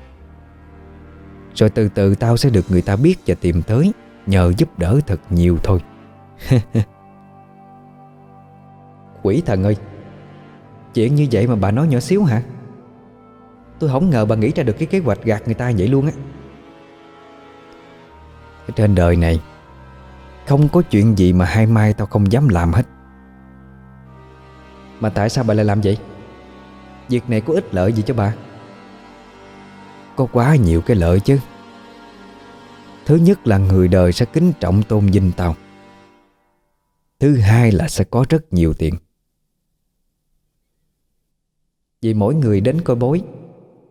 Rồi từ từ tao sẽ được người ta biết và tìm tới, Nhờ giúp đỡ thật nhiều thôi. Quỷ thần ơi! Chuyện như vậy mà bà nói nhỏ xíu hả? Tôi không ngờ bà nghĩ ra được cái kế hoạch gạt người ta vậy luôn á. Trên đời này, Không có chuyện gì mà hai mai tao không dám làm hết. Mà tại sao bà lại làm vậy? Việc này có ích lợi gì cho bà? Có quá nhiều cái lợi chứ. Thứ nhất là người đời sẽ kính trọng tôn vinh tao. Thứ hai là sẽ có rất nhiều tiền. Vì mỗi người đến coi bối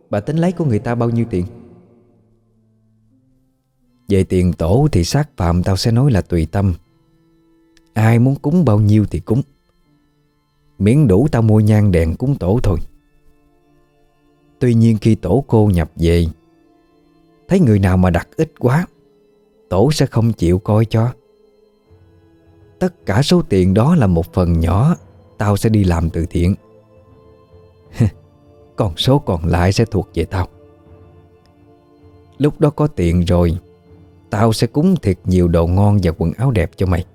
Bà tính lấy của người ta bao nhiêu tiền? Về tiền tổ thì sát phạm tao sẽ nói là tùy tâm. Ai muốn cúng bao nhiêu thì cúng. Miễn đủ tao mua nhang đèn cúng tổ thôi. Tuy nhiên khi tổ cô nhập về, Thấy người nào mà đặt ít quá, Tổ sẽ không chịu coi cho. Tất cả số tiền đó là một phần nhỏ, Tao sẽ đi làm từ thiện. Còn số còn lại sẽ thuộc về tao. Lúc đó có tiền rồi, Tao sẽ cúng thiệt nhiều đồ ngon và quần áo đẹp cho mày.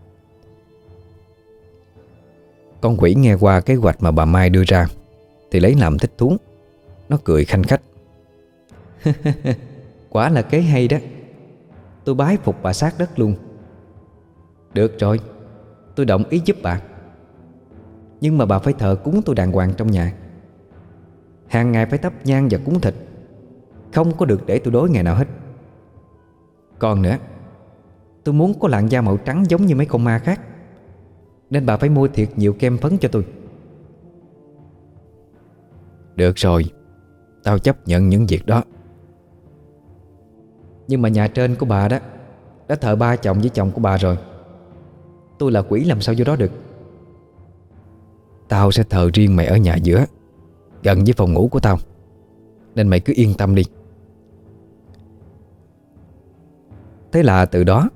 Con quỷ nghe qua kế hoạch mà bà Mai đưa ra, Thì lấy làm thích thú. Nó cười khanh khách. Quả là kế hay đó. Tôi bái phục bà sát đất luôn. Được rồi, Tôi đồng ý giúp bà. Nhưng mà bà phải thờ cúng tôi đàng hoàng trong nhà. Hàng ngày phải thắp nhang và cúng thịt. Không có được để tôi đối ngày nào hết. Còn nữa Tôi muốn có làn da màu trắng giống như mấy con ma khác. Nên bà phải mua thiệt nhiều kem phấn cho tôi. Được rồi Tao chấp nhận những việc đó. Nhưng mà nhà trên của bà đó Đã thờ ba chồng với chồng của bà rồi. Tôi là quỷ làm sao vô đó được? Tao sẽ thờ riêng mày ở nhà giữa Gần với phòng ngủ của tao. Nên mày cứ yên tâm đi. Thế là từ đó,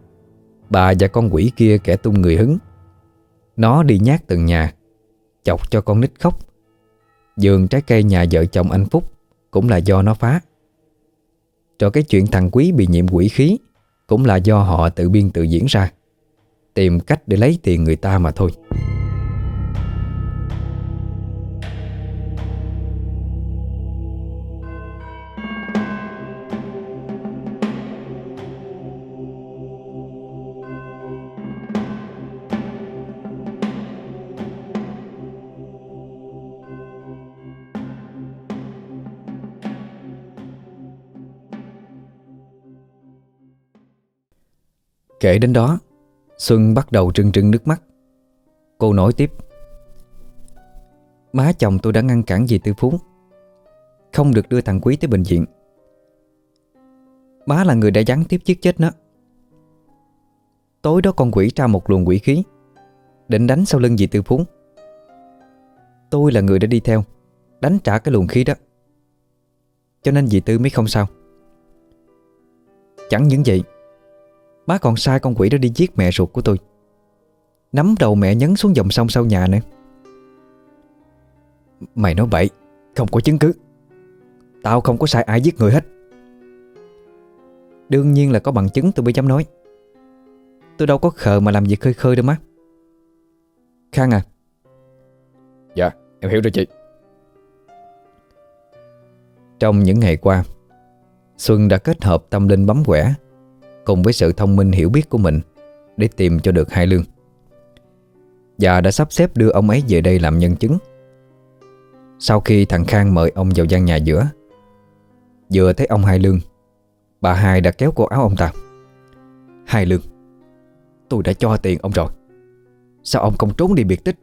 Bà và con quỷ kia kẻ tung người hứng. Nó đi nhát từng nhà, Chọc cho con nít khóc. Giường trái cây nhà vợ chồng anh Phúc Cũng là do nó phá. Rồi cái chuyện thằng quý bị nhiễm quỷ khí Cũng là do họ tự biên tự diễn ra, Tìm cách để lấy tiền người ta mà thôi. Kể đến đó, Xuân bắt đầu trưng trưng nước mắt. Cô nói tiếp, Má chồng tôi đã ngăn cản dì Tư Phú, Không được đưa thằng Quý tới bệnh viện. Má là người đã gián tiếp giết chết nó. Tối đó con quỷ tra một luồng quỷ khí, Định đánh sau lưng dì Tư Phú. Tôi là người đã đi theo, Đánh trả cái luồng khí đó. Cho nên dì Tư mới không sao. Chẳng những vậy Má còn sai con quỷ đó đi giết mẹ ruột của tôi. Nắm đầu mẹ nhấn xuống dòng sông sau nhà nữa. Mày nói bậy Không có chứng cứ. Tao không có sai ai giết người hết. Đương nhiên là có bằng chứng tôi mới dám nói. Tôi đâu có khờ mà làm việc khơi khơi đâu má. Khang à. Dạ em hiểu rồi chị. Trong những ngày qua Xuân đã kết hợp tâm linh bấm quẻ Cùng với sự thông minh hiểu biết của mình Để tìm cho được hai lương. Và đã sắp xếp đưa ông ấy về đây làm nhân chứng. Sau khi thằng Khang mời ông vào gian nhà giữa, Vừa thấy ông Hai Lương, Bà Hai đã kéo cổ áo ông ta. Hai Lương, Tôi đã cho tiền ông rồi. Sao ông không trốn đi biệt tích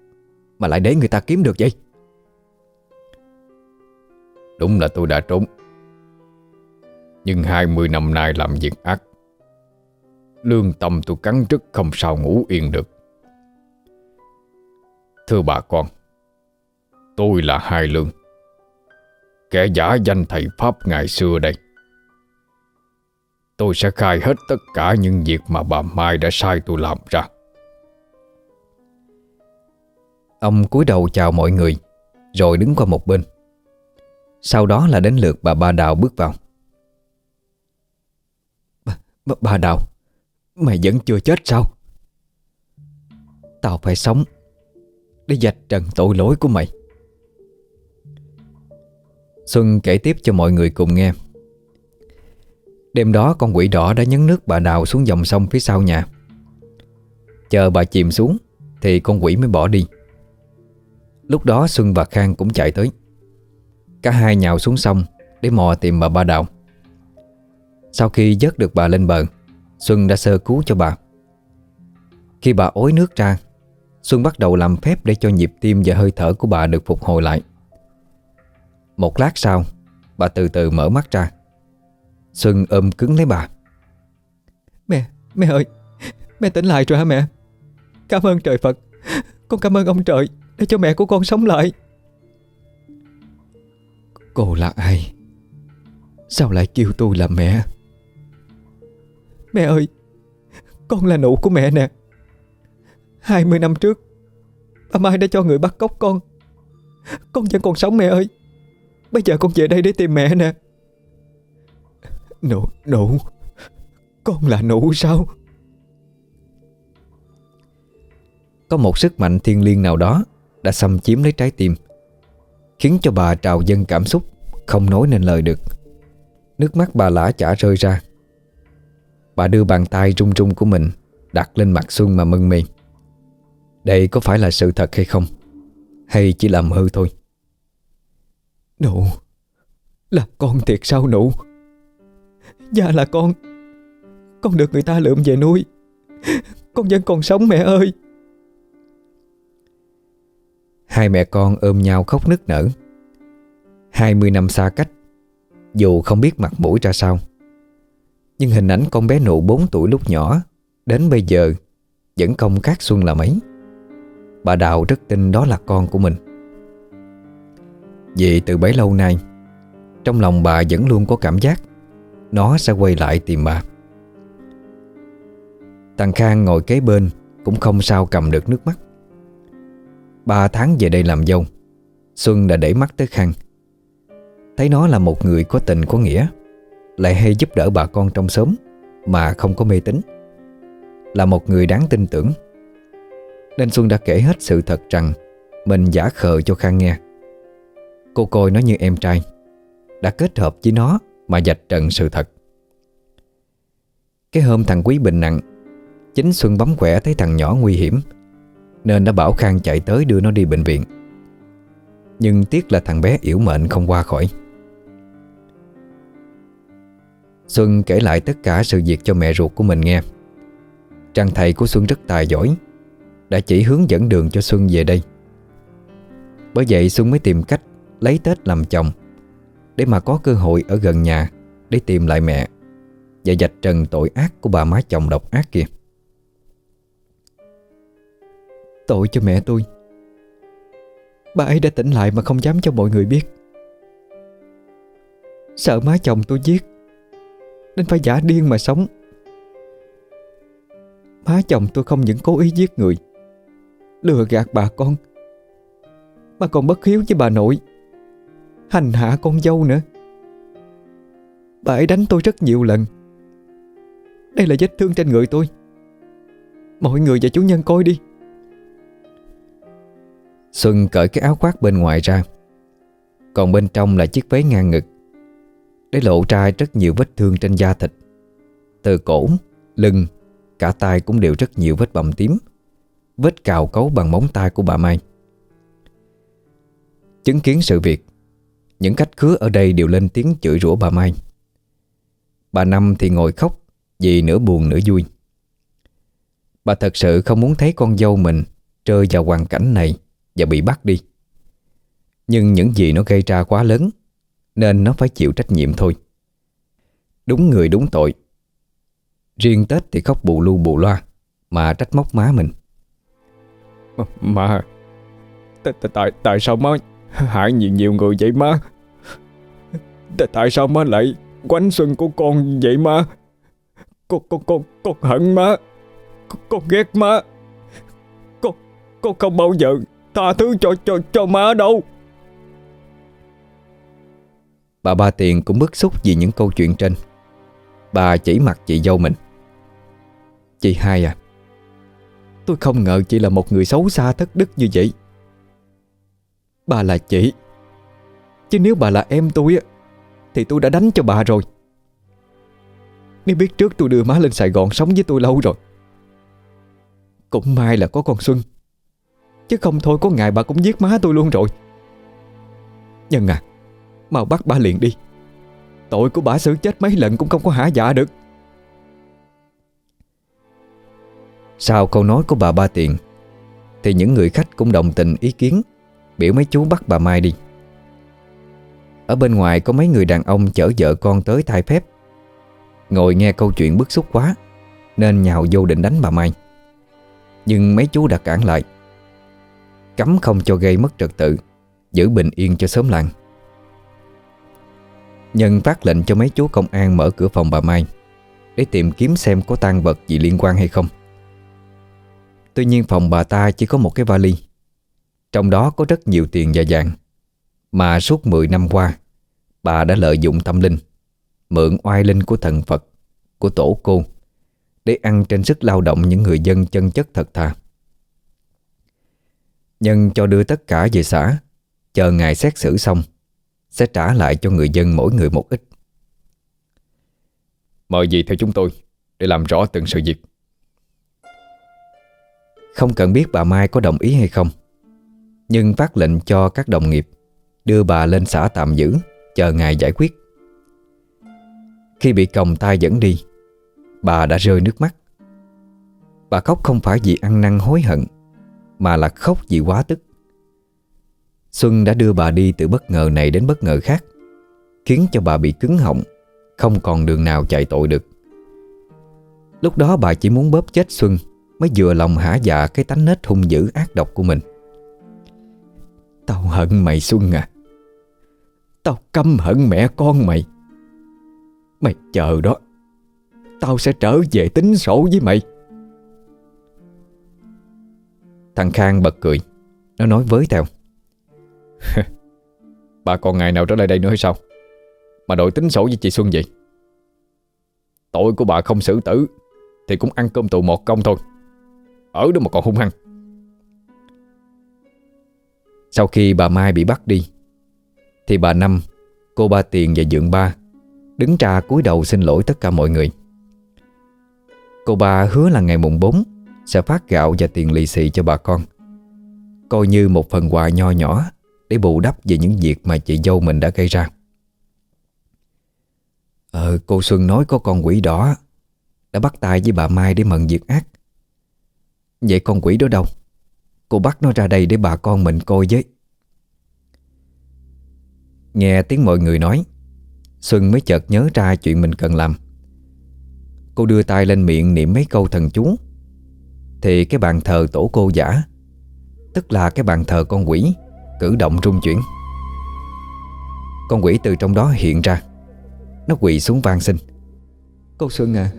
Mà lại để người ta kiếm được vậy? Đúng là tôi đã trốn. Nhưng 20 năm nay làm việc ác Lương tâm tôi cắn rứt không sao ngủ yên được. Thưa bà con Tôi là Hai Lương Kẻ giả danh thầy Pháp ngày xưa đây. Tôi sẽ khai hết tất cả những việc mà bà Mai đã sai tôi làm ra. Ông cúi đầu chào mọi người Rồi đứng qua một bên. Sau đó là đến lượt bà Ba Đào bước vào. Bà, bà, bà Đào Mày vẫn chưa chết sao? Tao phải sống Để dạch trần tội lỗi của mày. Xuân kể tiếp cho mọi người cùng nghe. Đêm đó, con quỷ đỏ đã nhấn nước bà Đào xuống dòng sông phía sau nhà. Chờ bà chìm xuống, Thì con quỷ mới bỏ đi. Lúc đó, Xuân và Khang cũng chạy tới. Cả hai nhào xuống sông Để mò tìm bà ba Đào. Sau khi dớt được bà lên bờ Xuân đã sơ cứu cho bà. Khi bà ối nước ra Xuân bắt đầu làm phép để cho nhịp tim và hơi thở của bà được phục hồi lại. Một lát sau Bà từ từ mở mắt ra. Xuân ôm cứng lấy bà. Mẹ, mẹ ơi Mẹ tỉnh lại rồi hả mẹ? Cảm ơn trời Phật. Con cảm ơn ông trời Để cho mẹ của con sống lại. Cô là ai? Sao lại kêu tôi là mẹ? Mẹ mẹ ơi Con là nụ của mẹ nè. 20 năm trước Bà Mai đã cho người bắt cóc con. Con vẫn còn sống mẹ ơi. Bây giờ con về đây để tìm mẹ nè. Nụ, nụ Con là nụ sao? Có một sức mạnh thiên liêng nào đó Đã xâm chiếm lấy trái tim Khiến cho bà trào dâng cảm xúc Không nói nên lời được. Nước mắt bà lã chả rơi ra. Bà đưa bàn tay run run của mình Đặt lên mặt Xuân mà mân mê Đây có phải là sự thật hay không? Hay chỉ làm hư thôi? Nụ Là con thiệt sao nụ? Dạ là con Con được người ta lượm về nuôi. Con vẫn còn sống mẹ ơi. Hai mẹ con ôm nhau khóc nức nở. 20 năm xa cách Dù không biết mặt mũi ra sao nhưng hình ảnh con bé nụ 4 tuổi lúc nhỏ, Đến bây giờ, Vẫn không khác Xuân là mấy. Bà Đào rất tin đó là con của mình. Vì từ bấy lâu nay, Trong lòng bà vẫn luôn có cảm giác Nó sẽ quay lại tìm bà. Thằng Khang ngồi kế bên Cũng không sao cầm được nước mắt. Ba tháng về đây làm dâu, Xuân đã để mắt tới Khang. Thấy nó là một người có tình có nghĩa. Lại hay giúp đỡ bà con trong xóm Mà không có mê tín. Là một người đáng tin tưởng. Nên Xuân đã kể hết sự thật rằng Mình giả khờ cho Khang nghe. Cô coi nó như em trai, Đã kết hợp với nó Mà dạch trần sự thật. Cái hôm thằng Quý bệnh nặng, Chính Xuân bấm khỏe thấy thằng nhỏ nguy hiểm, Nên đã bảo Khang chạy tới đưa nó đi bệnh viện. Nhưng tiếc là thằng bé yểu mệnh không qua khỏi. Xuân kể lại tất cả sự việc cho mẹ ruột của mình nghe. Trang thầy của Xuân rất tài giỏi, Đã chỉ hướng dẫn đường cho Xuân về đây. Bởi vậy Xuân mới tìm cách lấy Tết làm chồng, Để mà có cơ hội ở gần nhà Để tìm lại mẹ Và dạch trần tội ác của bà má chồng độc ác kia. Tội cho mẹ tôi. Bà ấy đã tỉnh lại mà không dám cho mọi người biết. Sợ má chồng tôi giết. Nên phải giả điên mà sống. Má chồng tôi không những cố ý giết người, Lừa gạt bà con, Mà còn bất hiếu với bà nội, Hành hạ con dâu nữa. Bà ấy đánh tôi rất nhiều lần. Đây là vết thương trên người tôi. Mọi người và chủ nhân coi đi. Xuân cởi cái áo khoác bên ngoài ra. Còn bên trong là chiếc váy ngang ngực. Để lộ ra rất nhiều vết thương trên da thịt. Từ cổ, lưng, cả tay cũng đều rất nhiều vết bầm tím Vết cào cấu bằng móng tay của bà Mai. Chứng kiến sự việc Những khách khứa ở đây đều lên tiếng chửi rủa bà Mai. Bà Năm thì ngồi khóc Vì nửa buồn nửa vui. Bà thật sự không muốn thấy con dâu mình Rơi vào hoàn cảnh này Và bị bắt đi. Nhưng những gì nó gây ra quá lớn nên nó phải chịu trách nhiệm thôi. Đúng người đúng tội. Riêng Tết thì khóc bù lu bù loa Mà trách móc má mình. Mà Tại tại sao má hại nhiều nhiều người vậy má? Tại sao má lại quánh xuân của con vậy má? Con con con con hận má Con, con ghét má. Con con không bao giờ tha thứ cho cho cho má đâu. Bà Ba Tiền cũng bức xúc vì những câu chuyện trên. Bà chỉ mặt chị dâu mình. Chị hai à Tôi không ngờ chị là một người xấu xa thất đức như vậy. Bà là chị. Chứ nếu bà là em tôi á, Thì tôi đã đánh cho bà rồi. Nếu biết trước tôi đưa má lên Sài Gòn sống với tôi lâu rồi, Cũng may là có con Xuân. Chứ không thôi có ngày bà cũng giết má tôi luôn rồi. Nhân à Mau bắt bà liền đi. Tội của bà xử chết mấy lần cũng không có hả dạ được. Sau câu nói của bà Ba Tiền, Thì những người khách cũng đồng tình ý kiến, Biểu mấy chú bắt bà Mai đi. Ở bên ngoài có mấy người đàn ông chở vợ con tới thay phép. Ngồi nghe câu chuyện bức xúc quá, Nên nhào vô định đánh bà Mai. Nhưng mấy chú đã cản lại. Cấm không cho gây mất trật tự, Giữ bình yên cho xóm làng. Nhân phát lệnh cho mấy chú công an mở cửa phòng bà Mai, Để tìm kiếm xem có tang vật gì liên quan hay không. Tuy nhiên phòng bà ta chỉ có một cái vali, Trong đó có rất nhiều tiền và vàng, Mà suốt 10 năm qua, Bà đã lợi dụng tâm linh, Mượn oai linh của thần Phật, Của tổ cô, Để ăn trên sức lao động những người dân chân chất thật thà Nhân cho đưa tất cả về xã, Chờ ngày xét xử xong sẽ trả lại cho người dân mỗi người một ít. Mời gì theo chúng tôi Để làm rõ từng sự việc. Không cần biết bà Mai có đồng ý hay không Nhưng phát lệnh cho các đồng nghiệp Đưa bà lên xã tạm giữ Chờ ngày giải quyết. Khi bị còng tay dẫn đi Bà đã rơi nước mắt. Bà khóc không phải vì ăn năn hối hận Mà là khóc vì quá tức Xuân đã đưa bà đi từ bất ngờ này đến bất ngờ khác, Khiến cho bà bị cứng họng, Không còn đường nào chạy tội được. Lúc đó bà chỉ muốn bóp chết Xuân, Mới vừa lòng hả dạ cái tánh nết hung dữ ác độc của mình. Tao hận mày Xuân à. Tao căm hận mẹ con mày. Mày chờ đó. Tao sẽ trở về tính sổ với mày. Thằng Khang bật cười, Nó nói với theo Bà còn ngày nào trở lại đây nữa hay sao? Mà đội tính sổ với chị Xuân vậy? Tội của bà không xử tử, Thì cũng ăn cơm tù một công thôi. Ở đó mà còn hung hăng. Sau khi bà Mai bị bắt đi, Thì bà Năm, Cô Ba Tiền và Dượng Ba Đứng ra cúi đầu xin lỗi tất cả mọi người. Cô ba hứa là ngày mùng 4 Sẽ phát gạo và tiền lì xì cho bà con, Coi như một phần quà nho nhỏ để bù đắp về những việc mà chị dâu mình đã gây ra. Ờ cô Xuân nói có con quỷ đỏ Đã bắt tay với bà Mai để mận việc ác. Vậy con quỷ đó đâu? Cô bắt nó ra đây để bà con mình coi với. Nghe tiếng mọi người nói, Xuân mới chợt nhớ ra chuyện mình cần làm. Cô đưa tay lên miệng niệm mấy câu thần chú. Thì cái bàn thờ tổ cô giả, Tức là cái bàn thờ con quỷ Cử động rung chuyển. Con quỷ từ trong đó hiện ra. Nó quỳ xuống van xin. Cô Xuân à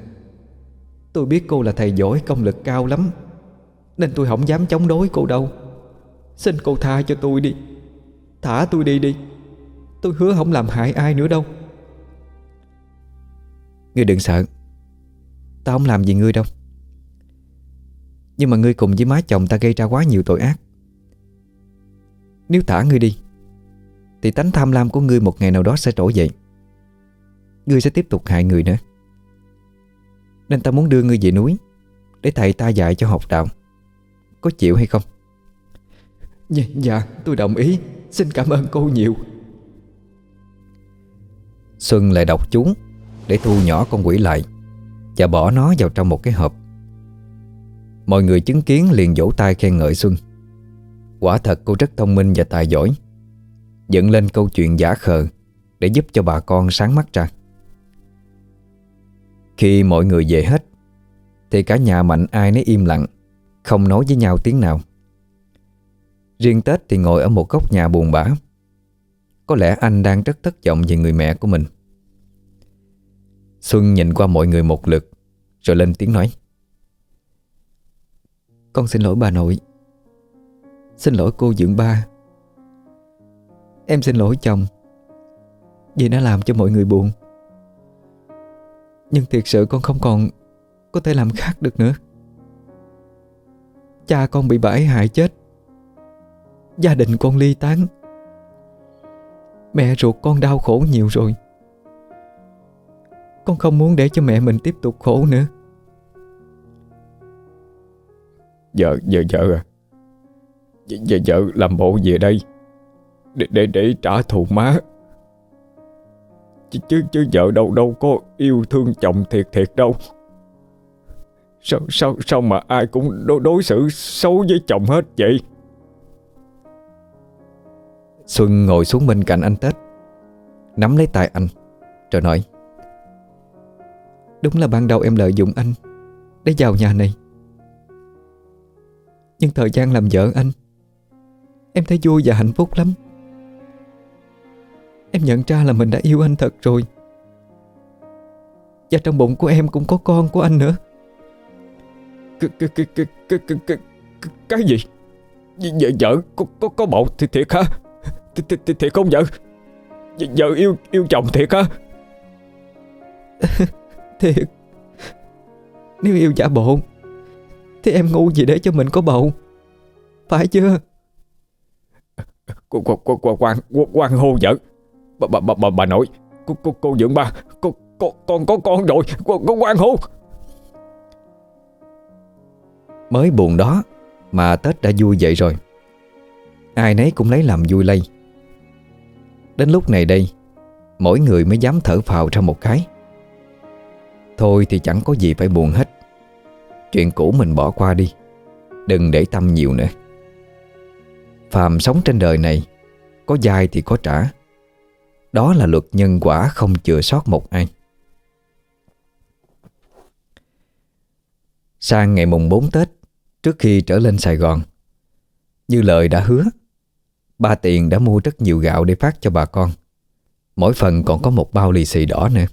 Tôi biết cô là thầy giỏi công lực cao lắm Nên tôi không dám chống đối cô đâu. Xin cô tha cho tôi đi. Thả tôi đi đi. Tôi hứa không làm hại ai nữa đâu. Ngươi đừng sợ. Tao không làm gì ngươi đâu. Nhưng mà ngươi cùng với má chồng ta gây ra quá nhiều tội ác Nếu thả ngươi đi Thì tánh tham lam của ngươi một ngày nào đó sẽ trỗi dậy. Ngươi sẽ tiếp tục hại người nữa. Nên ta muốn đưa ngươi về núi Để thầy ta dạy cho học đạo. Có chịu hay không? Dạ, dạ tôi đồng ý. Xin cảm ơn cô nhiều. Xuân lại đọc chú Để thu nhỏ con quỷ lại Và bỏ nó vào trong một cái hộp. Mọi người chứng kiến liền vỗ tay khen ngợi Xuân Quả thật cô rất thông minh và tài giỏi. Dựng lên câu chuyện giả khờ Để giúp cho bà con sáng mắt ra. Khi mọi người về hết, Thì cả nhà mạnh ai nấy im lặng, Không nói với nhau tiếng nào. Riêng Tết thì ngồi ở một góc nhà buồn bã. Có lẽ anh đang rất thất vọng về người mẹ của mình. Xuân nhìn qua mọi người một lượt, Rồi lên tiếng nói. Con xin lỗi bà nội. Xin lỗi cô dưỡng ba. Em xin lỗi chồng. Vì đã làm cho mọi người buồn. Nhưng thiệt sự con không còn Có thể làm khác được nữa. Cha con bị bãi hại chết. Gia đình con ly tán. Mẹ ruột con đau khổ nhiều rồi. Con không muốn để cho mẹ mình tiếp tục khổ nữa. Vợ, vợ, vợ à? Giờ vợ làm bộ về đây. Để, để, để trả thù má. Chứ, chứ, chứ vợ đâu đâu có yêu thương chồng thiệt thiệt đâu. Sao, sao, sao mà ai cũng đối, đối xử xấu với chồng hết vậy? Xuân ngồi xuống bên cạnh anh Tết Nắm lấy tay anh Rồi nói Đúng là ban đầu em lợi dụng anh Để vào nhà này. Nhưng thời gian làm vợ anh Em thấy vui và hạnh phúc lắm. Em nhận ra là mình đã yêu anh thật rồi. Và trong bụng của em cũng có con của anh nữa. Cái, gì? Vợ, vợ có, có, có bầu thì thiệt hả? Thì thì thì thiệt không vợ? Vợ yêu yêu chồng thiệt hả? Thiệt. Nếu yêu giả bộ Thì em ngu gì để cho mình có bầu Phải chưa? Quan quan quan quan hô vợ bà bà bà bà, bà nội cô cô cô dưỡng ba. Cô cô con có con rồi. Cô, cô quan hô. Mới buồn đó Mà Tết đã vui vậy rồi. Ai nấy cũng lấy làm vui lây. Đến lúc này đây Mỗi người mới dám thở phào ra một cái. Thôi thì chẳng có gì phải buồn hết. Chuyện cũ mình bỏ qua đi Đừng để tâm nhiều nữa. Phàm sống trên đời này, Có dai thì có trả. Đó là luật nhân quả không chừa sót một ai. Sang ngày mùng 4 Tết, Trước khi trở lên Sài Gòn, Như lời đã hứa, Ba Tiền đã mua rất nhiều gạo để phát cho bà con. Mỗi phần còn có một bao lì xì đỏ nữa.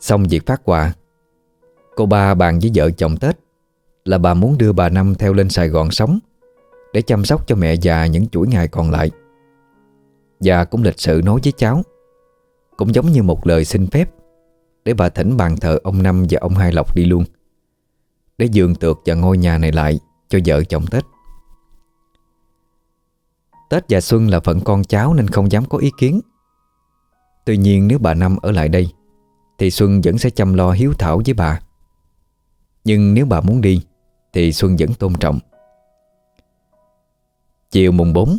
Xong việc phát quà, Cô ba bàn với vợ chồng Tết Là bà muốn đưa bà Năm theo lên Sài Gòn sống. Để chăm sóc cho mẹ già những chuỗi ngày còn lại. Và cũng lịch sự nói với cháu, Cũng giống như một lời xin phép, Để bà thỉnh bàn thờ ông Năm và ông Hai Lộc đi luôn, Để dường tược và ngôi nhà này lại Cho vợ chồng Tết. Tết và Xuân là phận con cháu Nên không dám có ý kiến. Tuy nhiên nếu bà Năm ở lại đây, Thì Xuân vẫn sẽ chăm lo hiếu thảo với bà. Nhưng nếu bà muốn đi, Thì Xuân vẫn tôn trọng. Chiều mùng 4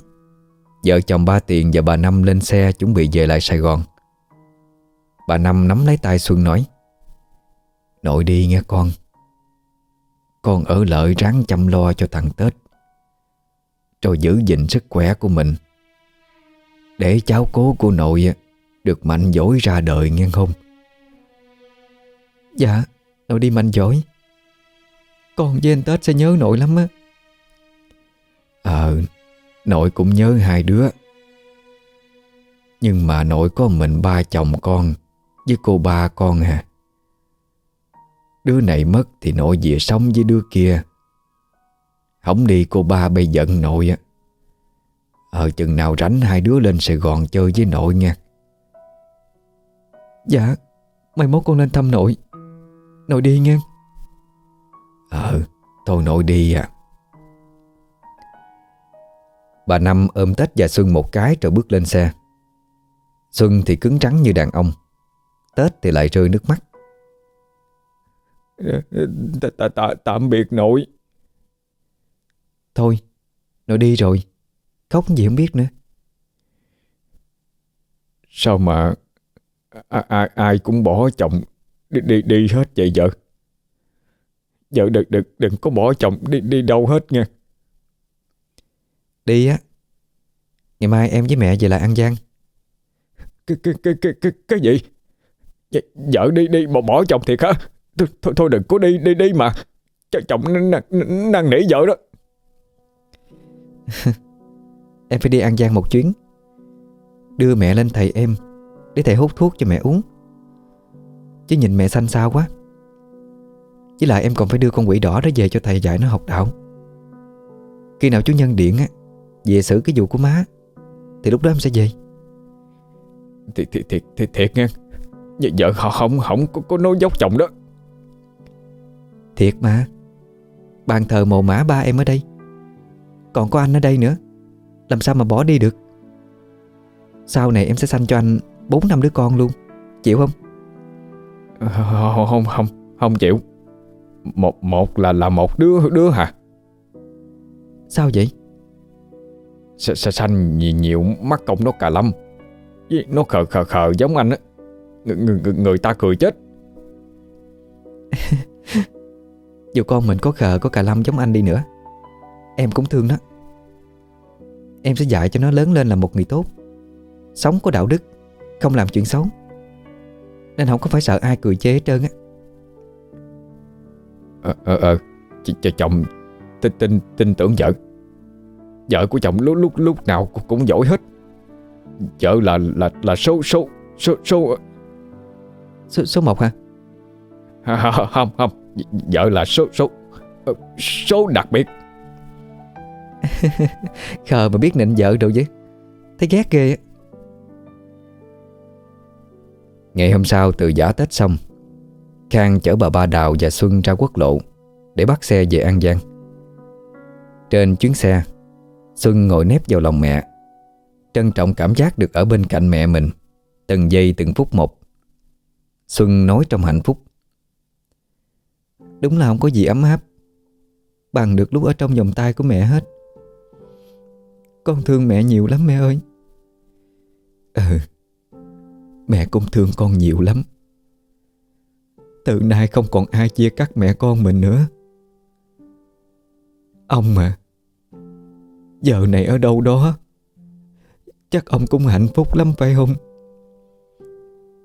Vợ chồng ba Tiền và bà Năm lên xe Chuẩn bị về lại Sài Gòn. Bà Năm nắm lấy tay Xuân nói, Nội đi nghe con. Con ở lợi ráng chăm lo cho thằng Tết Rồi giữ gìn sức khỏe của mình. Để cháu cố của nội Được mạnh dỗi ra đời nghe không? Dạ Nội đi mạnh dỗi. Con với anh Tết sẽ nhớ nội lắm á. Ờ Nội cũng nhớ hai đứa. Nhưng mà nội có mình ba chồng con Với cô ba con à Đứa này mất thì nội về sống với đứa kia. Không đi cô ba bây giận nội á. Ờ chừng nào rảnh hai đứa lên Sài Gòn chơi với nội nha. Dạ Mai mốt con lên thăm nội. Nội đi nghe. Ờ Thôi nội đi à Bà Năm ôm Tết và Xuân một cái rồi bước lên xe. Xuân thì cứng rắn như đàn ông. Tết thì lại rơi nước mắt. Tạm biệt nội. Thôi Nội đi rồi. Khóc gì không biết nữa. Sao mà ai, ai, ai cũng bỏ chồng đi, đi, đi hết vậy vợ? Vợ đừng, đừng, đừng có bỏ chồng đi, đi đâu hết nha Đi á. Ngày mai em với mẹ về lại An Giang. Cái, cái, cái, cái, cái, cái gì? Vợ đi đi bỏ, bỏ chồng thiệt hả? Thôi, thôi, thôi đừng có đi đi đi mà. Chồng năng nỉ vợ đó. Em phải đi An Giang một chuyến. Đưa mẹ lên thầy em Để thầy hút thuốc cho mẹ uống. Chứ nhìn mẹ xanh xao quá. Với lại em còn phải đưa con quỷ đỏ đó về cho thầy dạy nó học đạo. Khi nào chú nhân điện á Về xử cái vụ của má Thì lúc đó em sẽ về. Thiệt thiệt thiệt thiệt, thiệt nha. Vợ họ không không có, có nói dốc chồng đó. Thiệt mà. Bàn thờ mồ mã ba em ở đây. Còn có anh ở đây nữa. Làm sao mà bỏ đi được? Sau này em sẽ sanh cho anh bốn năm đứa con luôn. Chịu không? Không không không Không chịu. Một một là là một đứa đứa hả? Sao vậy S -s Sanh nhiều, nhiều mắt công nó cà lâm. Nó khờ khờ khờ giống anh á. Người, người, người ta cười chết. Dù con mình có khờ có cà lâm giống anh đi nữa Em cũng thương nó. Em sẽ dạy cho nó lớn lên là một người tốt Sống có đạo đức Không làm chuyện xấu. Nên không có phải sợ ai cười chê hết trơn á. Ờ ờ ờ Ch Chồng tin, tin, tin tưởng vợ Vợ của chồng lúc lúc lúc nào cũng giỏi hết. Vợ là là là số số số số Số, số 1 hả? Không không. Vợ là số số ờ, số đặc biệt. Khờ mà biết nịnh vợ đâu chứ. Thấy ghét ghê Ngày hôm sau từ giả Tết xong Khang chở bà Ba Đào và Xuân ra quốc lộ Để bắt xe về An Giang. Trên chuyến xe Xuân ngồi nép vào lòng mẹ. Trân trọng cảm giác được ở bên cạnh mẹ mình, Từng giây từng phút một. Xuân nói trong hạnh phúc. Đúng là không có gì ấm áp, Bằng được lúc ở trong vòng tay của mẹ hết. Con thương mẹ nhiều lắm mẹ ơi. Ừ Mẹ cũng thương con nhiều lắm. Từ nay không còn ai chia cắt mẹ con mình nữa. Ông mà Giờ này ở đâu đó? Chắc ông cũng hạnh phúc lắm phải không?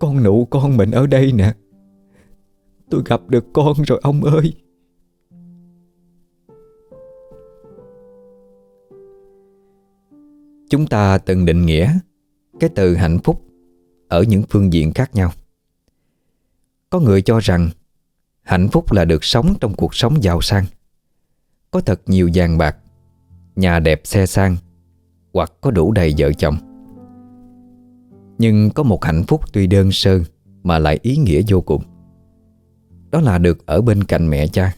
Con nụ con mình ở đây nè. Tôi gặp được con rồi ông ơi. Chúng ta từng định nghĩa Cái từ hạnh phúc Ở những phương diện khác nhau. Có người cho rằng Hạnh phúc là được sống trong cuộc sống giàu sang, Có thật nhiều vàng bạc Nhà đẹp xe sang, Hoặc có đủ đầy vợ chồng Nhưng có một hạnh phúc tuy đơn sơ Mà lại ý nghĩa vô cùng Đó là được ở bên cạnh mẹ cha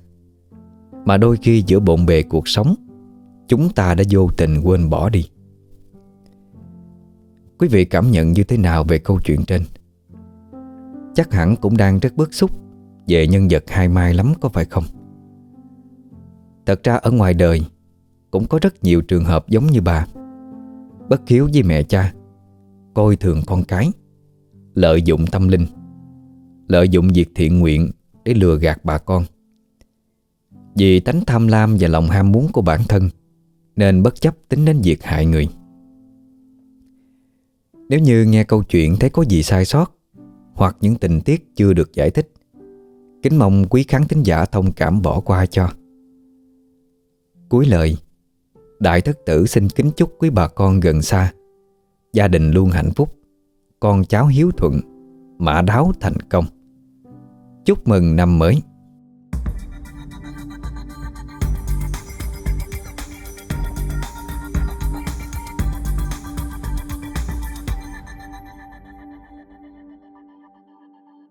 Mà đôi khi giữa bộn bề cuộc sống, Chúng ta đã vô tình quên bỏ đi Quý vị cảm nhận như thế nào về câu chuyện trên? Chắc hẳn cũng đang rất bức xúc Về nhân vật hai mai lắm có phải không? Thật ra ở ngoài đời cũng có rất nhiều trường hợp giống như bà. Bất hiếu với mẹ cha, Coi thường con cái, Lợi dụng tâm linh, Lợi dụng việc thiện nguyện Để lừa gạt bà con. Vì tánh tham lam và lòng ham muốn của bản thân, Nên bất chấp tính đến việc hại người. Nếu như nghe câu chuyện thấy có gì sai sót, Hoặc những tình tiết chưa được giải thích, Kính mong quý khán thính giả thông cảm bỏ qua cho. Cuối lời Đại thất tử xin kính chúc quý bà con gần xa. Gia đình luôn hạnh phúc. Con cháu hiếu thuận. Mã đáo thành công. Chúc mừng năm mới.